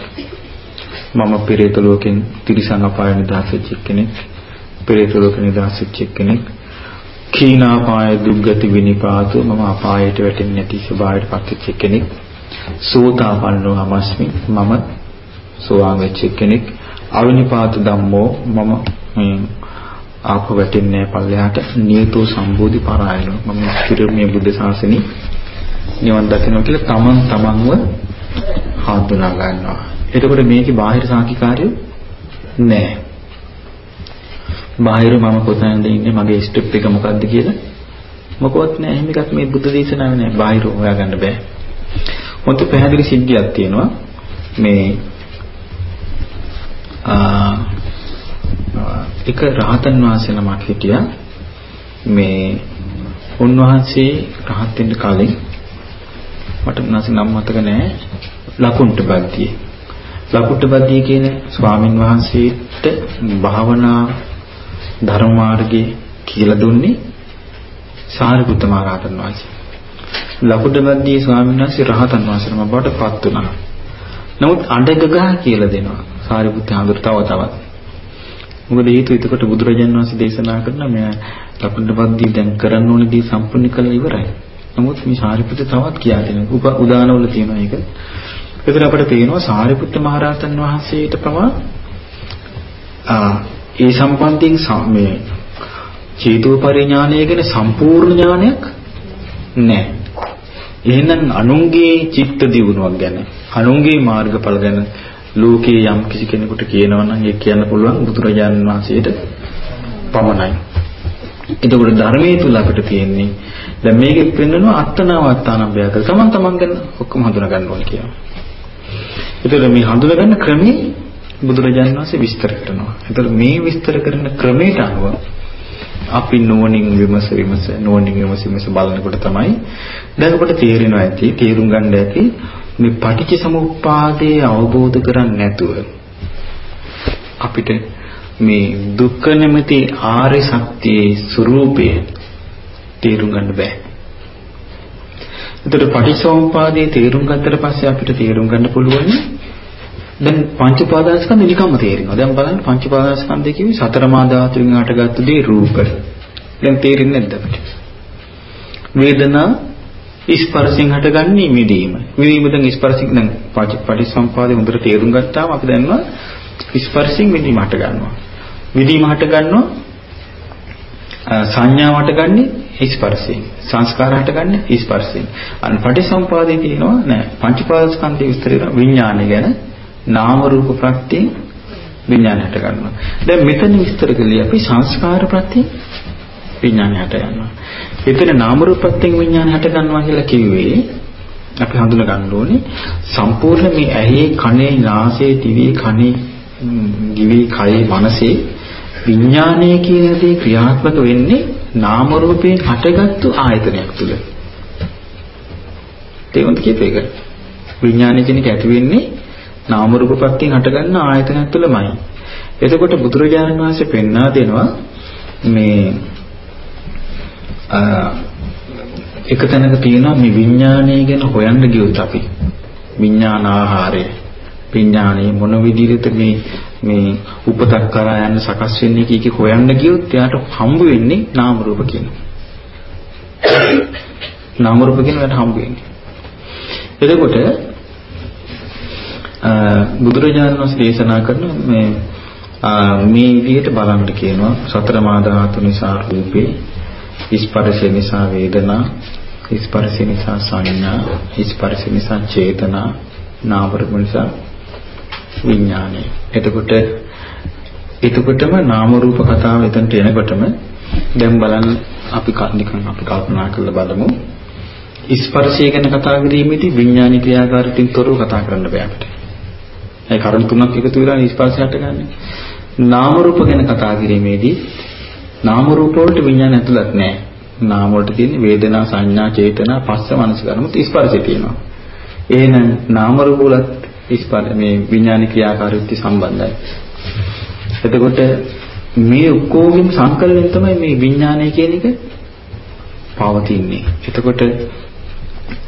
මම පෙරේත ලෝකෙන් තිරිසන් අපාය නිදාස් වෙච්ච කෙනෙක්. පෙරේත ලෝක නිදාස් වෙච්ච කෙනෙක්. කීනාපාය දුක්ගති විනිපාතෝ මම අපායට වැටෙන්නේ නැති ස්වභාවයට පත්වෙච්ච කෙනෙක්. සෝතාපන්නෝ අමස්මි මම සෝවාන් වෙච්ච කෙනෙක්. අවිනිපාත ධම්මෝ මම මේ ආපහු වැටෙන්නේ පල්ලෙහාට. නියතෝ සම්බෝධි පරායනෝ. මම ස්ථිරමේ බුද්ධ ශාසනේ නිවන් දකිනවා කියලා තමන් තමන්ව හඳුනා ගන්නවා. එතකොට මේකේ බාහිර සාකිකාරය නැහැ. බාහිර මම කොතනද ඉන්නේ මගේ ස්ටෙප් එක මොකක්ද කියලා. මොකවත් නැහැ එහෙම එකක් මේ බුද්ධ දේශනාවේ නැහැ බාහිර හොයාගන්න බෑ. මොකද පැහැදිලි සිද්ධියක් තියෙනවා. මේ එක රහතන් වහන්සේ නමක් හිටියා. මේ උන්වහන්සේ රහත් වෙන්න කලින් මට නැසි නම් මතක නැහැ ලකුණ්ඩ බද්දියේ. ලකුණ්ඩ බද්දිය කියන ස්වාමින් වහන්සේට භාවනා ධර්ම මාර්ගයේ කියලා දුන්නේ සාරිපුත්ත මහ රහතන් වහන්සේ. ලකුඩබද්දී ස්වාමීන් වහන්සේ රහතන් වහන්සේ නම බවට පත් වුණා. නමුත් අඬගගහ කියලා දෙනවා සාරිපුත්ත හඳුර තව තවත්. මොකද හේතුව එතකොට බුදුරජාණන් වහන්සේ දේශනා කරන මෙයා ලකුඩබද්දී දැන් කරන්න ඕන දේ සම්පූර්ණ කළා ඉවරයි. නමුත් මේ සාරිපුත්ත තවත් කියා දෙනවා. උදානවල තියෙනවා ඒක. එතන අපිට පේනවා සාරිපුත්ත මහ රහතන් වහන්සේට පවා ඒ සම්බන්ධයෙන් මේ චේතෝපරි ඥානය ගැන සම්පූර්ණ ඥානයක් නැහැ. එහෙනම් අනුන්ගේ චිත්ත දියුණුවක් ගැන අනුන්ගේ මාර්ගඵල ගැන ලෝකේ යම් කිසි කෙනෙකුට කියනවා නම් ඒ කියන්න පුළුවන් බුදුරජාණන් වහන්සේට පමණයි. එතකොට ධර්මයේ තුල අපිට තියෙන්නේ දැන් මේකෙත් පෙන්වනවා අත්තනාවත්තානබ්බය කියලා. තමන් තමන් ගැන ඔක්කොම හඳුනා ගන්න ඕනේ කියනවා. එතකොට මේ හඳුනා ගන්න ක්‍රමේ බුදුරජාණන් වහන්සේ විස්තර කරනවා. ඒතර මේ විස්තර කරන ක්‍රමයට අනුව අපි නුවණින් විමස විමස නුවණින් විමස විමස බලනකොට තමයි දැන් ඔබට තේරෙනවා ඇති තේරුම් ගන්න ඇති මේ පටිච්ච සමුප්පාදයේ අවබෝධ කරන්නේ නැතුව අපිට මේ දුක්ඛ නැමැති ආර්ය සත්‍යයේ ස්වરૂපය තේරුම් ගන්න බෑ. එතකොට පටිච්චසමුප්පාදයේ තේරුම් ගත්තට පස්සේ අපිට තේරුම් ගන්න පුළුවන් දැන් පංච උපාදානස්කන්ධ නිකම්ම තේරෙනවා. දැන් බලන්න පංච උපාදානස්කන්ධය කිව්වේ සතර මා ධාතුන් හටගත්තු දේ රූප. දැන් තේරෙන්නේ නැද්ද අපිට? වේදනා ස්පර්ශයෙන් හටගන්නේ මිදීම. මිදීම දැන් ස්පර්ශයෙන් දැන් පටිච්චසමුපාදේ හොඳට තේරුම් ගත්තාම අපි දන්නවා ස්පර්ශයෙන් මිදීම හට ගන්නවා. මිදීම හට ගන්නවා සංඥාව හටගන්නේ ස්පර්ශයෙන්. සංස්කාර හටගන්නේ ස්පර්ශයෙන්. අන්න පටිච්චසමුපාදේ කියනවා නෑ පංචපාදස්කන්ධයේ විස්තර විඥානය ගැන නාම රූප ප්‍රත්‍යයෙන් විඥානය හට ගන්නවා. දැන් මෙතන විස්තර කළේ අපි සංස්කාර ප්‍රත්‍යයෙන් විඥානය හට ගන්නවා. එතන නාම රූප ප්‍රත්‍යයෙන් විඥානය හට ගන්නවා කියලා කිව්වේ අපි හඳුනා ගන්න ඕනේ සම්පූර්ණ මේ ඇහි කනේ නාසයේ දිවේ කනේ දිවේ කයේ මනසේ විඥානය කියන දේ ක්‍රියාත්මක වෙන්නේ නාම රූපයෙන් හටගත්තු ආයතනයක් තුල. තේරුම් කිපේක. විඥානය කියන එක ඇති වෙන්නේ නාම රූප ප්‍රත්‍යයෙන් හටගන්න ආයතනයක් තුලමයි. එතකොට බුදුරජාණන් වහන්සේ පෙන්වා දෙනවා මේ එක තැනක තියෙනවා මේ විඥානය ගැන හොයන්න ගියොත් අපි විඥාන ආහාරය විඥානයේ මොන විදිහට මේ මේ උපතක් කරා යන සකස් වෙන්නේ කීක හොයන්න ගියොත් එයාට හම්බ වෙන්නේ නාම රූප කියන. නාම රූප කියන එයාට හම්බ වෙන්නේ. එතකොට බුදුරජාණන් වහන්සේ දේශනා කරන මේ මේ විදිහට බලන්න කියනවා සතර මා ධාතු නිසා රූපේ ස්පර්ශය නිසා වේදනා ස්පර්ශය නිසා සංඥා ස්පර්ශය නිසා චේතනා නාම රූප නිසා විඥානය. එතකොට එතකොටම නාම රූප කතාව එතනට එනකොටම දැන් බලන්න අපි නිකන් අපි කල්පනා කරලා බලමු. ස්පර්ශය ගැන කතා කිරීමේදී විඥානික ක්‍රියාකාරීත්වයෙන් තොරව කතා කරන්න බෑ අපිට. ඒ කරුණු තුනක් එකතු වෙලා ස්පර්ශයට ගන්න. නාම රූප ගැන කතා කිරීමේදී නාම රූප වලට විඥාන ඇතුළත් නැහැ. නාම වලට තියෙන වේදනා සංඥා චේතනා පස්ස මනස කරමුත් ස්පර්ශය තියෙනවා. එහෙනම් නාම රූප වලත් ස්පර්ශ මේ විඥානික ක්‍රියාකාරීත්වය සම්බන්ධයි. එතකොට මේ ඔක්කොගෙම සංකලනයෙන් තමයි මේ විඥානය කියන එක පවතින්නේ. එතකොට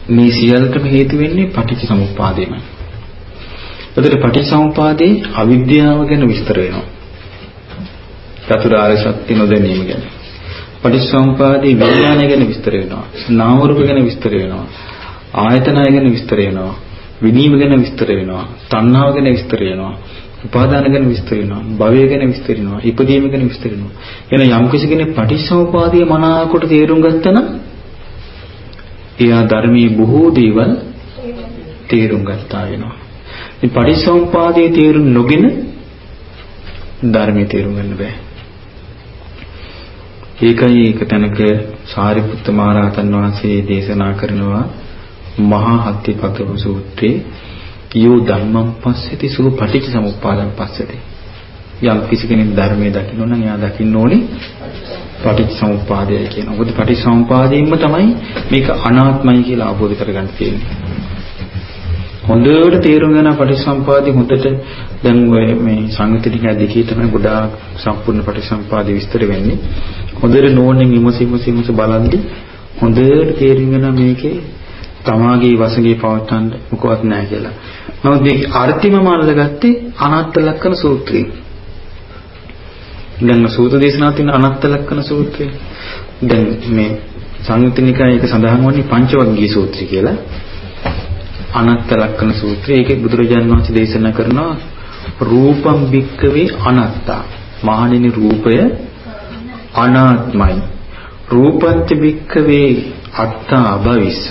මේ සියල්ලටම හේතු වෙන්නේ පටිච්ච සමුප්පාදයමයි. එතකොට පටිච්ච සමුප්පාදේ අවිද්‍යාව ගැන විස්තර වෙනවා. චතුරාර්ය සත්‍ය නොදැනීම ගැන. පටිච්ච සමුප්පාදේ විඥානය ගැන විස්තර වෙනවා. නාම රූප ගැන විස්තර වෙනවා. ආයතනය ගැන විස්තර වෙනවා. විනීම ගැන විස්තර වෙනවා. තණ්හාව ගැන විස්තර වෙනවා. උපාදාන ගැන විස්තර වෙනවා. භවය ගැන විස්තර වෙනවා. ඉපදීම ගැන විස්තර වෙනවා. එහෙනම් යම් කෙනෙක් පටිච්චසමුපාදය මනාකොට තේරුම් ගත්තනම් එයා ධර්මයේ බොහෝ දේවල් තේරුම් ගත්තා වෙනවා. ඉතින් පටිච්චසමුපාදයේ තේරුම් නොගෙන ධර්මයේ තේරුම් ගන්න බෑ. ඒකයි එක තැනක සාරිපුත්ත මහරහතන් වහන්සේ දේශනා කරනවා මහා හත්තිපතව සූත්‍රයේ යෝ ධම්මං පස්සති සෝ පටිච්ච සමුප්පාදං පස්සති යම් කිසි කෙනෙක් ධර්මයේ දකින්න නම් එයා දකින්න ඕනේ පටිච්ච සමුප්පාදයයි කියන. මොකද පටිච්ච සමුප්පාදයෙන්ම තමයි මේක අනාත්මයි කියලා අවබෝධ කරගන්න තියෙන්නේ. හොඳට තේරුම් ගන්න පටිච්ච සමුප්පාදي හොඳට දැන් ඔය මේ සංගතිනික දෙකේ තමයි ගොඩාක් සම්පූර්ණ පටිච්ච සමුප්පාදي විස්තර වෙන්නේ. හොඳට නෝනෙන් විමසිම විමස බලද්දි හොඳට තේරුම් ගන්න මේකේ තමාගේ වශයෙන් පවත්තන්න මොකවත් නැහැ කියලා. නමුත් මේ අර්ථිම මල්ලගත්තේ අනාත්ත ලක්ෂණ සූත්‍රය. දැන් සූත්‍ර දේශනාව තියෙන අනාත්ත ලක්ෂණ සූත්‍රය. දැන් මේ සංයුත්නිකායේ ඒක සඳහන් වන්නේ පංචවග්ගී සූත්‍රය කියලා. අනාත්ත ලක්ෂණ සූත්‍රය. ඒකේ බුදුරජාණන් වහන්සේ දේශනා කරනවා රූපම් භික්කවේ අනාත්තා. මහණෙනි රූපය අනාත්මයි. රූපංච භික්කවේ අත්තා අභවිස්ස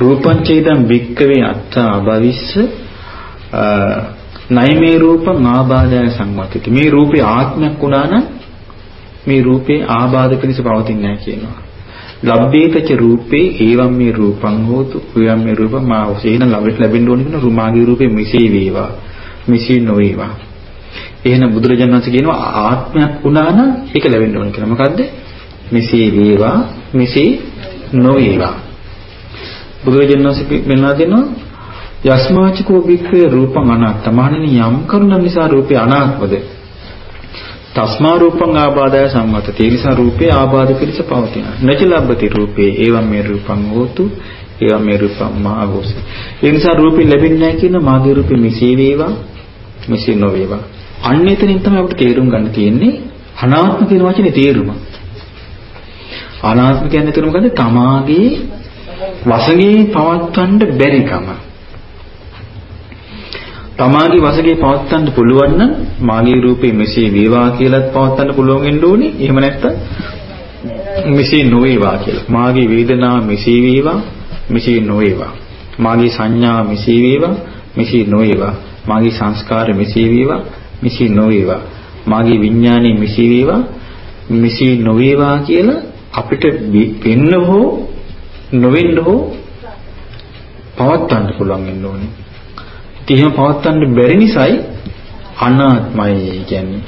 රූපංචේදම් භික්කවේ අත්තා අභවිස්ස නයිමේ රූපං ආබාධය සංවතිත මේ රූපේ ආත්මයක් වුණා නම් මේ රූපේ ආබාධ පිණිස පවතින්නේ නැහැ කියනවා ලබ්බේතච රූපේ ඒවම් මේ රූපං හෝතු ඒවම් මේ රූප මා උසේන ලැබෙන්න ඕන කියන රුමාගේ රූපේ මිසී වේවා මිසී නොවේවා. එහෙනම් බුදුරජාණන් වහන්සේ කියනවා ආත්මයක් වුණා නම් ඒක ලැබෙන්න ඕන කියලා. මොකද්ද? මිසී වේවා මිසී නොවේවා. බුදුරජාණන් වහන්සේ මෙන්නා දෙනවා යස්මාචකෝ බික්ඛවේ රූපං අනාත්ත. මහණෙනි යම් කරුණ නිසා රූපේ අනාත්මද? තස්මා රූපං ආබාධය සම්මත තේ නිසා රූපේ ආබාධ පිළිස පවතින. නච ලබ්බති රූපේ. ඒවම් මේ රූපං හෝතු ඒවම් මේ රූපං මාගෝස ඒ නිසා රූපේ ලැබෙන්නේ නැහැ කියන මාගේ රූපේ මිසී වේවා මිසී නොවේවා. අන්න එතනින් තමයි අපිට තේරුම් ගන්න තියෙන්නේ අනාත්ම කියන වචනේ තේරුම. අනාත්ම කියන්නේ එතන මොකද තමාගේ වශයෙන් පවත්වන්න බැරිකම තමාගේ වශයෙන් පවත්වන්න පුළුවන් නම් මාගේ රූපේ මෙසේ වේවා කියලාත් පවත්වන්න පුළුවන් වෙන්න ඕනේ. එහෙම නැත්නම් මෙසේ නොවේවා කියලා. මාගේ වේදනාව මෙසේ වේවා, මෙසේ නොවේවා. මාගේ සංඥා මෙසේ වේවා, මෙසේ නොවේවා. මාගේ සංස්කාර මෙසේ වේවා, මෙසේ නොවේවා. මාගේ විඥානය මෙසේ වේවා, මෙසේ නොවේවා කියලා අපිට වෙන්න හෝ නොවෙන්න හෝ පවත්වන්න පුළුවන් වෙන්න ඕනේ. ඉතින් එහෙම පවත්වන්න බැරි නිසායි අනාත්මයි කියන්නේ.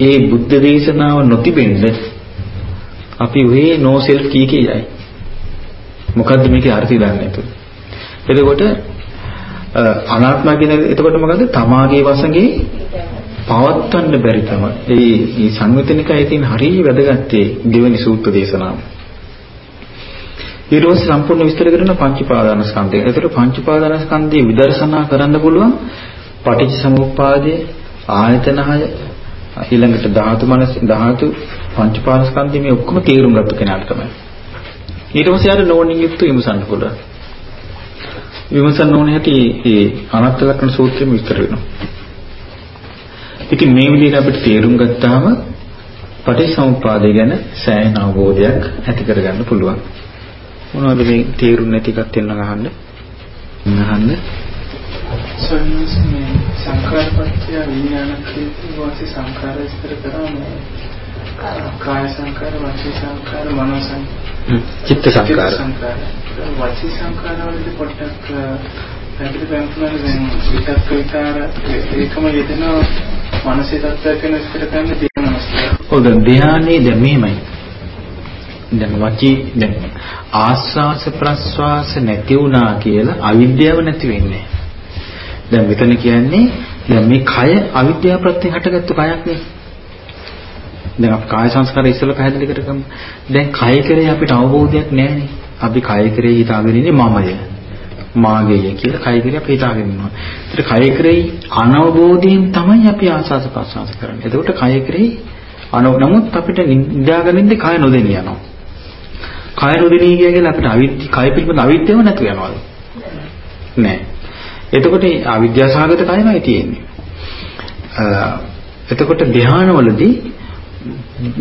ඒ බුද්ධ දේශනාව නොතිබෙන්න අපි ඔහේ no self කී කියයි. මොකද්ද මේකේ අර්ථය දන්නේ නැතුව. එතකොට අනාත්ම කියන එතකොට මොකද්ද? තමාගේ වශයෙන් පවත්වන්න බැරි තම ඒ මේ සංවිතනිකයි තියෙන හරිය වැදගත්තේ දෙවෙනි සූත්‍ර දේශනාව. ඊට පස්සේ සම්පූර්ණ විස්තර කරන පංච පාදානස්කන්ධය. ඒතර පංච පාදානස්කන්ධය විදර්ශනා කරන්න පුළුවන් පටිච්ච සමුප්පාදයේ ආයතන හය ඊළඟට ධාතු මනස ධාතු පංච පාදානස්කන්ධය මේ ඔක්කොම තේරුම් ගත්ත කෙනාට තමයි. ඊට පස්සේ යාට නෝනින් යුක්ත විමසන්න පුළුවන්. විමසන්න ඕනේ හැටි මේ අනත්ත ලක්ෂණ සූත්‍රෙම විස්තර වෙනවා. ඉතින් මේ විදිහට අපිට තේරුම් ගත්තාම පටිච්චසමුප්පාදය ගැන සෑහෙන අවබෝධයක් ඇති කරගන්න පුළුවන්. මොනවද මේ තේරුම් නැති එකක් තියෙනවා අහන්න? අහන්න. සම්මස්මේ සංකාරපත්‍ය විඥාන කියන වාසි සංකාර විස්තර කරාම කාය සංකාර වාචික සංකාර මනෝ සංකාර චිත්ත සංකාර. වාචික සංකාර වලදී පොඩ්ඩක් පැහැදිලි කරන්න දැන් විතක් විකාර ඒකම යෙදෙනවා මනසේ තත්ත්වයක් වෙන විස්තර කරන්න තියෙන අවස්ථාවක්. ඔව් දැන් ධානයේ දැන් මෙහෙමයි. දැන් වචී දැන් ආස්වාස ප්‍රස්වාස නැති වුණා කියලා අවිද්‍යාව නැති වෙන්නේ. දැන් මෙතන කියන්නේ දැන් මේ කය අවිද්‍යාව ප්‍රත්‍යයෙන් හටගත්තු කයක් නේ. දැන් අපි කාය සංස්කාරය ඉස්සෙල්ලා පැහැදිලි කරගමු. දැන් කය කෙරේ අපිට අවබෝධයක් නැහැනේ. අපි කය කෙරේ හිතාගෙන ඉන්නේ මමය. මාගේය කියලා කය කෙරේ අපි හිතාගෙන ඉන්නවා. ඒත් කය කෙරේ අනවබෝධයෙන් තමයි අපි ආසස ප්‍රසවාස කරන්නේ. එතකොට කය කෙරේ අනව නමුත් අපිට නිදාගෙන ඉඳි කය නොදෙන යනවා. කය රුධිනී කිය කියලා අපිට අවිද්‍ය කය පිළිබඳ අවිද්‍යාව නැතු වෙනවද? නෑ. එතකොට අවිද්‍යාසහගත කයමයි තියෙන්නේ. එතකොට ධානවලදී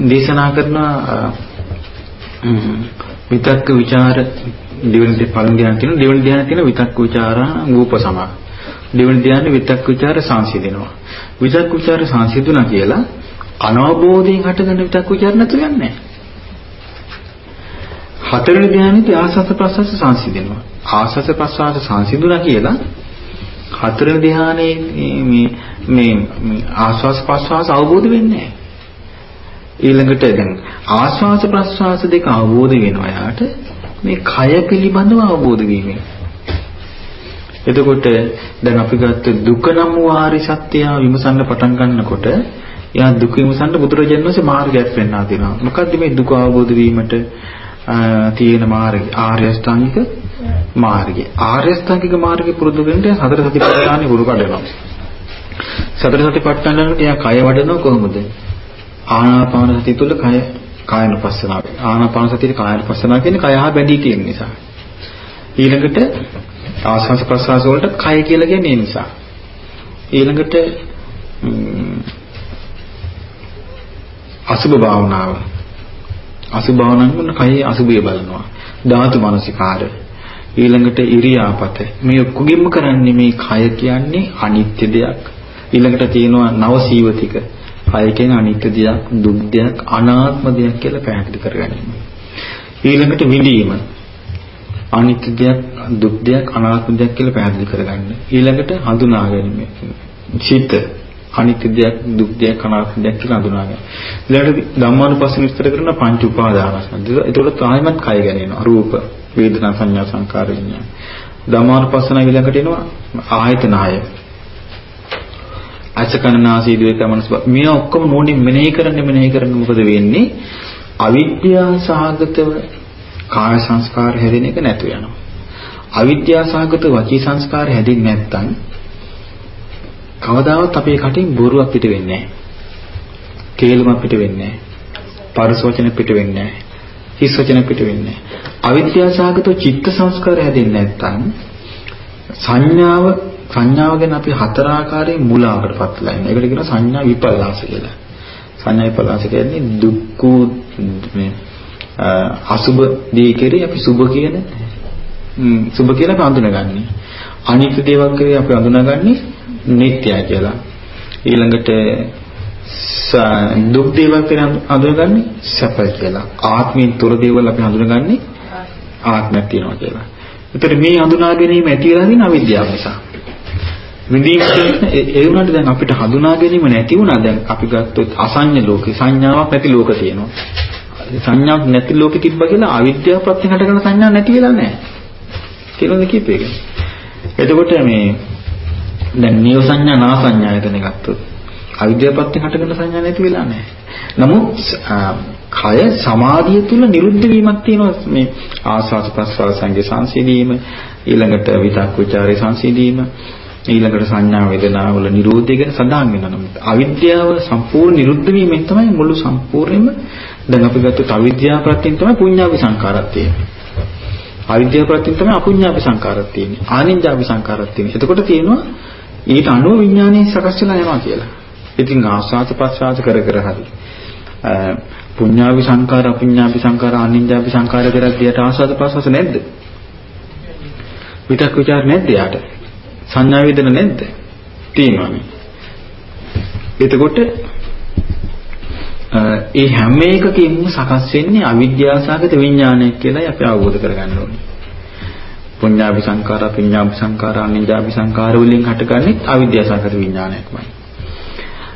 දේශනා කරන විතක්ක ਵਿਚාර දෙවෙනි පළවෙනි ධ්‍යාන තියෙන දෙවෙනි ධ්‍යාන තියෙන විතක්ක ਵਿਚාරා රූප සමා. දෙවෙනි ධ්‍යාන විතක්ක ਵਿਚාර සංසිඳෙනවා. විතක්ක ਵਿਚාර සංසිඳුණා කියලා අනවබෝධයෙන් හටගන්න විතක්ක ਵਿਚාර නැතු වෙන්නේ නෑ. හතරවෙනි ධ්‍යානෙදී ආසස ප්‍රසස් සංසිඳෙනවා. ආසස ප්‍රසස් සංසිඳුණා කියලා හතරවෙනි ධ්‍යානයේ මේ මේ ආස්වාස් ප්‍රස්වාස අවබෝධ වෙන්නේ ඊළඟට දැන් ආස්වාස ප්‍රස්වාස දෙක අවබෝධ වෙනවා යාට මේ කය පිළිබඳව අවබෝධ වීමෙන්. එතකොට දැන් අපි ගත්ත දුක නම් වූ ආරි සත්‍යය විමසන්න පටන් ගන්නකොට එයා දුක විමසන්න බුදුරජාණන් වහන්සේ මාර්ගයක් පෙන්වා දෙනවා. මොකද්ද මේ දුක අවබෝධ වීමට? තියෙන මාර්ගය? ආර්ය අෂ්ටාංගික මාර්ගය. ආර්ය අෂ්ටාංගික මාර්ගය පුරුදු වෙන්න සතර සතිපට්ඨානෙ පුරු කඩනවා. සතර සතිපට්ඨානෙට එයා කය වඩනවා කොහොමද? ආනාපාන සතිය තුළ කය කායනුපස්සනාව. ආනාපාන සතියේ කායනුපස්සනාව කියන්නේ කය හා බැඳී තියෙන නිසා. ඊළඟට ආස්වාස ප්‍රසවාස වලට කය කියලා කියන්නේ නිසා. ඊළඟට අසුභ භාවනාව. අසුභ භාවනාවෙන් කයේ අසුභය බලනවා. ධාතු මනසිකාර. ඊළඟට ඉරියාපත. මේ ඔක්කොගෙම කරන්නේ මේ කය කියන්නේ අනිත්‍ය දෙයක්. ඊළඟට තියෙනවා නව සීවතික. කය කියන්නේ අනිත්‍ය දෙයක්, දුක් දෙයක්, අනාත්ම දෙයක් කියලා පැහැදිලි කරගන්න. ඊළඟට විඳීම. අනිත්‍ය දෙයක්, දුක් දෙයක්, අනාත්ම දෙයක් කියලා පැහැදිලි කරගන්න. ඊළඟට හඳුනා ගැනීම. චිත්ත අනිත්‍ය දෙයක්, දුක් දෙයක්, අනාත්ම දෙයක් කියලා හඳුනා ගන්න. ඊළඟට ධම්මානුපස්සන විස්තර කරන පංච උපාදානස්කන්ධ. ඒතකොට තායිමත් කය ගැනීම. රූප, වේදනා, සංඥා, සංකාර, විඤ්ඤාණ. ධම්මානුපස්සන ඊළඟට එනවා ආයතන ආය. අචකනාසී දුවේ කමනස් මේ ඔක්කොම නෝනින් මෙනෙහි කරන්න මෙනෙහි කරන්න මොකද වෙන්නේ අවිද්‍යාව සහගතව කාය සංස්කාර හැදෙන එක නැතු වෙනවා අවිද්‍යාව සහගත වචී සංස්කාර හැදෙන්නේ නැත්නම් කවදාවත් අපේ කටින් බොරුවක් පිට වෙන්නේ නැහැ කේලමක් පිට වෙන්නේ නැහැ පරස වචන පිට වෙන්නේ නැහැ හිස් වචන පිට වෙන්නේ නැහැ අවිද්‍යාව සහගත චිත්ත සංස්කාර හැදෙන්නේ නැත්නම් සංඥාව සංඥාව ගැන අපි හතර ආකාරයෙන් මුලාවටපත් වෙලා ඉන්නවා. ඒකට කියනවා සංඥා විපල්ලාස කියලා. සංඥා විපල්ලාස කියන්නේ දුක්ඛ මේ අසුබ දී කෙරේ අපි සුබ කියන සුබ කියලා අපි හඳුනගන්නේ. අනිත්‍ය දේවල් කෙරේ අපි හඳුනගන්නේ නිට්ටයයි කියලා. ඊළඟට දුක් දේවල් කෙරේ හඳුනගන්නේ සැපයි කියලා. ආත්මයෙන් තොර දේවල් අපි හඳුනගන්නේ ආත්මයක් තියෙනවා කියලා. ඒතර මේ හඳුනා ගැනීම ඇති වෙලා තියෙන අවිද්‍යාව නිසා. විඳීම ඒ වුණාට දැන් අපිට හඳුනා ගැනීම නැති වුණා දැන් අපි ගත්තොත් අසඤ්ඤ ලෝකේ සංඥාවක් නැති ලෝක තියෙනවා සංඥාවක් නැති ලෝකෙ තිබ්බ කියලා අවිද්‍යාව ප්‍රත්‍යයෙන් හටගන්න සංඥා නැති වෙලා නැහැ කියලාද කියපේ එතකොට මේ දැන් නිය සංඥා නා සංඥා යතන ගත්තොත් අවිද්‍යාවපත්යෙන් හටගන්න සංඥා නැති වෙලා නැහැ. නමුත් කය සමාධිය තුල නිරුද්ධ වීමක් තියෙනවා මේ ආස්වාද ප්‍රස්වාද සංගේ සංසිඳීම ඊළඟට විතක් ਵਿਚාරේ සංසිඳීම ඊළඟට සංඥා වේදනා වල නිරෝධය ගැන සඳහන් වෙනවා. නමුත් අවිද්‍යාව සම්පූර්ණ නිරුද්ධ වීමෙන් තමයි මුළු සම්පූර්ණයෙන්ම දැන් අපි ගත්තොත් අවිද්‍යාව ප්‍රත්‍යයෙන් තමයි පුඤ්ඤාවි සංකාරත් තියෙන්නේ. අවිද්‍යාව ප්‍රත්‍යයෙන් තමයි අපුඤ්ඤාපි සංකාරක් තියෙන්නේ. ආනින්ජාපි සංකාරක් තියෙන්නේ. එතකොට තියෙනවා ඊට අනුව විඥානයේ සකස් වෙලා යනවා කියලා ඉතින් ආස්වාද ප්‍රසආස කර කර හරි පුඤ්ඤාවි සංකාර අපුඤ්ඤාවි සංකාර ආනින්ජාවි සංකාර කරද්දී යට ආස්වාද ප්‍රසආස නැද්ද විතක් ਵਿਚාර නැද්ද යාට සංඥා වේදන නැද්ද? තියෙනවානේ. එතකොට ඒ හැම එකකින්ම සකස් වෙන්නේ අවිද්‍යාසගත විඥානයක් කියලායි අපි අවබෝධ කරගන්න ඕනේ. පුඤ්ඤාභි සංඛාරා, පිඤ්ඤාභි සංඛාරා, අනිඤ්ඤාභි සංඛාර වලින් හටගන්නේ අවිද්‍යාසගත විඥානයක්මයි.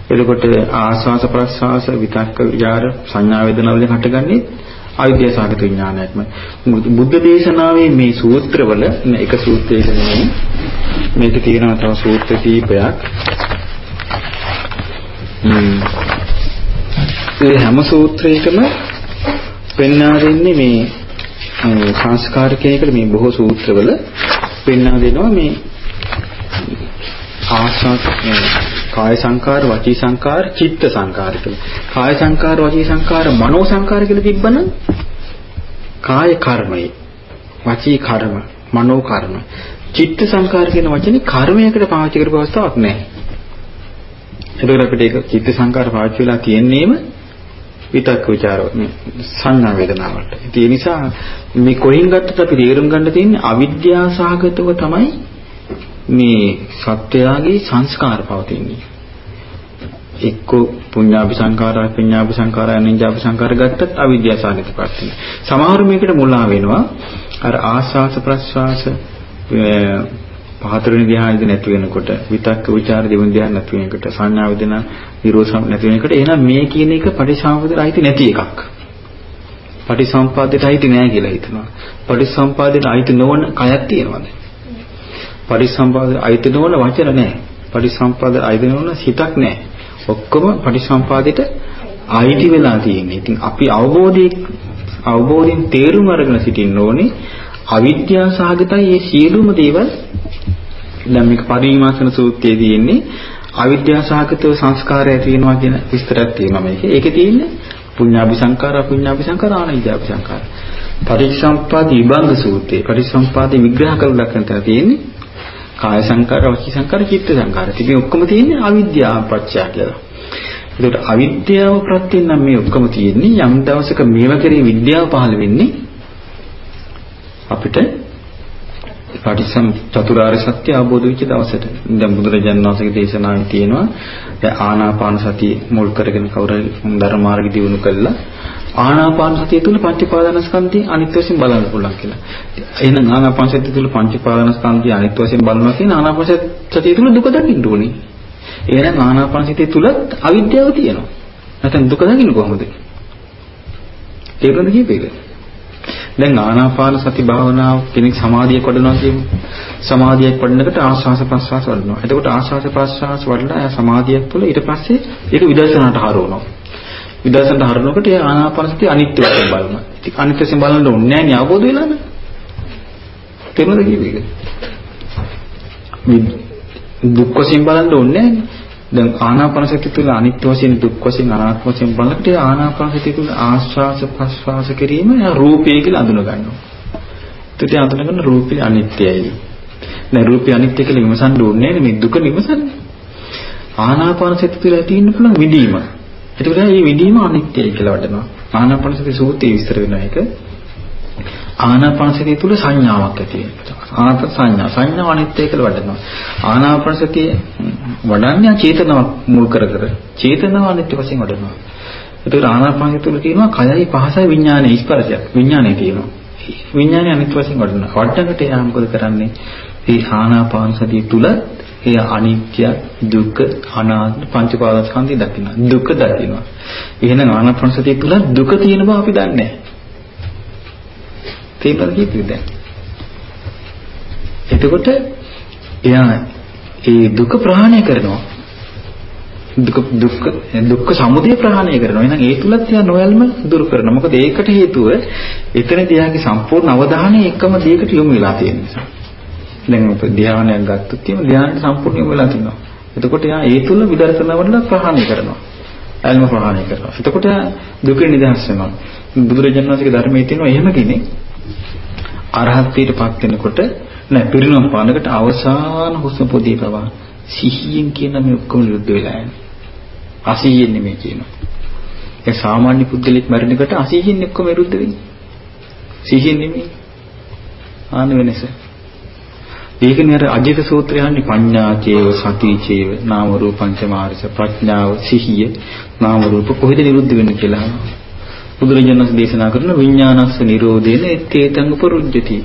එතකොට ආස්වාස ප්‍රස්වාස විතක්ක විචාර සංඥා වේදනා වලින් හටගන්නේ අවිද්‍යාසගත විඥානයක්මයි. බුද්ධ දේශනාවේ මේ සූත්‍රවල එක සූත්‍රයක නෙමෙයි මේක තියෙනවා තව සූත්‍ර කීපයක්. ඒ හැම සූත්‍රයකම පෙන්වා දෙන්නේ මේ සංස්කාර කෙනෙකුට මේ බොහෝ සූත්‍රවල පෙන්වා දෙනවා මේ ආස්වාද කාය සංකාර වචී සංකාර චිත්ත සංකාර කියලා. කාය සංකාර වචී සංකාර මනෝ සංකාර කියලා තිබ්බනම් කාය කර්මයි වචී කර්ම මනෝ කර්ම චිත්ත සංකාර කියන වචනේ කර්මයකට පාවිච්චි කරපු අවස්ථාවක් නැහැ. ඒකෝර අපිට ඒක චිත්ත සංකාර පාවිච්චි වෙලා තියෙන්නේම විතක් ਵਿਚාර සංඥා වේදනා වලට. ඒ නිසා මේ කොයින් ගත්තත් අපි තේරුම් ගන්න තියෙන්නේ අවිද්‍යාව සහගතව තමයි මේ සත්‍යයගේ සංස්කාර පවතින්නේ. එක්ක පුඤ්ඤාභි සංකාරා පිඤ්ඤාභි සංකාරා අනිඤ්ඤාභි සංකාර ගත්තත් අවිද්‍යාව සහගත ප්‍රත්‍යය. සමහර මේකට මුලා වෙනවා. අර ආස්වාස ප්‍රස්වාස පහතරවෙනි ධ්‍යානෙදි නැති වෙනකොට විතක්ක ਵਿਚාර දෙවෙනි ධ්‍යාන නැති වෙනකොට සංඥා වේදනා නිරෝධ නැති වෙනකොට එහෙනම් මේ කියන එක පටිසම්පදයට අයිති නැති එකක්. පටිසම්පාදයට අයිති නෑ කියලා හිතනවා. පටිසම්පාදයට අයිති නොවන කයක් තියෙනවද? පටිසම්පාදයට අයිති නොවන වචන නෑ. පටිසම්පාදයට අයිති නොවන හිතක් නෑ. ඔක්කොම පටිසම්පාදයට අයිති වෙලා තියෙන්නේ. ඉතින් අපි අවබෝධයෙන් අවබෝධයෙන් තේරුම් අරගෙන සිටින්න ඕනේ අවිද්‍යාව සහගතයි මේ සියලුම දේවල් දැන් මේක පරිමාසන සූත්‍රයේ තියෙන්නේ අවිද්‍යාව සහගතව සංස්කාරය තියෙනවා කියන විස්තරයක් තියෙනවා මේකේ. ඒකේ තියෙන්නේ පුඤ්ඤාභි සංකාර, අපුඤ්ඤාභි සංකාර, ආනන්ජාභි සංකාර. පටිච්චසමුප්පාද විභංග සූත්‍රයේ පටිච්චසමුපාද විග්‍රහ කරලා ලක්ෂණ තර තියෙන්නේ කාය සංකාර, වචී සංකාර, චිත්ත සංකාර. ඉතින් ඔක්කොම තියෙන්නේ අවිද්‍යාව පත්‍ය කියලා. ඒකට අවිද්‍යාව ප්‍රත්‍යයෙන් නම් මේ ඔක්කොම තියෙන්නේ යම් දවසක මේව කෙරේ විද්‍යාව පහළ වෙන්නේ අපිට පටිසම් චතුරාර්ය සත්‍ය අවබෝධ වෙච්ච දවසට දැන් බුදුරජාණන් වහන්සේගේ දේශනාවේ තියෙනවා දැන් ආනාපාන සතිය මුල් කරගෙන කවුරුහරි ධර්ම මාර්ගය දියුණු කළා ආනාපාන සතිය තුල පංච පාදනස්කන්ධය අනිත් වශයෙන් බලන්න පුළුවන් කියලා. එහෙනම් ආනාපාන සතිය තුල පංච පාදනස්කන්ධය අනිත් වශයෙන් බලනවා කියන ආනාපාන සතිය තුල දුක දකින්න ඕනේ. එහෙනම් ආනාපාන සතිය තුලත් අවිද්‍යාව තියෙනවා. නැත්නම් දුක දකින්න කොහොමද? තේරුණාද කීපේක? දැන් ආනාපාන සති භාවනාව කෙනෙක් සමාධියක් වඩනවා කියමු. සමාධියක් වඩනකොට ආස්වාස ප්‍රස්වාස වඩනවා. එතකොට ආස්වාස ප්‍රස්වාස වඩලා ආ සමාධියක් තුළ ඊට පස්සේ ඒක විදර්ශනාට හරවනවා. විදර්ශනට හරවනකොට ඒ ආනාපාන සතිය අනිත්‍ය වශයෙන් බලනවා. ඉතින් අනිත්‍ය වශයෙන් බලන්න ඕනේ නැහැ නේ අවබෝධ වෙලාද? තේරුණාද කියපේක? දුක් වශයෙන් බලන්න ඕනේ නැහැ දැන් ආනාපානසති තුළ අනිත්‍ය වශයෙන් දුක් වශයෙන් අනාත්ම වශයෙන් බලනකොට ආනාපානසති තුළ ආශ්වාස ප්‍රශ්වාස කිරීම රූපය කියලා අඳුන ගන්නවා. ඒත් අඳුනගන්න රූපය අනිත්‍යයි. දැන් රූපය අනිත්‍ය කියලා විමසන්න ඕනේ මේ දුක විමසන්නේ. ආනාපානසති තුළ ඇති ඉන්න පුළුවන් විදීම. ඒකට මේ විදීම අනිත්‍යයි කියලා වටනවා. ආනාපානසති සූත්‍රයේ විස්තර වෙන එක ආනාපානසතිය තුල සංඥාවක් ඇති වෙනවා. ආනාපාන සංඥා සංඥා අනිත්‍ය කියලා වඩනවා. ආනාපානසතිය වඩන්නේ චේතනාවක් මුල් කර කර. චේතනාව අනිත්‍ය වශයෙන් වඩනවා. ඒකට ආනාපානසතිය තුල තියෙනවා කයයි පහසයි විඥානයේ ස්පර්ශයක්. විඥානයේ තියෙනවා. විඥානය අනිත්‍ය වශයෙන් වඩනවා. වඩනකට එයා මොකද කරන්නේ? මේ ආනාපානසතිය තුල ඒ අනිත්‍ය දුක්ඛ අනාත්ම පංච පාදස්කන්ධය දකින්න. දුක දකින්න. එහෙනම් ආනාපානසතිය තුල දුක තියෙන බව අපි දන්නේ නැහැ. තේපද කීපෙද දැන් එතකොට එයා ඒ දුක ප්‍රහාණය කරනවා දුක් දුක් දුක්ඛ සමුදය ප්‍රහාණය කරනවා. එහෙනම් ඒ තුලත් එයා නොයල්ම දුරු කරනවා. මොකද ඒකට හේතුව එතනදී එයාගේ සම්පූර්ණ අවධානය එකම දෙයකට යොමු වෙලා තියෙන නිසා. දැන් ඔබ ධානයක් ගත්තොත් එහෙම ධානයට සම්පූර්ණ යොමු වෙලා තිනවා. එතකොට එයා ඒ තුල විදර්ශනා වල ප්‍රහාණය කරනවා. අල්ම ප්‍රහාණය කරනවා. එතකොට එයා දුකෙන් නිදහස් වෙනවා. බුදුරජාණන් වහන්සේගේ ධර්මයේ තියෙනවා එහෙම කෙනෙක් අරහත්ත්වයටපත් වෙනකොට නෑ පිරිනොම් පානකට අවසාන හුස්ම පොදේ පවා සිහියෙන් කියන මේ ඔක්කොම නිරුද්ධ වෙලා යන්නේ. අසිහියෙන් නෙමෙයි කියනවා. ඒ සාමාන්‍ය පුද්ගලෙක් මැරෙනකොට අසිහියෙන් ඔක්කොම නිරුද්ධ වෙන්නේ. සිහියෙන් නෙමෙයි. ආන වෙනස. ඒකනේ අර අජිත සූත්‍රය අහන්නේ පඤ්ඤා චේව සති චේව නාම රූපංච මාරස ප්‍රඥාව සිහිය නාම රූප කොහෙද නිරුද්ධ වෙන්නේ කියලා අහනවා. බුදුරජාණන් දේශනා කරන විඥානස්ස නිරෝධේන ඒතේතං උපරුජ්ජති.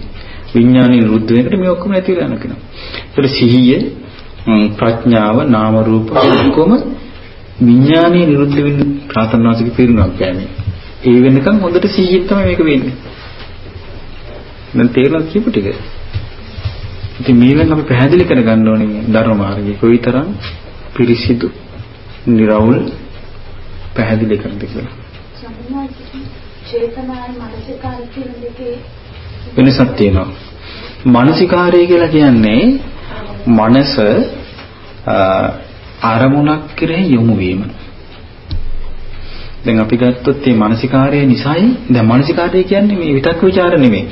විඥානි නිරුද්ධ වෙනකොට මේ ඔක්කොම ඇති වෙලා යනවා කියනවා. ඒතර සිහිය ප්‍රඥාව නාම රූප ඔක්කොම විඥානයේ නිරුද්ධ වෙන රාතන් වාසික පිරුණක් යන්නේ. ඒ වෙනකන් හොඳට සිහියෙන් තමයි මේක වෙන්නේ. දැන් තේරෙනවද කියපු ටික? ඉතින් මේවෙන් අපි පැහැදිලි කරගන්න ඕනේ මේ ධර්ම මාර්ගය කොයිතරම් පිරිසිදු, निराවුල් පැහැදිලි කරද කියලා. වෙනසක් තියෙනවා. මානසිකාරය කියලා කියන්නේ මනස අරමුණක් කෙරෙහි යොමු වීම. දැන් අපි ගත්තොත් මේ මානසිකාරය නිසායි දැන් මානසිකාරය කියන්නේ මේ විතක් ਵਿਚාර නෙමෙයි.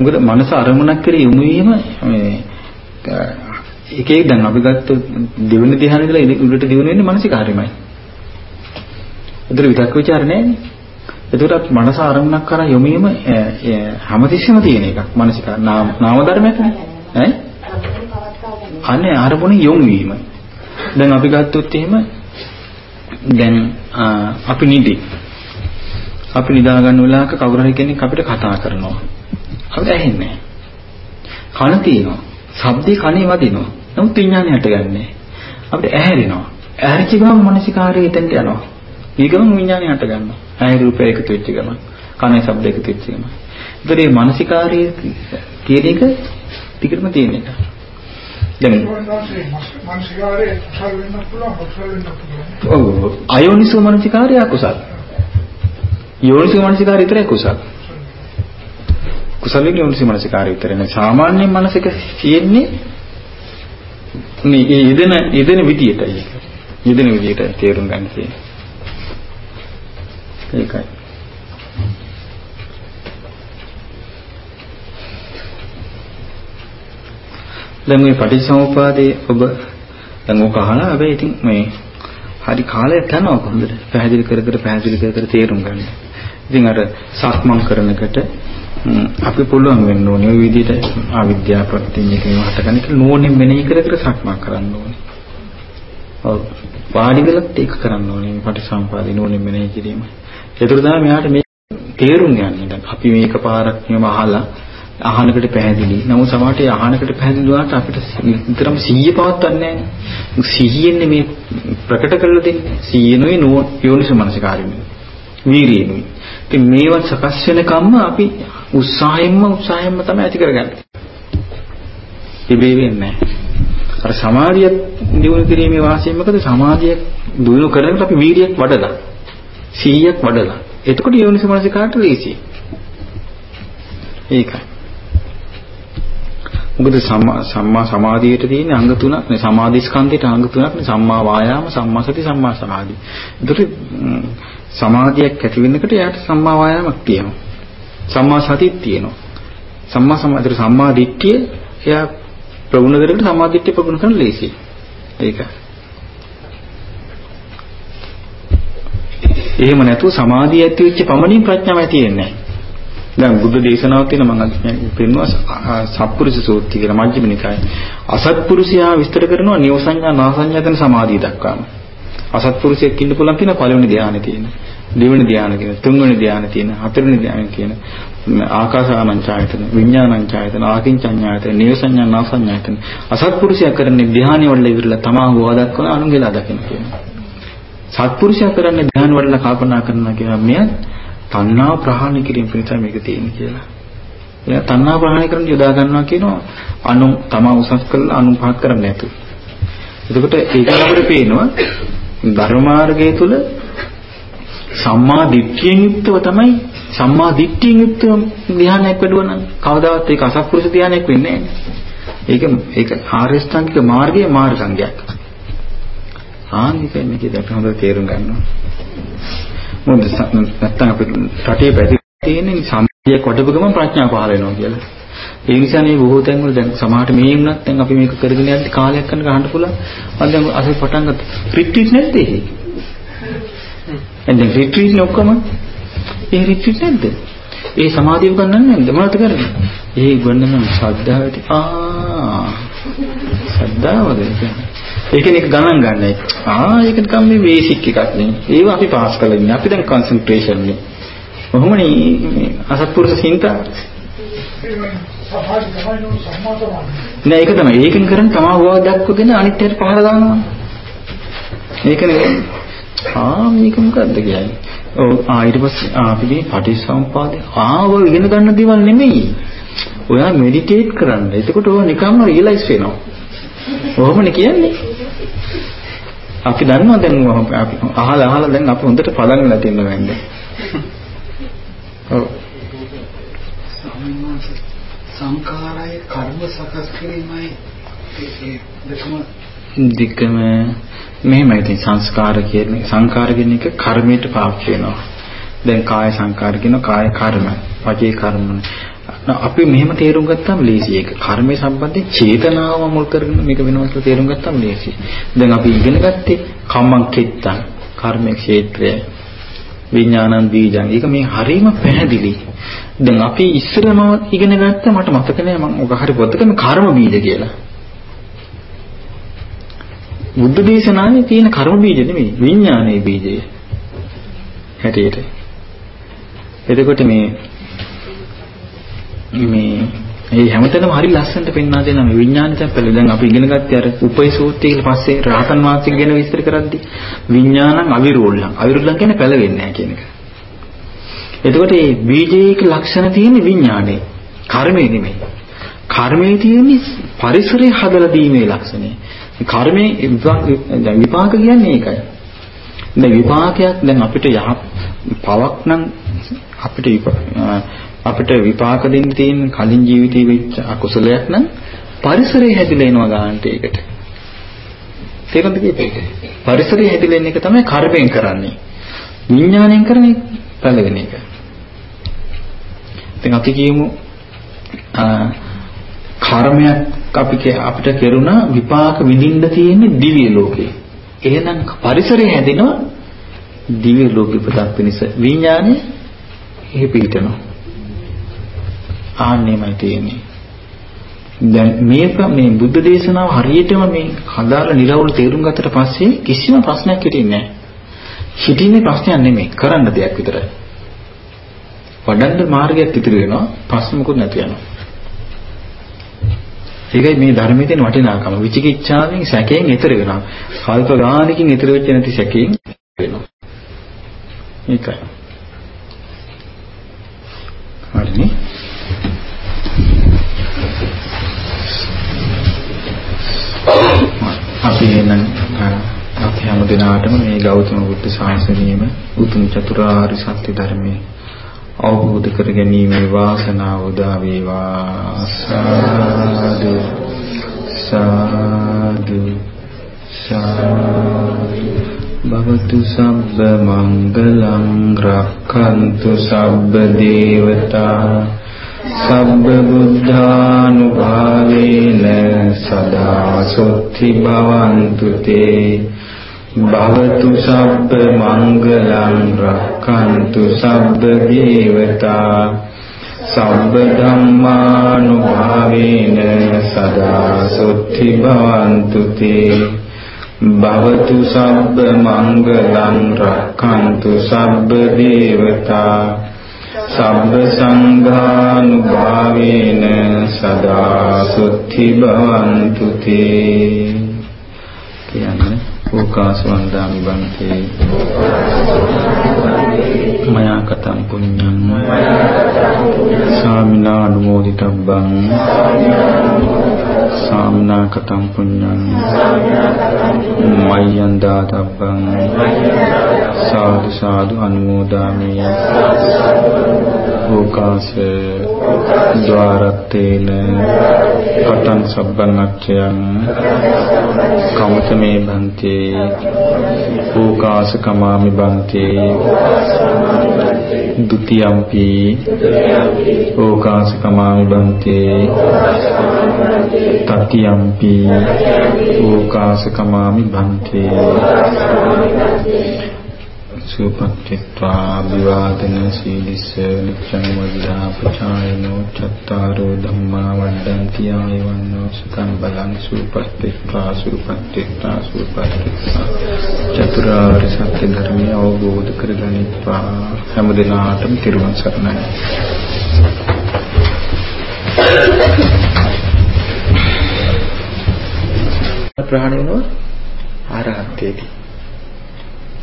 මොකද මනස අරමුණක් කෙරෙහි යොමු වීම මේ එකේ දැන් අපි ගත්තොත් දෙවෙනි ධ්‍යානෙ ඉඳලා උඩට දිනු වෙන්නේ මානසිකාරයමයි. ඒතර විතක් ਵਿਚාර නැහැ. එතකොට මනස අරමුණක් කරා යොමු වීම හැමතිස්සෙම තියෙන එකක්. මානසික නාම ධර්මයක් නේ. අනේ අරමුණේ යොමු වීම. දැන් අපි ගත්තොත් එහෙම දැන් අපි නිදි. අපි නිදා ගන්න වෙලාවක කවුරු හරි කෙනෙක් අපිට කතා කරනවා. අපිට ඇහෙන්නේ කන තියෙනවා. ශබ්දේ කනේ වදිනවා. නමුත් විඥානය හටගන්නේ. අපිට ඇහැරෙනවා. ඇහැරිච්ච ගමන් මානසිකාරය එතෙන්ට යනවා. ඊගම විඥානය හට ගන්නවා. ආය රූපය එකතු වෙච්ච ගමන්, කනේ ශබ්ද එකතු වෙච්ච ගමන්. ඒතර මේ මානසිකාරයේ කියන එක ටිකටම තියෙන එක. දැන් මානසිකාරයේ කුසල වෙන්න පුළුවන්, කුසල වෙන්න පුළුවන්. ඔව්. අයෝනිසෝ මානසිකාරය අකුසල. යෝනිසෝ මානසිකාරය විතරයි කුසල. කුසලින් යෝනිසෝ මානසිකාරය විතරයි. සාමාන්‍ය මනසක තියෙන්නේ මේ යෙදෙන යෙදෙන විදියටයි. යෙදෙන විදියට තේරුම් ගන්න තියෙන්නේ. ඒකයි. දැන් මේ පටිච්චසමුපාදයේ ඔබ දැන් ඔක අහලා හැබැයි ඉතින් මේ හරි කාලයක් යනවා කොහොමද පැහැදිලි කර කර පැහැදිලි කර කර තේරුම් ගන්න. ඉතින් අර සක්මන් කරනකොට අපි පුළුවන් වෙන්න ඕනේ ওই විදිහට අවිද්‍යාව ප්‍රත්‍යඥකේ හටගන්න කියලා නෝනෙන් මෙනෙහි කර කර සක්මන් කරන්න ඕනේ. ඔව් වාඩි වෙලත් ඒක කරන්න ඕනේ පටිසම්පාදේ නෝනෙන් මෙනෙහි කිරීම. ඒතර තමයි මෙයාට මේ තේරුම් යන්නේ. දැන් අපි මේක පාරක් නියම අහලා අහනකට පැහැදිලි. නමුත් සමහරට ඒ අහනකට පැහැදිලි වුණාට අපිට විතරම සිහිය පවත්වන්නේ නැහැ. සිහියෙන්නේ මේ ප්‍රකට කරලා දෙන්නේ. සිහියනොයි නෝ යෝනිස මනසිකාරෙන්නේ. වීරියනොයි. ඉතින් මේවත් සකස් වෙනකම්ම අපි උත්සාහයෙන්ම උත්සාහයෙන්ම තමයි ඇති කරගන්නේ. ඉබේ වෙන්නේ අර සමාධිය දිනු කිරීමේ වාසිය මොකද සමාධිය දිනු කරනකොට අපි වීරියක් වඩලා 100ක් වඩලා. එතකොට යෝනිසමනසිකාට ලේසියි. ඒකයි. මොකද සම්මා සමාධියට තියෙන අංග තුනක් නේ සමාධි ස්කන්ධයට අංග තුනක් නේ සම්මා වායාම සම්මා සති සම්මා සමාධි. ඒතකොට සමාධියක් ඇති වෙනකොට එයාට සම්මා වායාමක් තියෙනවා. සම්මා සතියක් තියෙනවා. සම්මා සමාධියට සම්මා දිට්ඨිය එයා ප්‍රගුණ කරගෙන සම්මා දිට්ඨිය ප්‍රගුණ කරන ලේසියි. ඒකයි. එහෙම නැතුව සමාධිය ඇති වෙච්ච පමණින් ප්‍රඥාව ඇති වෙන්නේ නැහැ. දැන් බුද්ධ දේශනාවක් තියෙන මම අද පෙන්වුවා සත්පුරුෂ සූත්‍රය කියලා මජ්ක්‍ධිම නිකායේ. අසත්පුරුෂයා විස්තර කරනවා නියෝසඤ්ඤා නාසඤ්ඤාතන සමාධිය දක්වාම. අසත්පුරුෂයෙක් ඉන්න පුළුවන් කියන පළවෙනි ධානය තියෙන. දෙවෙනි ධානය කියන, තුන්වෙනි ධානය තියෙන, හතරවෙනි ධානය කියන ආකාසානංචායතන, විඥානංචායතන, ආකින්චඤ්ඤායතන, නියෝසඤ්ඤා නාසඤ්ඤායතන. අසත්පුරුෂයා කරන්නේ ධානය වල ඉවරලා තමා හොවා දක්වන අනුගෙලා දකින්න කියනවා. සත්පුරුෂයා කරන්නේ ධ්‍යාන වඩලා කල්පනා කරනවා කියලා මෙයත් තණ්හාව ප්‍රහාණය කිරීම පිණිස මේක තියෙන්නේ කියලා. එයා තණ්හාව ප්‍රහාණය කරන්න යොදා ගන්නවා කියනවා අනු තමා උසස් කළා අනු පහත් කරන්නේ නැතු. එතකොට ඒකෙන් අපිට පේනවා ධර්ම මාර්ගය තුල සම්මා දිට්ඨියෙන් යුක්තව තමයි සම්මා දිට්ඨියෙන් යුක්තව ධ්‍යානයක් වැඩුවා නම් කවදාවත් ඒක අසත්පුරුෂ ධ්‍යානයක් වෙන්නේ නැහැ. ඒක ඒක ආර්ය ශ්‍රාන්තික මාර්ගයේ මාර්ගංගයක්. ආනිකයි මේක දැක්ක හොඳට තේරුම් ගන්නවා. මොකද නැත්තම් අපිට රටේ පැති තියෙන සම්පිය කොටපු ගමන් ප්‍රඥාව පහළ වෙනවා කියලා. ඒ නිසා මේ බොහෝ තැන්වල දැන් සමහරට මේ වුණත් දැන් අපි මේක කරගෙන යද්දි කාලයක් යනකම් ගන්න පුළුවන්. මම දැන් අසල් පටන් ගත්තා. රිට්‍රීට් නැද්ද ඒක? දැන් රිට්‍රීට් නේ ඔක්කොම. ඒ රිට්‍රීට් නැද්ද? ඒ සමාධිය උගන්වන්නේ නැද්ද? මොනවද කරන්නේ? ඒ උගන්වන ශ්‍රද්ධාවට ආ ශ්‍රද්ධාවද ඒක නේ ගණන් ගන්නයි. ආ ඒක නිකන් මේ බේසික් එකක් නේ. ඒව අපි පාස් කරලා ඉන්නේ. අපි දැන් කන්සන්ට්‍රේෂන් නේ. කොහොමනේ මේ අසත්පුරුෂ සින්තා සමාධි තමයි නෝ සම්මාතවන්නේ. නෑ ඒක තමයි. ඒකෙන් කරන්නේ තමා හොවා දක්වගෙන අනිත් හැට පහර දානවා. ඒකනේ ආ මේක මොකද්ද කියන්නේ? ඔව් ආ ඊට පස්සේ ආ අපි මේ පටිච්චසමුපාදේ ආව ඉගෙන ගන්න දේවල් නෙමෙයි. ඔයා මෙඩිටේට් කරන්න. එතකොට ඔය නිකම්ම රියලයිස් වෙනවා. ඔහොමනේ කියන්නේ. අපි දන්නවා දැන් අපි අහලා අහලා දැන් අපි හොඳට පදන් වෙලා තියෙනවා වෙන්නේ. ඔව්. සංඛාරය කර්ම සකස් කිරීමයි දෙකම මෙහෙමයි ඉතින් සංස්කාර කියන්නේ සංකාර කියන එක කර්මයට පාවිච්චි වෙනවා. දැන් කාය සංකාර කියන කාය කර්ම, වචේ කර්ම. අපි මෙහෙම තේරුම් ගත්තාම ලේසි ඒක. කර්මයේ සම්බන්ධයෙන් චේතනාව මුල් කරගෙන මේක වෙනවා කියලා තේරුම් ගත්තාම ලේසි. දැන් අපි ඉගෙන ගත්තේ කම්මං කෙත්තං කර්ම ක්ෂේත්‍රය විඥානං බීජං. ඒක මේ හරීම පැහැදිලි. දැන් අපි ඉස්සරම ඉගෙන ගත්ත මට මතක නෑ මම ඔක හරි පොතක මේ කර්ම බීජ කියලා. බුද්ධ දේශනාවේ තියෙන කර්ම බීජ නෙමෙයි විඥානයේ බීජය. හැටියට. එතකොට මේ මේ ඒ හැමතැනම හරි ලස්සනට පෙන්වා දෙන මේ විඥාන චප්පල දැන් අපි ඉගෙන ගත්තේ අර උපයි සූත්‍රය කියලා පස්සේ රහතන් වහන්සේ ගැන විස්තර කරද්දී විඥානං අවිරෝල්ලං අවිරෝල්ලං කියන්නේ පැලවෙන්නේ නැහැ කියන එක. එතකොට මේ බීජයක ලක්ෂණ තියෙන විඥානේ කර්මේ නෙමෙයි. කර්මයේ තියෙන පරිසරය හදලා දීමේ ලක්ෂණය. කර්මයේ දැන් විපාක කියන්නේ ඒකයි. දැන් විපාකයක් දැන් අපිට යහ පවක් නම් අපිට අපිට විපාක දෙන්න තියෙන කලින් ජීවිතේ වෙච්ච අකුසලයක් නම් පරිසරය හැදිලා එනවා ගන්නට ඒකට. තේරුම්ද කීපේක? පරිසරය හැදිලා එන එක තමයි කර්මයෙන් කරන්නේ. විඥාණයෙන් කරන්නේ පැලවෙන එක. ඉතින් අපි කියමු කර්මයක් අපි අපිට කෙරුණා විපාක විඳින්න තියෙන දිව්‍ය ලෝකේ. එහෙනම් පරිසරය හැදෙනවා දිව්‍ය ලෝකෙ ප්‍රදක් පිණිස විඥානය එහෙ පිටනවා. ආන්නේමයි තියෙන්නේ. දැන් මේක මේ බුද්ධ දේශනාව හරියටම මේ හදාලා නිරවුල් තේරුම් ගත්තට පස්සේ කිසිම ප්‍රශ්නයක් හිටින්නේ නැහැ. හිටින්නේ ප්‍රශ්නයක් නෙමෙයි කරන්න දෙයක් විතරයි. වඩන්න මාර්ගයක් ඉතිරි වෙනවා ප්‍රශ්න මොකුත් නැති යනවා. ඒකයි මේ ධර්මයේ තියෙන වටිනාකම. විචිකිච්ඡාවෙන් සැකයෙන් ඈතර වෙනවා. කල්ප ගානකින් ඈතර වෙච්ච නැති සැකයෙන් වෙනවා. ඒකයි. හරිනේ. අපි එනම් අපි හැම දිනාටම මේ ගෞතම බුද්ධ ශාසනයම උතුම් චතුරාර්ය සත්‍ය ධර්මයේ අවබෝධ කර ගැනීමේ වාසනාව උදා වේවා. සාදු සාදු සාදු. භවතු සබ්බ මංගලං රක්ඛන්තු සබ්බ දේවතා සබ්බ බුද්ධානුභාවේන සදා සොත්ති භවන්තු තේ. භවතු සබ්බ මංගලං රක්ඛන්තු සබ්බ දේවතා. සබ්බ ධම්මානුභාවේන සදා සොත්ති භවන්තු තේ. භවතු සබ්බ මංගලං රක්ඛන්තු සබ්බ දේවතා. සබ්බ සංඝානුභාවේන සදා සුත්ති භවන්තු තේ. කියන්නේ ඕකාසවන්දාමි බන්තේ. මයා කතං පුඤ්ඤං. සාමිනා අනුමෝදිතබ්බං සාමනා කතං පුඤ්ඤං. මයං දාතබ්බං සාදු සාදු අනුමෝදාමි. ඕකාස ద్వාරත්තේන පටන් සබ්බං අච්චයන් කමතමේ බන්තේ. ඕකාස කමාමි බන්තේ. දුතියම්පි ඕකාස කමාමි බන්තේ. තතියම්පි ඕකාස කමාමි බන්තේ. සුපත්ත්වා විවාදන සීලිස නිච්ඡං වද්දා පචායනෝ චත්තාරෝ ධම්මා වඩ්ඩಂತಿ ආයවන්නෝ සුඛං බලං සුපත්ත්වා සුපත්ත්වා සුපත්ත්වා චතුරාර්ය සත්‍ය ධර්මය අවබෝධ කරගනිත්වා. හැම දිනාටම තිරුවන් සරණයි. ප්‍රහාණය වෙනවා ආරහත්යේදී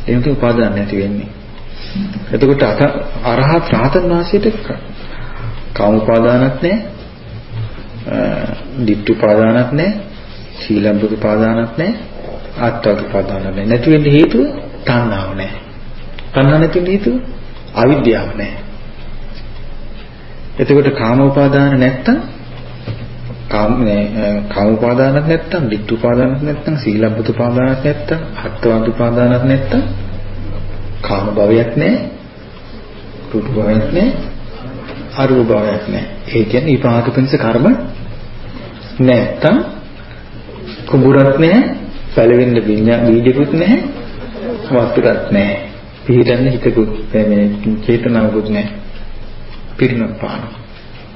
ඒකට උපාදාන නැති වෙන්නේ. එතකොට අරහත් රහතන් වහන්සේට කාම උපාදානත් නැහැ. ditth උපාදානත් නැහැ. සීලබ්බක උපාදානත් නැහැ. ආත්මක උපාදානත් නැහැ. නැති වෙන්න හේතුව තණ්හාව නැහැ. තණ්හා නැති වෙන්න හේතුව අවිද්‍යාව නැහැ. එතකොට කාම උපාදාන නැත්තම් කාම කාම උපාදානක් නැත්තම්, ditth උපාදානක් නැත්තම්, සීලබ්බත උපාදානක් නැත්තම්, අත්වාද උපාදානක් නැත්තම් කාම භවයක් නැහැ. රූප භවයක් නැහැ. අරූප භවයක් නැහැ. ඒ කියන්නේ විපාක පිණිස කර්ම නැත්තම් කුඹුරක් නැහැ, පැලවෙන්න විඤ්ඤා බීජකුත් නැහැ, වතුරක් නැහැ. පිළිදන්න හිතකුත් මේ චේතනාවකුත් නැහැ. පිරිනොම් පාන.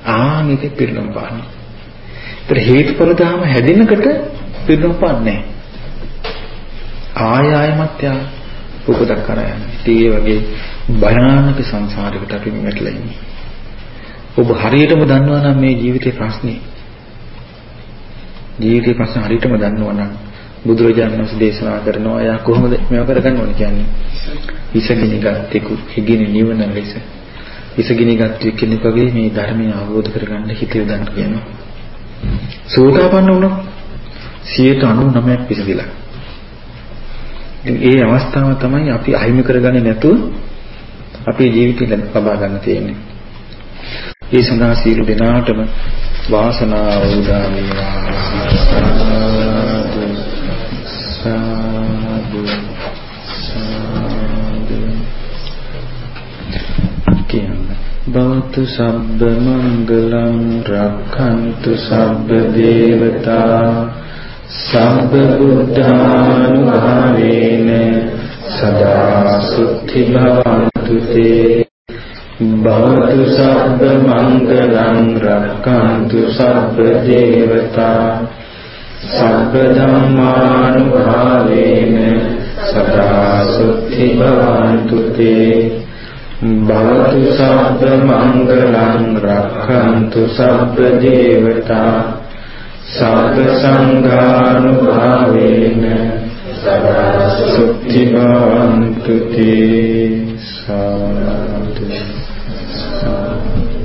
ආ මේක පිරිනොම් පානවා. ඒතර හේතුඵල ධර්ම හැදෙනකොට පිරිනොපන්නේ ආය ආයමත් යා උපදක් කරා යන්නේ. ඒ වගේ භයානක සංසාරයකට අපි මෙట్లా ඉන්නේ. ඔබ හරියටම දන්නවා නම් මේ ජීවිතේ ප්‍රශ්නේ ජීවිතේ ප්‍රශ්න හරියටම දන්නවා නම් බුදුරජාණන් වහන්සේ දේශනා කරනවා යා කොහොමද මේව කරගන්න ඕනේ කියන්නේ. ඉසගිනි ගත්තෙකු හිගිනි නිවන ලෙස. ඉසගිනි ගත්ත කෙනෙක් වගේ මේ ධර්මය අවබෝධ කරගන්න හිත යොදන්න කියනවා. සෝතාපන්න වුණොත් 99ක් පිසදිලා. ඒ අවස්ථාව තමයි අපි අහිමි කරගන්නේ නැතුව අපේ ජීවිතේ ලබා ගන්න තියෙන්නේ. ඒ සඳහා සීල දෙනාටම වාසනාව උදා වේවා. කියන්නේ භවතු සබ්බ මංගලං රක්ඛන්තු සබ්බ දේවතා සබ්බ බුද්ධානුභාවේන සදා සුත්ති භවන්තු තේ භවතු සබ්බ මංගලං රක්ඛන්තු සබ්බ දේවතා සබ්බ ධම්මානුභාවේන සදා සුත්ති භවන්තු තේ भवतु सर्वमङ्गलम् रक्षन्तु सर्वदेवता सर्वसङ्गानुभावेन सदा सुखिभवन्तु ते। साधु।